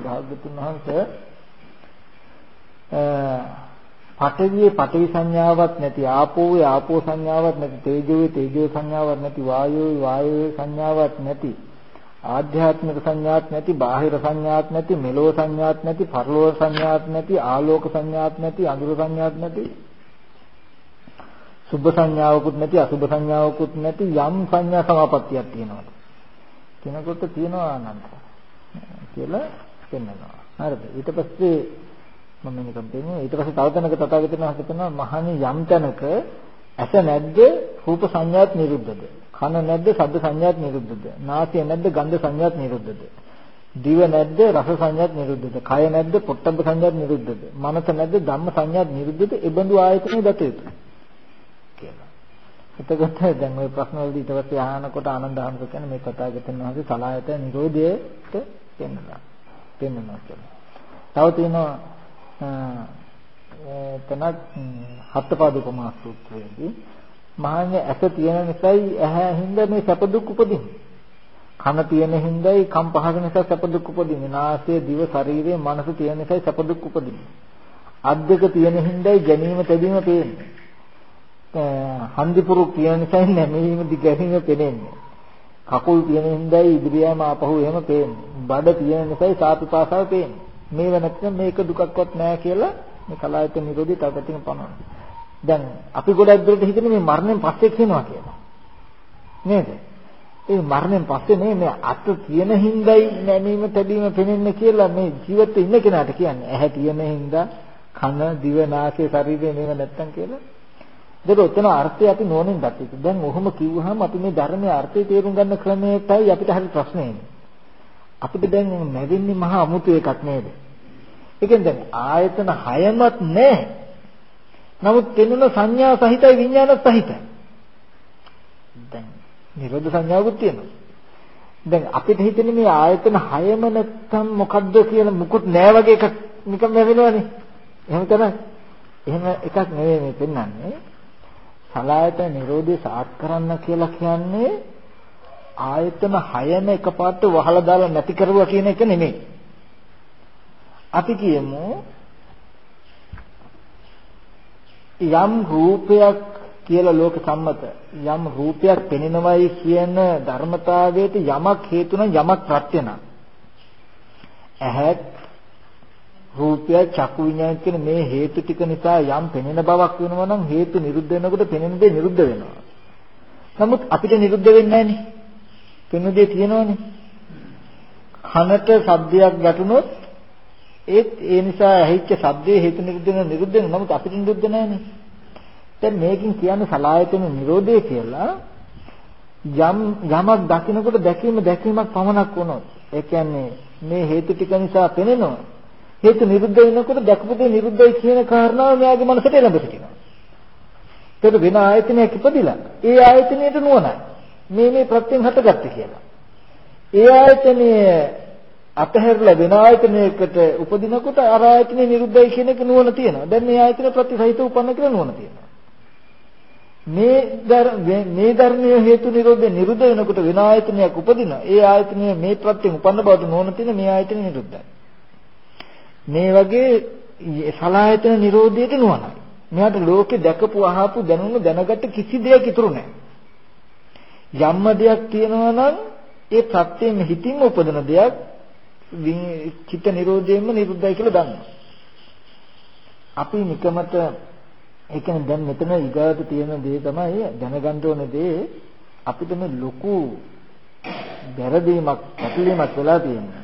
වහන්සේ පඨවියේ පඨවි සංඥාවක් නැති ආපෝවේ ආපෝ සංඥාවක් නැති තේජෝවේ තේජෝ සංඥාවක් නැති වායෝවේ වායෝවේ සංඥාවක් නැති ආධ්‍යාත්මික සංඥාවක් නැති බාහිර සංඥාවක් නැති මෙලෝ සංඥාවක් නැති පරලෝක සංඥාවක් නැති ආලෝක සංඥාවක් නැති අඳුර සංඥාවක් නැති සුභ සංඥාවකුත් නැති අසුභ සංඥාවකුත් නැති යම් සංඥා සමාපත්තියක් තියෙනවා කෙනෙකුට තියෙනවා අනන්ත. කියලා පෙන්වනවා හරිද? ඊට පස්සේ මම නිකන් දෙන්නේ ඊට පස්සේ තව තැනක තථාගතයන් වහන්සේ කියනවා මහණි යම් තැනක ඇස නැද්ද? රූප සංඥාත් නිරුද්ධද? කන නැද්ද ශබ්ද සංඥාත් නිරුද්ධද නාසය නැද්ද ගන්ධ සංඥාත් නිරුද්ධද දිව නැද්ද රස සංඥාත් නිරුද්ධද කය නැද්ද පොට්ටබ්බ සංඥාත් නිරුද්ධද මනස නැද්ද ධම්ම සංඥාත් නිරුද්ධද ඒ බඳු ආයතනෙ දත යුතුයි කියලා. එතකොට දැන් ওই ප්‍රශ්න වලදී ඊට පස්සේ අහනකොට ආනන්ද හඳු කියන්නේ මේ තථාගතයන් වහන්සේ සලායත නිරෝධයට පෙන්වනවා. පෙන්වනවා කියලා. තව තියෙනවා එතනත් හත්පාදුපමා සූත්‍රයේදී මහන්නේ ඇස තියෙන නිසායි ඇහැ හින්දා මේ සැප දුක් උපදින්නේ. කන තියෙන හින්දායි කම් පහස නිසා සැප දුක් උපදින්නේ. නාසය, දිව, ශරීරය, මනස තියෙන නිසායි සැප දුක් උපදින්නේ. අත් දෙක තියෙන හින්දායි ගැනීම තැබීම පේන්නේ. හන්දිපුරු තියෙන නිසායි නැමීම දිගැහිම පේන්නේ. කකුල් තියෙන හින්දායි ඉදිරියම ආපහු එහෙම පේන්නේ. බඩ තියෙන නිසායි සාපිපාසාව පේන්නේ. මේව නැත්නම් මේක දුකක්වත් නෑ කියලා මේ කලායත නිරෝධي තවටින් පනවනවා. දැන් අපි ගොඩක් දුරට හිතන්නේ මේ මරණයෙන් පස්සේ කියනවා කියලා. නේද? ඒ මරණයෙන් පස්සේ නේ මේ අත තියෙන හිඳයි නැමීම තැබීම පෙනෙන්නේ කියලා මේ ජීවිතේ ඉන්න කෙනාට කියන්නේ. ඇහැ තියෙන හින්දා කන, දිව, නාසය, ශරීරය මේව නැත්තම් කියලා. ඒක උතන අර්ථය අපි නෝනින් දත් දැන් ඔහොම කිව්වහම අපි මේ ධර්මයේ අර්ථය තේරුම් ගන්න ක්‍රමයටයි අපිට හරි ප්‍රශ්නේ එන්නේ. අපිට දැන් නැවෙන්නේ මහා අමුතු එකක් නේද? ඒකෙන් දැන් ආයතන හයමත් නැහැ. නමුත් පෙනුන සංඥා සහිතයි විඥානත් සහිතයි. දැන් නිරෝධ සංඥාවකුත් තියෙනවා. දැන් අපිට හිතෙන්නේ මේ ආයතන හයම නැත්තම් මොකද්ද කියලා මුකුත් නැහැ වගේ එකක් නිකන් වැවෙනවනේ. එහෙම තමයි. එහෙම එකක් නෙවෙයි මේ පෙන්වන්නේ. සලායතන නිරෝධය සාත් කරන්න කියලා කියන්නේ ආයතන 6ම එකපාරට වහලා දාලා නැති කරුවා කියන එක නෙමෙයි. අපි කියමු යම් රූපයක් කියලා ලෝක සම්මත යම් රූපයක් පෙනෙනවයි කියන ධර්මතාවයට යමක් හේතු නම් යමක් ප්‍රත්‍ය නම් ඇහත් රූපය චක්කු විඤ්ඤාණ කියන මේ හේතු ටික නිසා යම් පෙනෙන බවක් වෙනවා නම් හේතු නිරුද්ධ වෙනකොට පෙනෙන දේ නිරුද්ධ වෙනවා. නමුත් අපිට නිරුද්ධ වෙන්නේ නැහනේ. පෙනෙන දේ තියෙනවනේ. කනට ශබ්දයක් ගැටුනොත් ඒත් ඒ නිසා ඇහිච්ච ශබ්දයේ හේතු නිරුද්ධ වෙන නිරුද්ධ වෙන නමුත් අපිට නිරුද්ධ නැහනේ. දැන් මේකෙන් කියන්නේ සලායතන නිරෝධය කියලා යම් යමක් දකිනකොට දැකීම දැකීමක් පමණක් වුණොත් ඒ කියන්නේ මේ හේතු ටික නිසා පෙනෙනවා හේතු නිරුද්ධ වෙනකොට දැකපු දේ නිරුද්ධයි කියන කාරණාව මෙයාගේ මනසට එළඹ සිටිනවා. ඒක වෙන ආයතනයක් ඉපදිලා ඒ ආයතනයට නුවණයි. මේ මේ ප්‍රත්‍යයෙන් හටගත්තේ කියලා. ඒ ආයතනය අතහැරලා වෙන ආයතනයකට උපදිනකොට අර ආයතනය නිරුද්ධයි කියන එක නුවණ තියෙනවා. දැන් මේ ආයතන ප්‍රතිසහිත උපන්න කියලා නුවණ තියෙනවා. මේ මේ ධර්මයේ හේතු නිරෝධය නිරුද්ධ වෙනකොට වෙන ආයතනයක් උපදිනවා. ඒ ආයතනය මේ ප්‍රත්‍යයෙන් උපන්න බවට නුවණ තියෙන මේ ආයතනය නිරුද්ධයි. මේ වගේ සලායතන නිරෝධයට නුවණයි. මෙයාට ලෝකේ දැකපු අහපු දැනුණු දැනගත්ත කිසි දෙයක් ඉතුරු නැහැ. යම්ම දෙයක් තියෙනවා නම් ඒ ප්‍රත්‍යයෙන් හිතින්ම උපදින දෙයක් චිත්ත නිරෝධයෙන්ම නිරුද්ධයි කියලා දන්නවා. අපි නිකමට ඒ කියන්නේ දැන් මෙතන ඊගාට තියෙන දේ තමයි දැනගන්න ඕන දේ අපිට මේ ලොකු වැරදීමක් පැටලීමක් වෙලා තියෙනවා.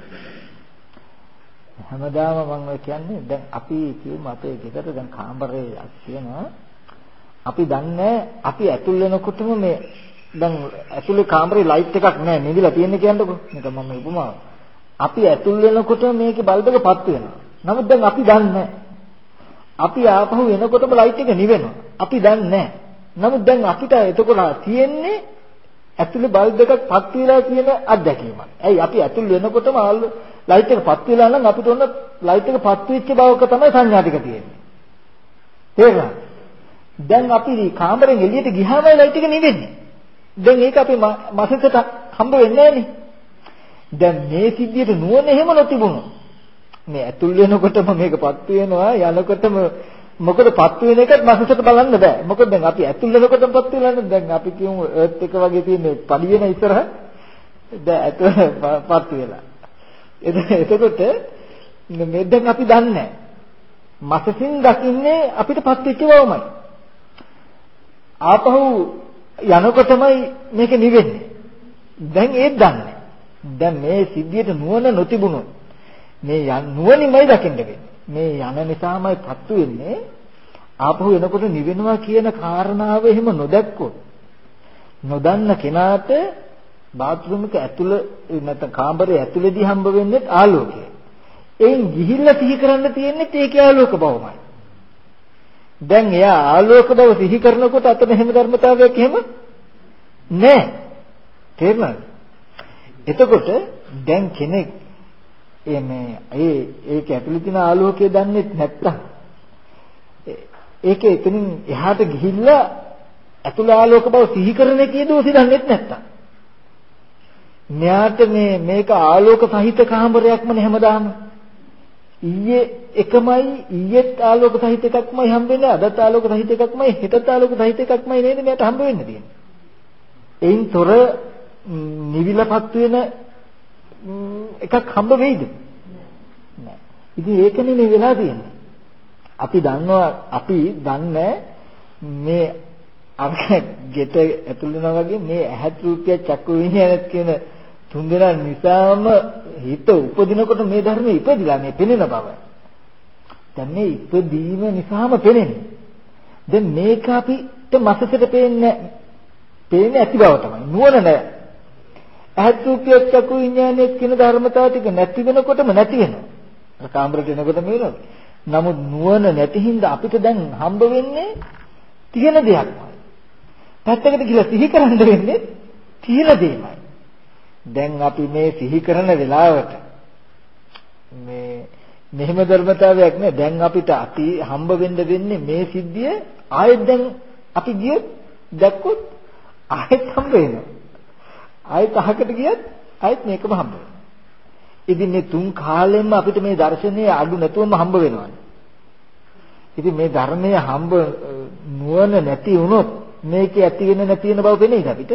හැමදාම මම ඔය කියන්නේ දැන් අපි කියමු අපේ ගෙදර දැන් කාමරේ තියෙනවා. අපි දන්නේ අපි ඇතුල් වෙනකොටම මේ දැන් ඇතුලේ කාමරේ ලයිට් එකක් නැහැ නිදිලා තියෙන්නේ කියන්නකො. නිකන් මම උපමාව. අපි ඇතුල් වෙනකොට මේකේ බල්බ් එක පත් වෙනවා. නමුත් දැන් අපි දන්නේ අපි ආපහු එනකොටම ලයිට් එක නිවෙනවා. අපි දන්නේ නමුත් දැන් අපිට එතකොට තියෙන්නේ ඇතුලේ බල්බ් එකක් පත් වෙලා කියන අත්දැකීමක්. ඇයි අපි ඇතුල් වෙනකොටම ලයිට් එක පත් වෙලා නම් අපිට ඔන්න ලයිට් එක පත් වෙච්ච බවක තමයි සංඥා ටික තියෙන්නේ. තේරුණාද? දැන් අපි කාමරෙන් එළියට ගියාම ලයිට් එක නිවෙන්නේ. දැන් ඒක අපි මසකට හම්බ වෙන්නේ නැහනේ. දැන් මේ සිද්ධියට නුවණ එහෙම නොතිබුණොත් මේ ඇතුල් වෙනකොටම මේකපත් වෙනවා යනකොටම මොකද පත් වෙන එකත් මනසට බලන්න බෑ. මොකද දැන් අපි ඇතුල් වෙනකොටම පත් වෙලානේ. දැන් අපි කියමු ඒත් එක වගේ තියෙන පඩි වෙන ඉස්සරහ දැන් ඇතුල් පත් වෙලා. එතකොට මේ දැන් අපි දන්නේ මසසින් දකින්නේ අපිට පත් වෙච්ච බවමයි. ආපහු යනකොටමයි මේක නිවෙන්නේ. දැන් ඒත් දන්නේ. දැන් මේ සිද්ධියට නුවණ නොතිබුණොත් මේ නුවණින්මයි දකින්න වෙන්නේ. මේ යන නිසාමයි පත්තු වෙන්නේ. ආපහු එනකොට නිවෙනවා කියන කාරණාව එහෙම නොදැක්කොත් නොදන්න කෙනාට බාත්රූම් එක ඇතුළ නැත්නම් කාමරේ ඇතුළේදී හම්බ වෙන්නේ ආලෝකය. එයින් ගිහිල්ලා සිහි කරන්න තියෙන්නේ ඒකේ ආලෝක බවමයි. දැන් එයා ආලෝක බව සිහි කරනකොට අතන එහෙම ධර්මතාවයක් එහෙම නැහැ. තේරුණාද? එතකොට දැන් කෙනෙක් ඒ මේ ඒ ඒක ඇතුළේ තියෙන ආලෝකය දන්නේ නැත්තම් ඒක එතනින් එහාට ගිහිල්ලා ඇතුළ ආලෝක බව සිහි කරන එකේ දෝෂي දන්නේ නැත්තම් මෙයාට මේ මේක ආලෝක සහිත කාමරයක්මනේ හැමදාම. ඊයේ එකමයි ඊයේත් ආලෝක සහිත එකක්මයි හම්බෙන්නේ අදත් ආලෝක සහිත එකක්මයි හෙටත් ආලෝක සහිත එකක්මයි නේද? මෙයාට හම්බ වෙන්න තියෙන්නේ. එයින් තොර නිවිලපත් වෙන එකක් හම්බ වෙයිද නෑ ඉතින් ඒකනේ මේ වෙලා තියෙන්නේ අපි දන්නවා අපි දන්නේ මේ අර ගෙට ඇතුල් වෙනවා වගේ මේ ඇහත් රූපය චක්කු විඤ්ඤාණයත් කියන තුන්දෙනා නිසාම හිත උපදිනකොට මේ ධර්මයේ ඉපදිලා මේ පෙනෙන බව. දැන් මේ ඉපදීම නිසාම පෙනෙන්නේ. දැන් මේක අපිට මසසට පේන්නේ පේන්නේ ඇති බව තමයි. නුවණ නැහැ. ඇහත් රූපය චක්කු විඤ්ඤාණය කියන ධර්මතාව ටික නැති වෙනකොටම නැති වෙනවා. අර කාමරට එනකොට මේ වෙනවා. නමුත් නුවණ නැති හින්දා අපිට දැන් හම්බ වෙන්නේ තියෙන දෙයක්මයි. පැත්තකට ගිහලා සිහි කරන්න වෙන්නේ තියෙන දෙයමයි. දැන් අපි මේ සිහි කරන වෙලාවට මේ මෙහෙම ධර්මතාවයක් නෑ දැන් අපිට අපි හම්බ වෙන්න වෙන්නේ මේ සිද්ධිය ආයෙත් දැන් අපි ගියොත් දැක්කොත් ආයෙත් හම්බ වෙනවා ආයෙත් අහකට ගියත් ආයෙත් මේකම හම්බ වෙනවා ඉතින් මේ තුන් කාලෙම අපිට මේ දර්ශනය අඩු නැතුවම හම්බ වෙනවානේ ඉතින් මේ ධර්මයේ හම්බ නුවණ නැති වුණොත් මේකේ ඇති වෙන නැති වෙන බව පෙනෙයිද අපිට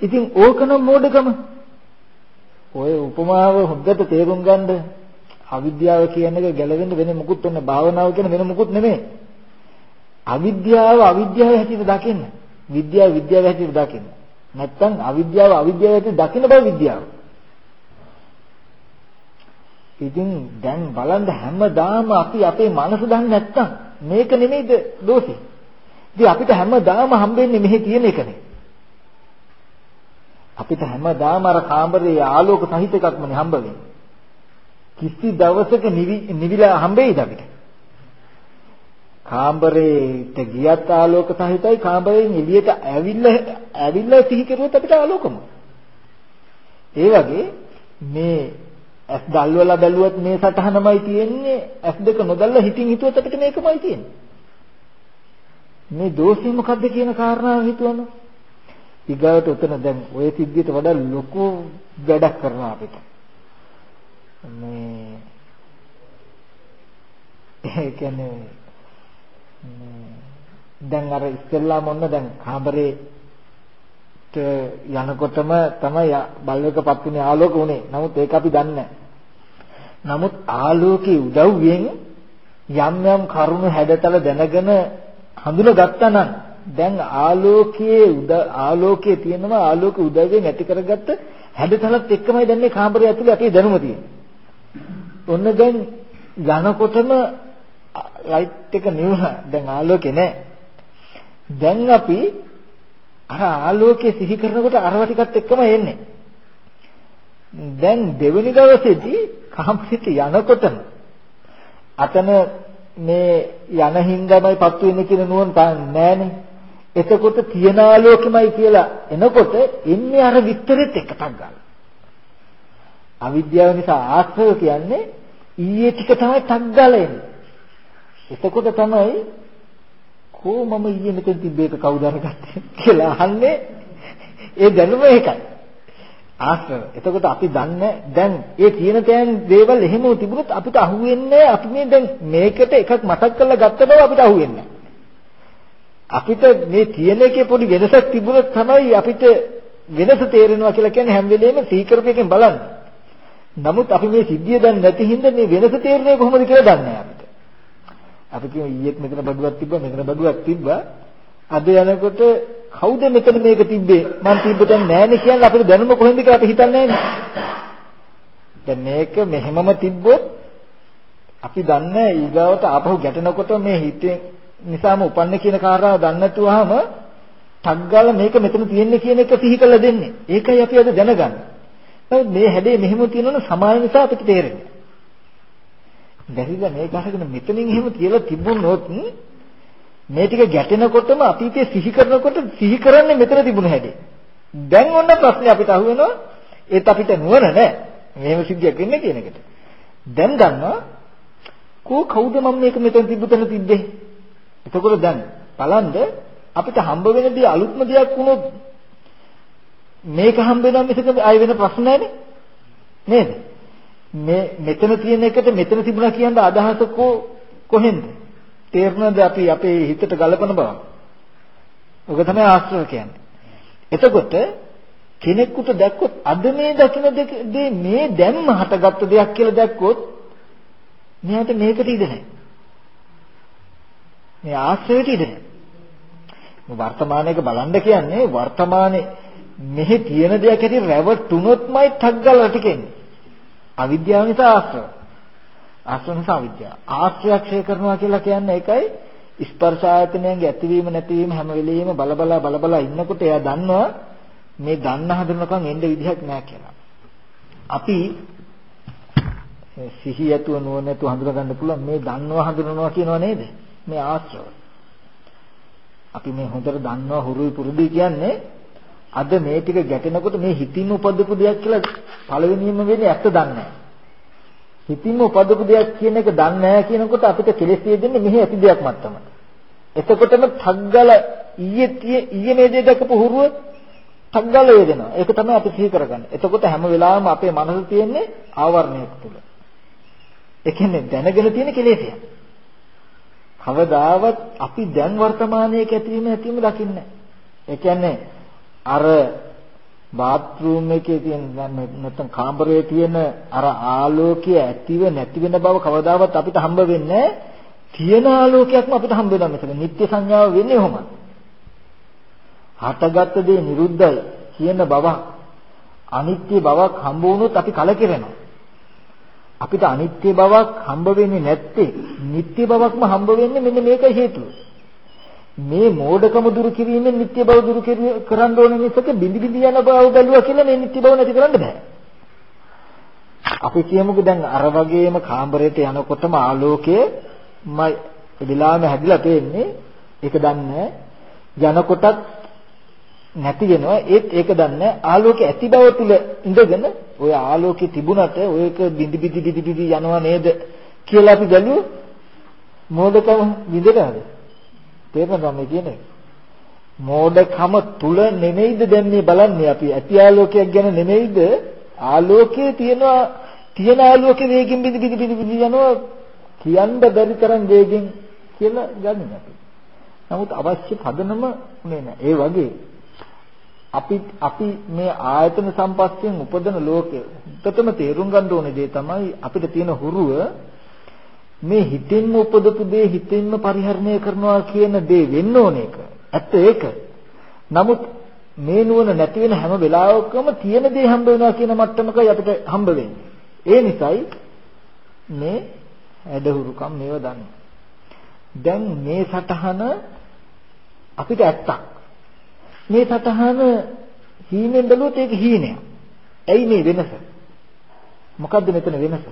ඉතින් ඕකනම් මෝඩකම. ඔය උපමාව හොද්දට තේරුම් ගන්න අවිද්‍යාව කියන එක ගැලවෙන්න වෙන මොකුත් ඔන්න භාවනාව කියන වෙන මොකුත් නෙමෙයි. අවිද්‍යාව අවිද්‍යාව හැටියට දකින්න. විද්‍යාව විද්‍යාව හැටියට දකින්න. නැත්තම් අවිද්‍යාව අවිද්‍යාව හැටියට දකින්න බව විද්‍යාව. ඉතින් දැන් බලන්න හැමදාම අපි අපේ මනස දන්නේ නැත්තම් මේක නෙමෙයිද දෝෂේ. ඉතින් අපිට හැමදාම හම්බෙන්නේ මෙහි තියෙන එකනේ. අපිට හැමදාම අර කාමරයේ ආලෝක සහිත එකක්මනේ හම්බ වෙන්නේ. කිසි දවසක නිවිලා හම්බෙයිද අපිට? කාමරේට ගියත් ආලෝක සහිතයි කාමරයෙන් එළියට ඇවිල්ලා ඇවිල්ලා සිහි කරුවොත් අපිට ආලෝකම. ඒ වගේ මේ ඇස් දැල්වලා බැලුවත් මේ සටහනමයි තියෙන්නේ ඇස් දෙක නොදැල්ලා හිතින් හිතුවත් අපිට මේකමයි තියෙන්නේ. මේ දෝෂය මොකද්ද කියන කාරණාව හිතුවම ඊගාවට උතන දැන් ওই සිද්ධියට වඩා ලොකු වැඩක් කරනවා අපිට. මේ ඒ කියන්නේ දැන් අර ඉස්සෙල්ලාම ඔන්න දැන් කාමරේට යනකොටම තමයි බල්වකපත් වෙන ආලෝක උනේ. නමුත් ඒක අපි දන්නේ නමුත් ආලෝකයේ උදව්වෙන් යම් යම් කරුණු හැඩතල දැනගෙන හඳුනගත්තා නම් දැන් ආලෝකයේ උද ආලෝකයේ තියෙනවා ආලෝක උදව්වෙන් ඇති කරගත්ත හැඩතලත් එක්කමයි දැන් මේ කාමරය ඇතුලේ අපේ දැනුම තියෙන්නේ. ඔන්න දැන් යනකොටම ලයිට් එක නිවුණා. දැන් ආලෝකේ නැහැ. දැන් අපි අර ආලෝකයේ සිහි කරනකොට අරව ටිකත් එක්කම එන්නේ. දැන් දෙවෙනි දවසේදී කාමරෙට යනකොටම අතන මේ යන හින්දාමයි පත්තු වෙන්නේ කියන නුවණ නෑනේ. එතකොට තියන ආලෝකෙමයි කියලා එනකොට එන්නේ අර විස්තරෙත් එකටක් ගන්න. අවිද්‍යාව නිසා ආශ්‍රය කියන්නේ ඊයේ ටික තමයි ටක් ගාලා එන්නේ. එතකොට තමයි කෝ මම ඊයේ මෙතන තිබ්බේක කවුද අරගත්තේ කියලා අහන්නේ ඒ දැනුම ඒකයි. ආශ්‍රව. එතකොට අපි දන්නේ දැන් ඒ තියෙන තැන් දේවල් එහෙම තිබුණොත් අපිට අහුවෙන්නේ අපි මේ දැන් මේකට එකක් මතක් කරලා ගත්ත බව අපිට අහුවෙන්නේ අපිට මේ තියෙන එකේ පොඩි වෙනසක් තිබුණොත් තමයි අපිට වෙනස තේරෙනවා කියලා කියන්නේ හැම වෙලෙම සීකරපයකින් බලන්න. නමුත් අපි මේ සිද්ධිය දන්නේ නැති හින්දා මේ වෙනස තේරෙන්නේ කොහොමද කියලා දන්නේ අපිට. අපි කියමු ඊයේත් මෙතන බඩුවක් තිබ්බා මෙතන බඩුවක් තිබ්බා. අද යනකොට කවුද මෙතන මේක තිබ්බේ? මං තිබ්බ තැන නෑනේ කියලා අපිට දැනුම කොහෙන්ද කියලා අපි හිතන්නේ දැන් මේක මෙහෙමම තිබ්බොත් අපි දන්නේ ඊගාවට ආපහු ගැටෙනකොට මේ හිතේ නිසාම උපන්න කියන කාරණාව දන්නේ නැතුවම ටක් ගාලා මේක මෙතන තියෙන්නේ කියන එක සිහි කරලා දෙන්නේ. ඒකයි අපි අද දැනගන්නේ. නමුත් මේ හැඩේ මෙහෙම තියෙනවනේ සමාන නිසා අපිට තේරෙන්නේ. බැරිද මේක අහගෙන මෙතනින් එහෙම කියලා තිබුණොත් මේ ටික ගැටෙනකොටම අතීතයේ සිහි කරනකොට සිහි කරන්නේ මෙතන තිබුණ හැටි. දැන් ඔන්න ප්‍රශ්නේ අපිට අහුවෙනවා ඒත් අපිට නුවණ නැහැ. මේව සිද්ධියක් වෙන්නේ කියන එකට. දැන් දන්නවා කෝ කවුද මම මේක මෙතන තිබුතන තිබ්බේ? එතකොට දැන් බලන්න අපිට හම්බ වෙන දේ අලුත්ම දෙයක් වුණොත් මේක හම්බ වෙනවා මිසක ආය වෙන ප්‍රශ්න නැහැනේ. නේද? මේ මෙතන තියෙන එකට මෙතන තිබුණා කියන අදහස කොහෙන්ද? තේරුණාද අපි අපේ හිතට ගලපන බව? ඔක තමයි ආශ්‍රව කියන්නේ. එතකොට කෙනෙකුට දැක්කොත් අද මේ දකින්න දේ මේ දැම්ම හටගත්ත දෙයක් කියලා දැක්කොත් මෙයාට මේකට ඉඩ නැහැ. මේ ආශ්‍රවයට ඉඩ නැහැ. වර්තමානයක බලන්න කියන්නේ වර්තමානයේ මෙහි තියෙන දෙයක් ඇති රැවටුනොත්මයි ටක් ගාලා ටිකෙන්නේ. අවිද්‍යාව නිසා ආශ්‍රව. ආශ්‍රව නිසා අවිද්‍යාව. ආශ්‍රයක්ෂය කරනවා කියලා කියන්නේ ඒකයි ස්පර්ශ ආයතනයන්ගේ ඇතිවීම නැතිවීම හැම වෙලෙම බලබලා බලබලා ඉන්නකොට එයා දන්නවා මේ දන්න හදනකම් එන්න විදිහක් නැහැ කියලා. අපි සිහිය ඇතුව නුවණ ඇතුව හඳුනා ගන්න පුළුවන් මේ දන්නවා හඳුනනවා කියනව නේද? මේ ආශ්‍රව. අපි මේ හොඳට දන්නවා හුරුයි පුරුදුයි කියන්නේ අද මේ ටික ගැටෙනකොට මේ හිතින්ම උපදපු දෙයක් කියලා පළවෙනියෙන්ම වෙන්නේ ඇත්ත දන්නේ නැහැ. හිතින්ම උපදපු දෙයක් කියන එක දන්නේ නැහැ කියනකොට අපිට කෙලෙස් දෙන්නේ මෙහි ඇති දෙයක් මත්තමට. එතකොටම ඨග්ගල ඊයේ ඊයේ මේ දේ දැකපු හුරුව ඨග්ගල වේදෙනවා. ඒක තමයි අපි සිහි කරගන්නේ. එතකොට හැම වෙලාවෙම අපේ මනස තියෙන්නේ ආවරණයක් තුල. ඒ කියන්නේ දැනගෙන තියෙන කෙලෙසයක්. කවදාවත් අපි දැන් වර්තමානයේ ඇතිවීම නැතිවීම දකින්නේ නැහැ. ඒ කියන්නේ අර බාත් รู ම් එකේ තියෙන නැත්නම් කාමරයේ තියෙන අර ආලෝකය ඇතිව නැති වෙන බව කවදාවත් අපිට හම්බ වෙන්නේ තියෙන ආලෝකයක්ම අපිට හම්බ වෙනවා මෙතන. නිත්‍ය සංඥාව වෙන්නේ කොහොමද? හටගත් දේ නිරුද්ධයි කියන බව අනිත්‍ය බවක් හම්බ වුණොත් අපි කලකිරෙනවා. අපිට අනිත්‍ය බවක් හම්බ වෙන්නේ නැත්තේ නිට්ටය බවක්ම හම්බ වෙන්නේ මෙන්න මේකයි හේතුව. මේ මෝඩකම දුරු කිරීමෙන් නිට්ටය බව දුරු කරන්න ඕන මිසක බිඳි බිඳි යන බව බැලුවා කියලා මේ නිට්ටය බව නැති කරන්න බෑ. අපි කියමුකෝ දැන් අර වගේම කාමරයට යනකොටම ආලෝකය මයි එදලාම හැදිලා තියෙන්නේ. ඒක දන්නේ යනකොටත් නැති වෙනවා. ඒත් ඒක දන්නේ ආලෝකය ඇති බව තුල ඉඳගෙන ওই ආලෝකය තිබුණට ඔයක බිඳි බිඳි බිඳි බිඳි යනවා නේද කියලා අපි බැලුවොත් මෝඩකම විඳිනවද තේරෙනවද මේ කියන්නේ මෝඩකම තුල නෙමෙයිද දැන් මේ බලන්නේ අපි ඇති ආලෝකයක් ගැන නෙමෙයිද ආලෝකයේ තියෙනවා තියෙන ආලෝකයේ වේගින් බිඳි බිඳි බිඳි බිඳි යනවා කියන්න බැරි තරම් වේගෙන් කියලා ගන්න අපි. නමුත් අවශ්‍ය පදනම උනේ නැහැ. ඒ වගේ අපි අපි මේ ආයතන සම්පස්යෙන් උපදින ලෝකෙ උත්තම තේරුම් ගන්න ඕනේ දේ තමයි අපිට තියෙන හුරුව මේ හිතින්ම උපදපු දේ හිතින්ම පරිහරණය කරනවා කියන දේ වෙන්න ඕනේ ඒක. ඇත්ත ඒක. නමුත් මේ නුවණ නැති වෙන හැම වෙලාවකම තියෙන දේ හම්බ වෙනවා කියන මට්ටමකයි අපිට හම්බ වෙන්නේ. ඒ නිසායි මේ ඇදහුරුකම් මේව දන්නේ. දැන් මේ සටහන අපිට ඇත්තක්. මේ සතහන හීනෙන් බැලුවොත් ඒක හීනයක්. ඇයි මේ වෙනස? මොකද්ද මෙතන වෙනස?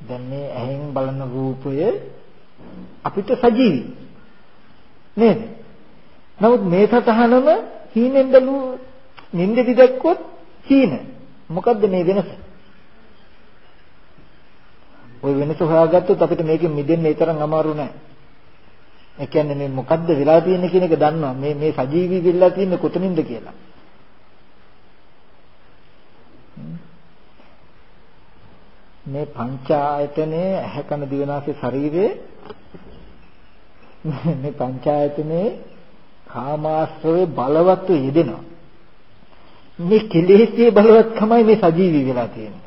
දැන් මේ ඇහෙන් බලන රූපය අපිට සජීවි. නේද? නමුත් මේ සතහනම හීනෙන් බැලුවොත් නින්දෙදි දැක්කොත් හීන. මොකද්ද මේ වෙනස? ওই වෙනස හොයාගත්තොත් අපිට මේකෙන් මිදෙන්න ඒ තරම් අමාරු නෑ. ඒ කියන්නේ මේ මොකද්ද වෙලා තියෙන්නේ කියන එක දන්නවා. මේ මේ සජීවී වෙලා තියෙන්නේ කොතනින්ද කියලා. මේ පංච ආයතනේ ඇහැ කන දිවනාසය ශරීරයේ මේ පංච ආයතනේ කාමාශ්‍රවේ බලවත්ව යෙදෙනවා. මේ කෙලෙස්යේ බලවත්කමයි මේ සජීවී වෙලා තියෙන්නේ.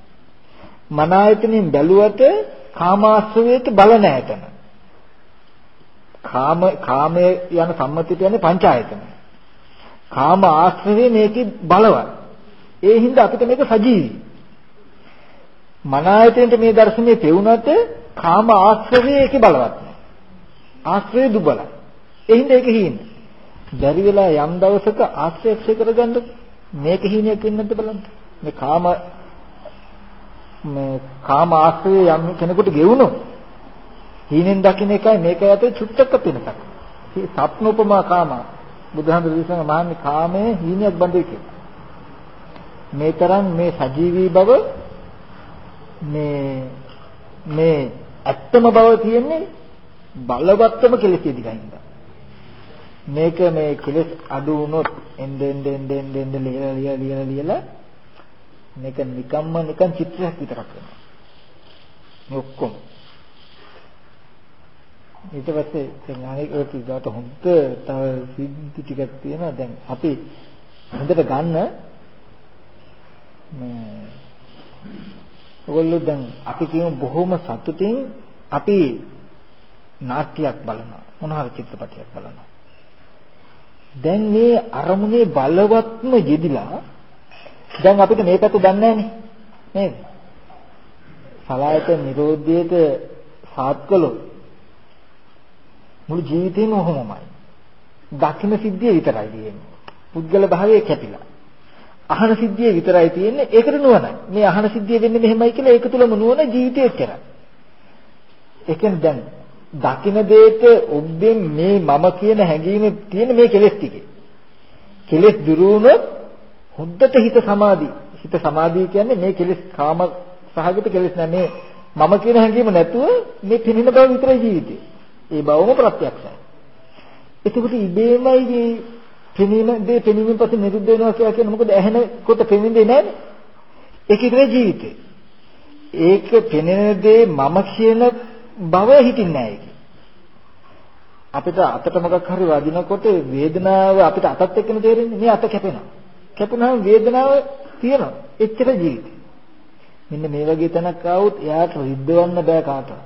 මන ආයතනෙන් බැලුවට කාමාශ්‍රවයට බල නැහැතන. කාම කාමයේ යන සම්මතියට යන්නේ පංච ආයතන. කාම ආශ්‍රවේ මේකේ බලවත්. ඒ හින්දා අපිට මේක සජීවී. මන ආයතනෙට මේ දර්ශනේ පෙවුනට කාම ආශ්‍රවේ ඒකේ බලවත් නැහැ. ආශ්‍රය දුබලයි. ඒ හින්දා ඒක හීන. බැරි වෙලා යම් දවසක ආශ්‍රයක්ෂය කරගන්න මේක හීනයක් වෙන්නත් බලන්න. මේ කාම මේ කාම ආශ්‍රය යම් කෙනෙකුට ගෙවුනොත් හීනෙන් දකින්න එකයි මේක ඇතේ චුට්ටක වෙනසක්. මේ සත්නෝපමා කාම බුදුහාමුදුරු විශ්වාස මහන්නේ කාමයේ හීනයක් බඳේ කියලා. මේ තරම් මේ සජීවී බව මේ මේ ඇත්තම බව තියෙන්නේ බලවත්වම කෙලෙස් දිගින්ද. මේක මේ කෙලෙස් අඩු වුණොත් එන්න එන්න එන්න එන්න එන්න ලියලා ලියලා ලියලා ලියලා මේක නිකම්ම නිකන් චිත්‍රයක් විතරක් වෙනවා. මේ ඔක්කොම. ඊට පස්සේ දැන් අනෙක් ඔය කිව්වට හොඳ තව සිද්ධි ටිකක් තියෙනවා. දැන් අපි හොඳට ගන්න මේ ඔයගොල්ලෝ දැන් අපි කියමු බොහොම සතුටින් අපි නාට්‍යයක් බලනවා. මොන හරි චිත්‍රපටයක් බලනවා. දැන් මේ අරමුණේ බලවත්ම යෙදිලා දැන් අපිට මේ පැත්ත දන්නේ නැහනේ නේද? සලායත නිරෝධයට සාත් කළොත් මුළු ජීවිතේම ඔහොමමයි. දකින්න සිද්ධිය විතරයි තියෙන්නේ. පුද්ගල භාවයේ කැපිලා. අහන සිද්ධිය විතරයි තියෙන්නේ. ඒකට නුවණයි. මේ අහන සිද්ධිය වෙන්නේ මෙහෙමයි කියලා ඒක තුලම නුවණ ජීවිතේ එච්චරයි. ඒ කියන්නේ දැන් දකින දෙයට ඔබෙන් මේ මම කියන හැඟීම තියෙන මේ කෙලෙස් ටිකේ. කෙලෙස් දුරු වුණොත් හොද්දට හිත සමාධි. හිත සමාධිය කියන්නේ මේ කෙලෙස් කාම සහගත කෙලෙස් නැමේ මම කියන හැඟීම නැතුව මේ පිනින බව විතරයි ජීවිතේ. ඒ බවම ප්‍රත්‍යක්ෂයි. එතකොට ඉබේමයි මේ පෙනීම දේ පෙනීමෙන් පස්සේ නිරුද්ධ වෙනවා කියලා කියන්නේ මොකද ඇහෙනකොට පෙනෙන්නේ නැහැනේ. ඒක ඉතින් ජීවිතේ. ඒක පෙනෙන දේ මම කියන බව හිතින්නේ නැහැ අපිට අතට මොකක් හරි වදිනකොට වේදනාව අපිට අතත් එක්කම තේරෙන්නේ මේ අත කැපෙනවා. කැපුණාම වේදනාව තියෙනවා. එච්චර ජීවිතේ. මෙන්න මේ වගේ තැනක් ආවොත් එයාට රිද්දවන්න බෑ කාටවත්.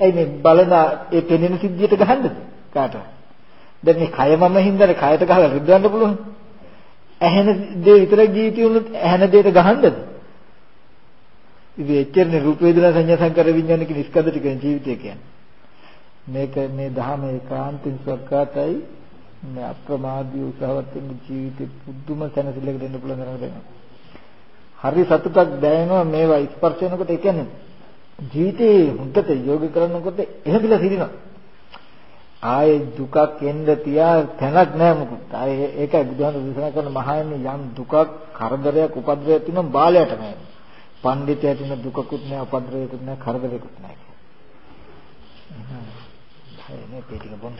ඇයි මේ බලන ඒ පෙනෙන සිද්ධියට ගහන්නද කාටවත්? දැන් මේ කය මම හින්දානේ කයට ගහලා රිද්දවන්න පුළුවන්. ඇහෙන දේ විතරක් ජීවිතේ වුණොත් ඇහෙන දෙයට ගහන්නද? ඉතින් එච්චරනේ රූප වේදනා සංඥා සංකාර විඥාන කියන ස්කන්ධ ටික ජීවිතය කියන්නේ. මේක මේ ධහම ඒකාන්තින් සක්කාතයි මේ අප්‍රමාදී උසාවත් වෙන ජීවිතේ පුදුම සැනසෙල්ලකට එන්න පුළුවන් තරමට එනවා. හරි සතුටක් දැනෙනවා මේවා ස්පර්ශ වෙනකොට ඒ කියන්නේ ජීවිතේ හොඳට යෝග කරනකොට එහෙදලා සිරිනවා. ආයේ දුකක් එන්න තියා තැනක් නැහැ මොකුත්. ආයේ ඒකයි බුදුහාමුදුරු දේශනා කරන මහායන යම් දුකක් කරදරයක් උපද්‍රවයක් තියෙනවා බාලයට නැහැ. පඬිතයට ඉන්න දුකකුත් නැහැ, උපද්‍රවයකුත් නැහැ, කරදරයකුත් නැහැ. එහෙනම් මේ පිටික බොන්න.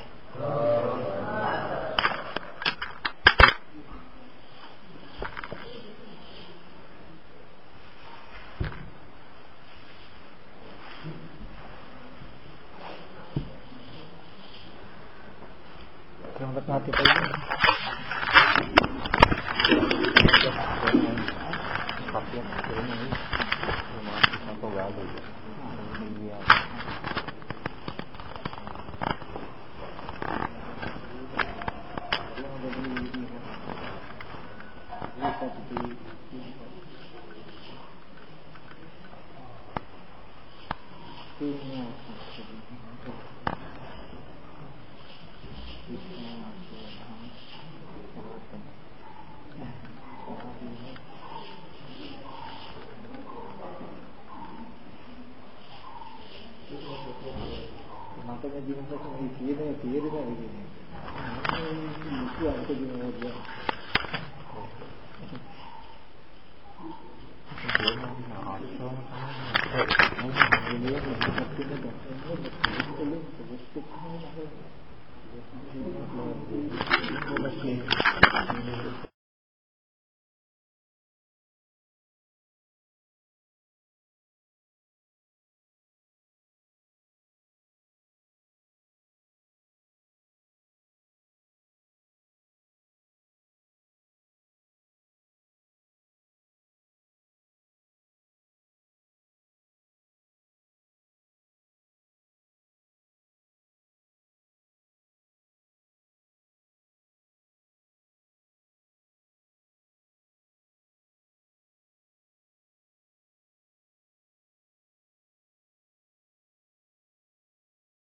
ක්‍රමකට නාට්‍ය Thank you.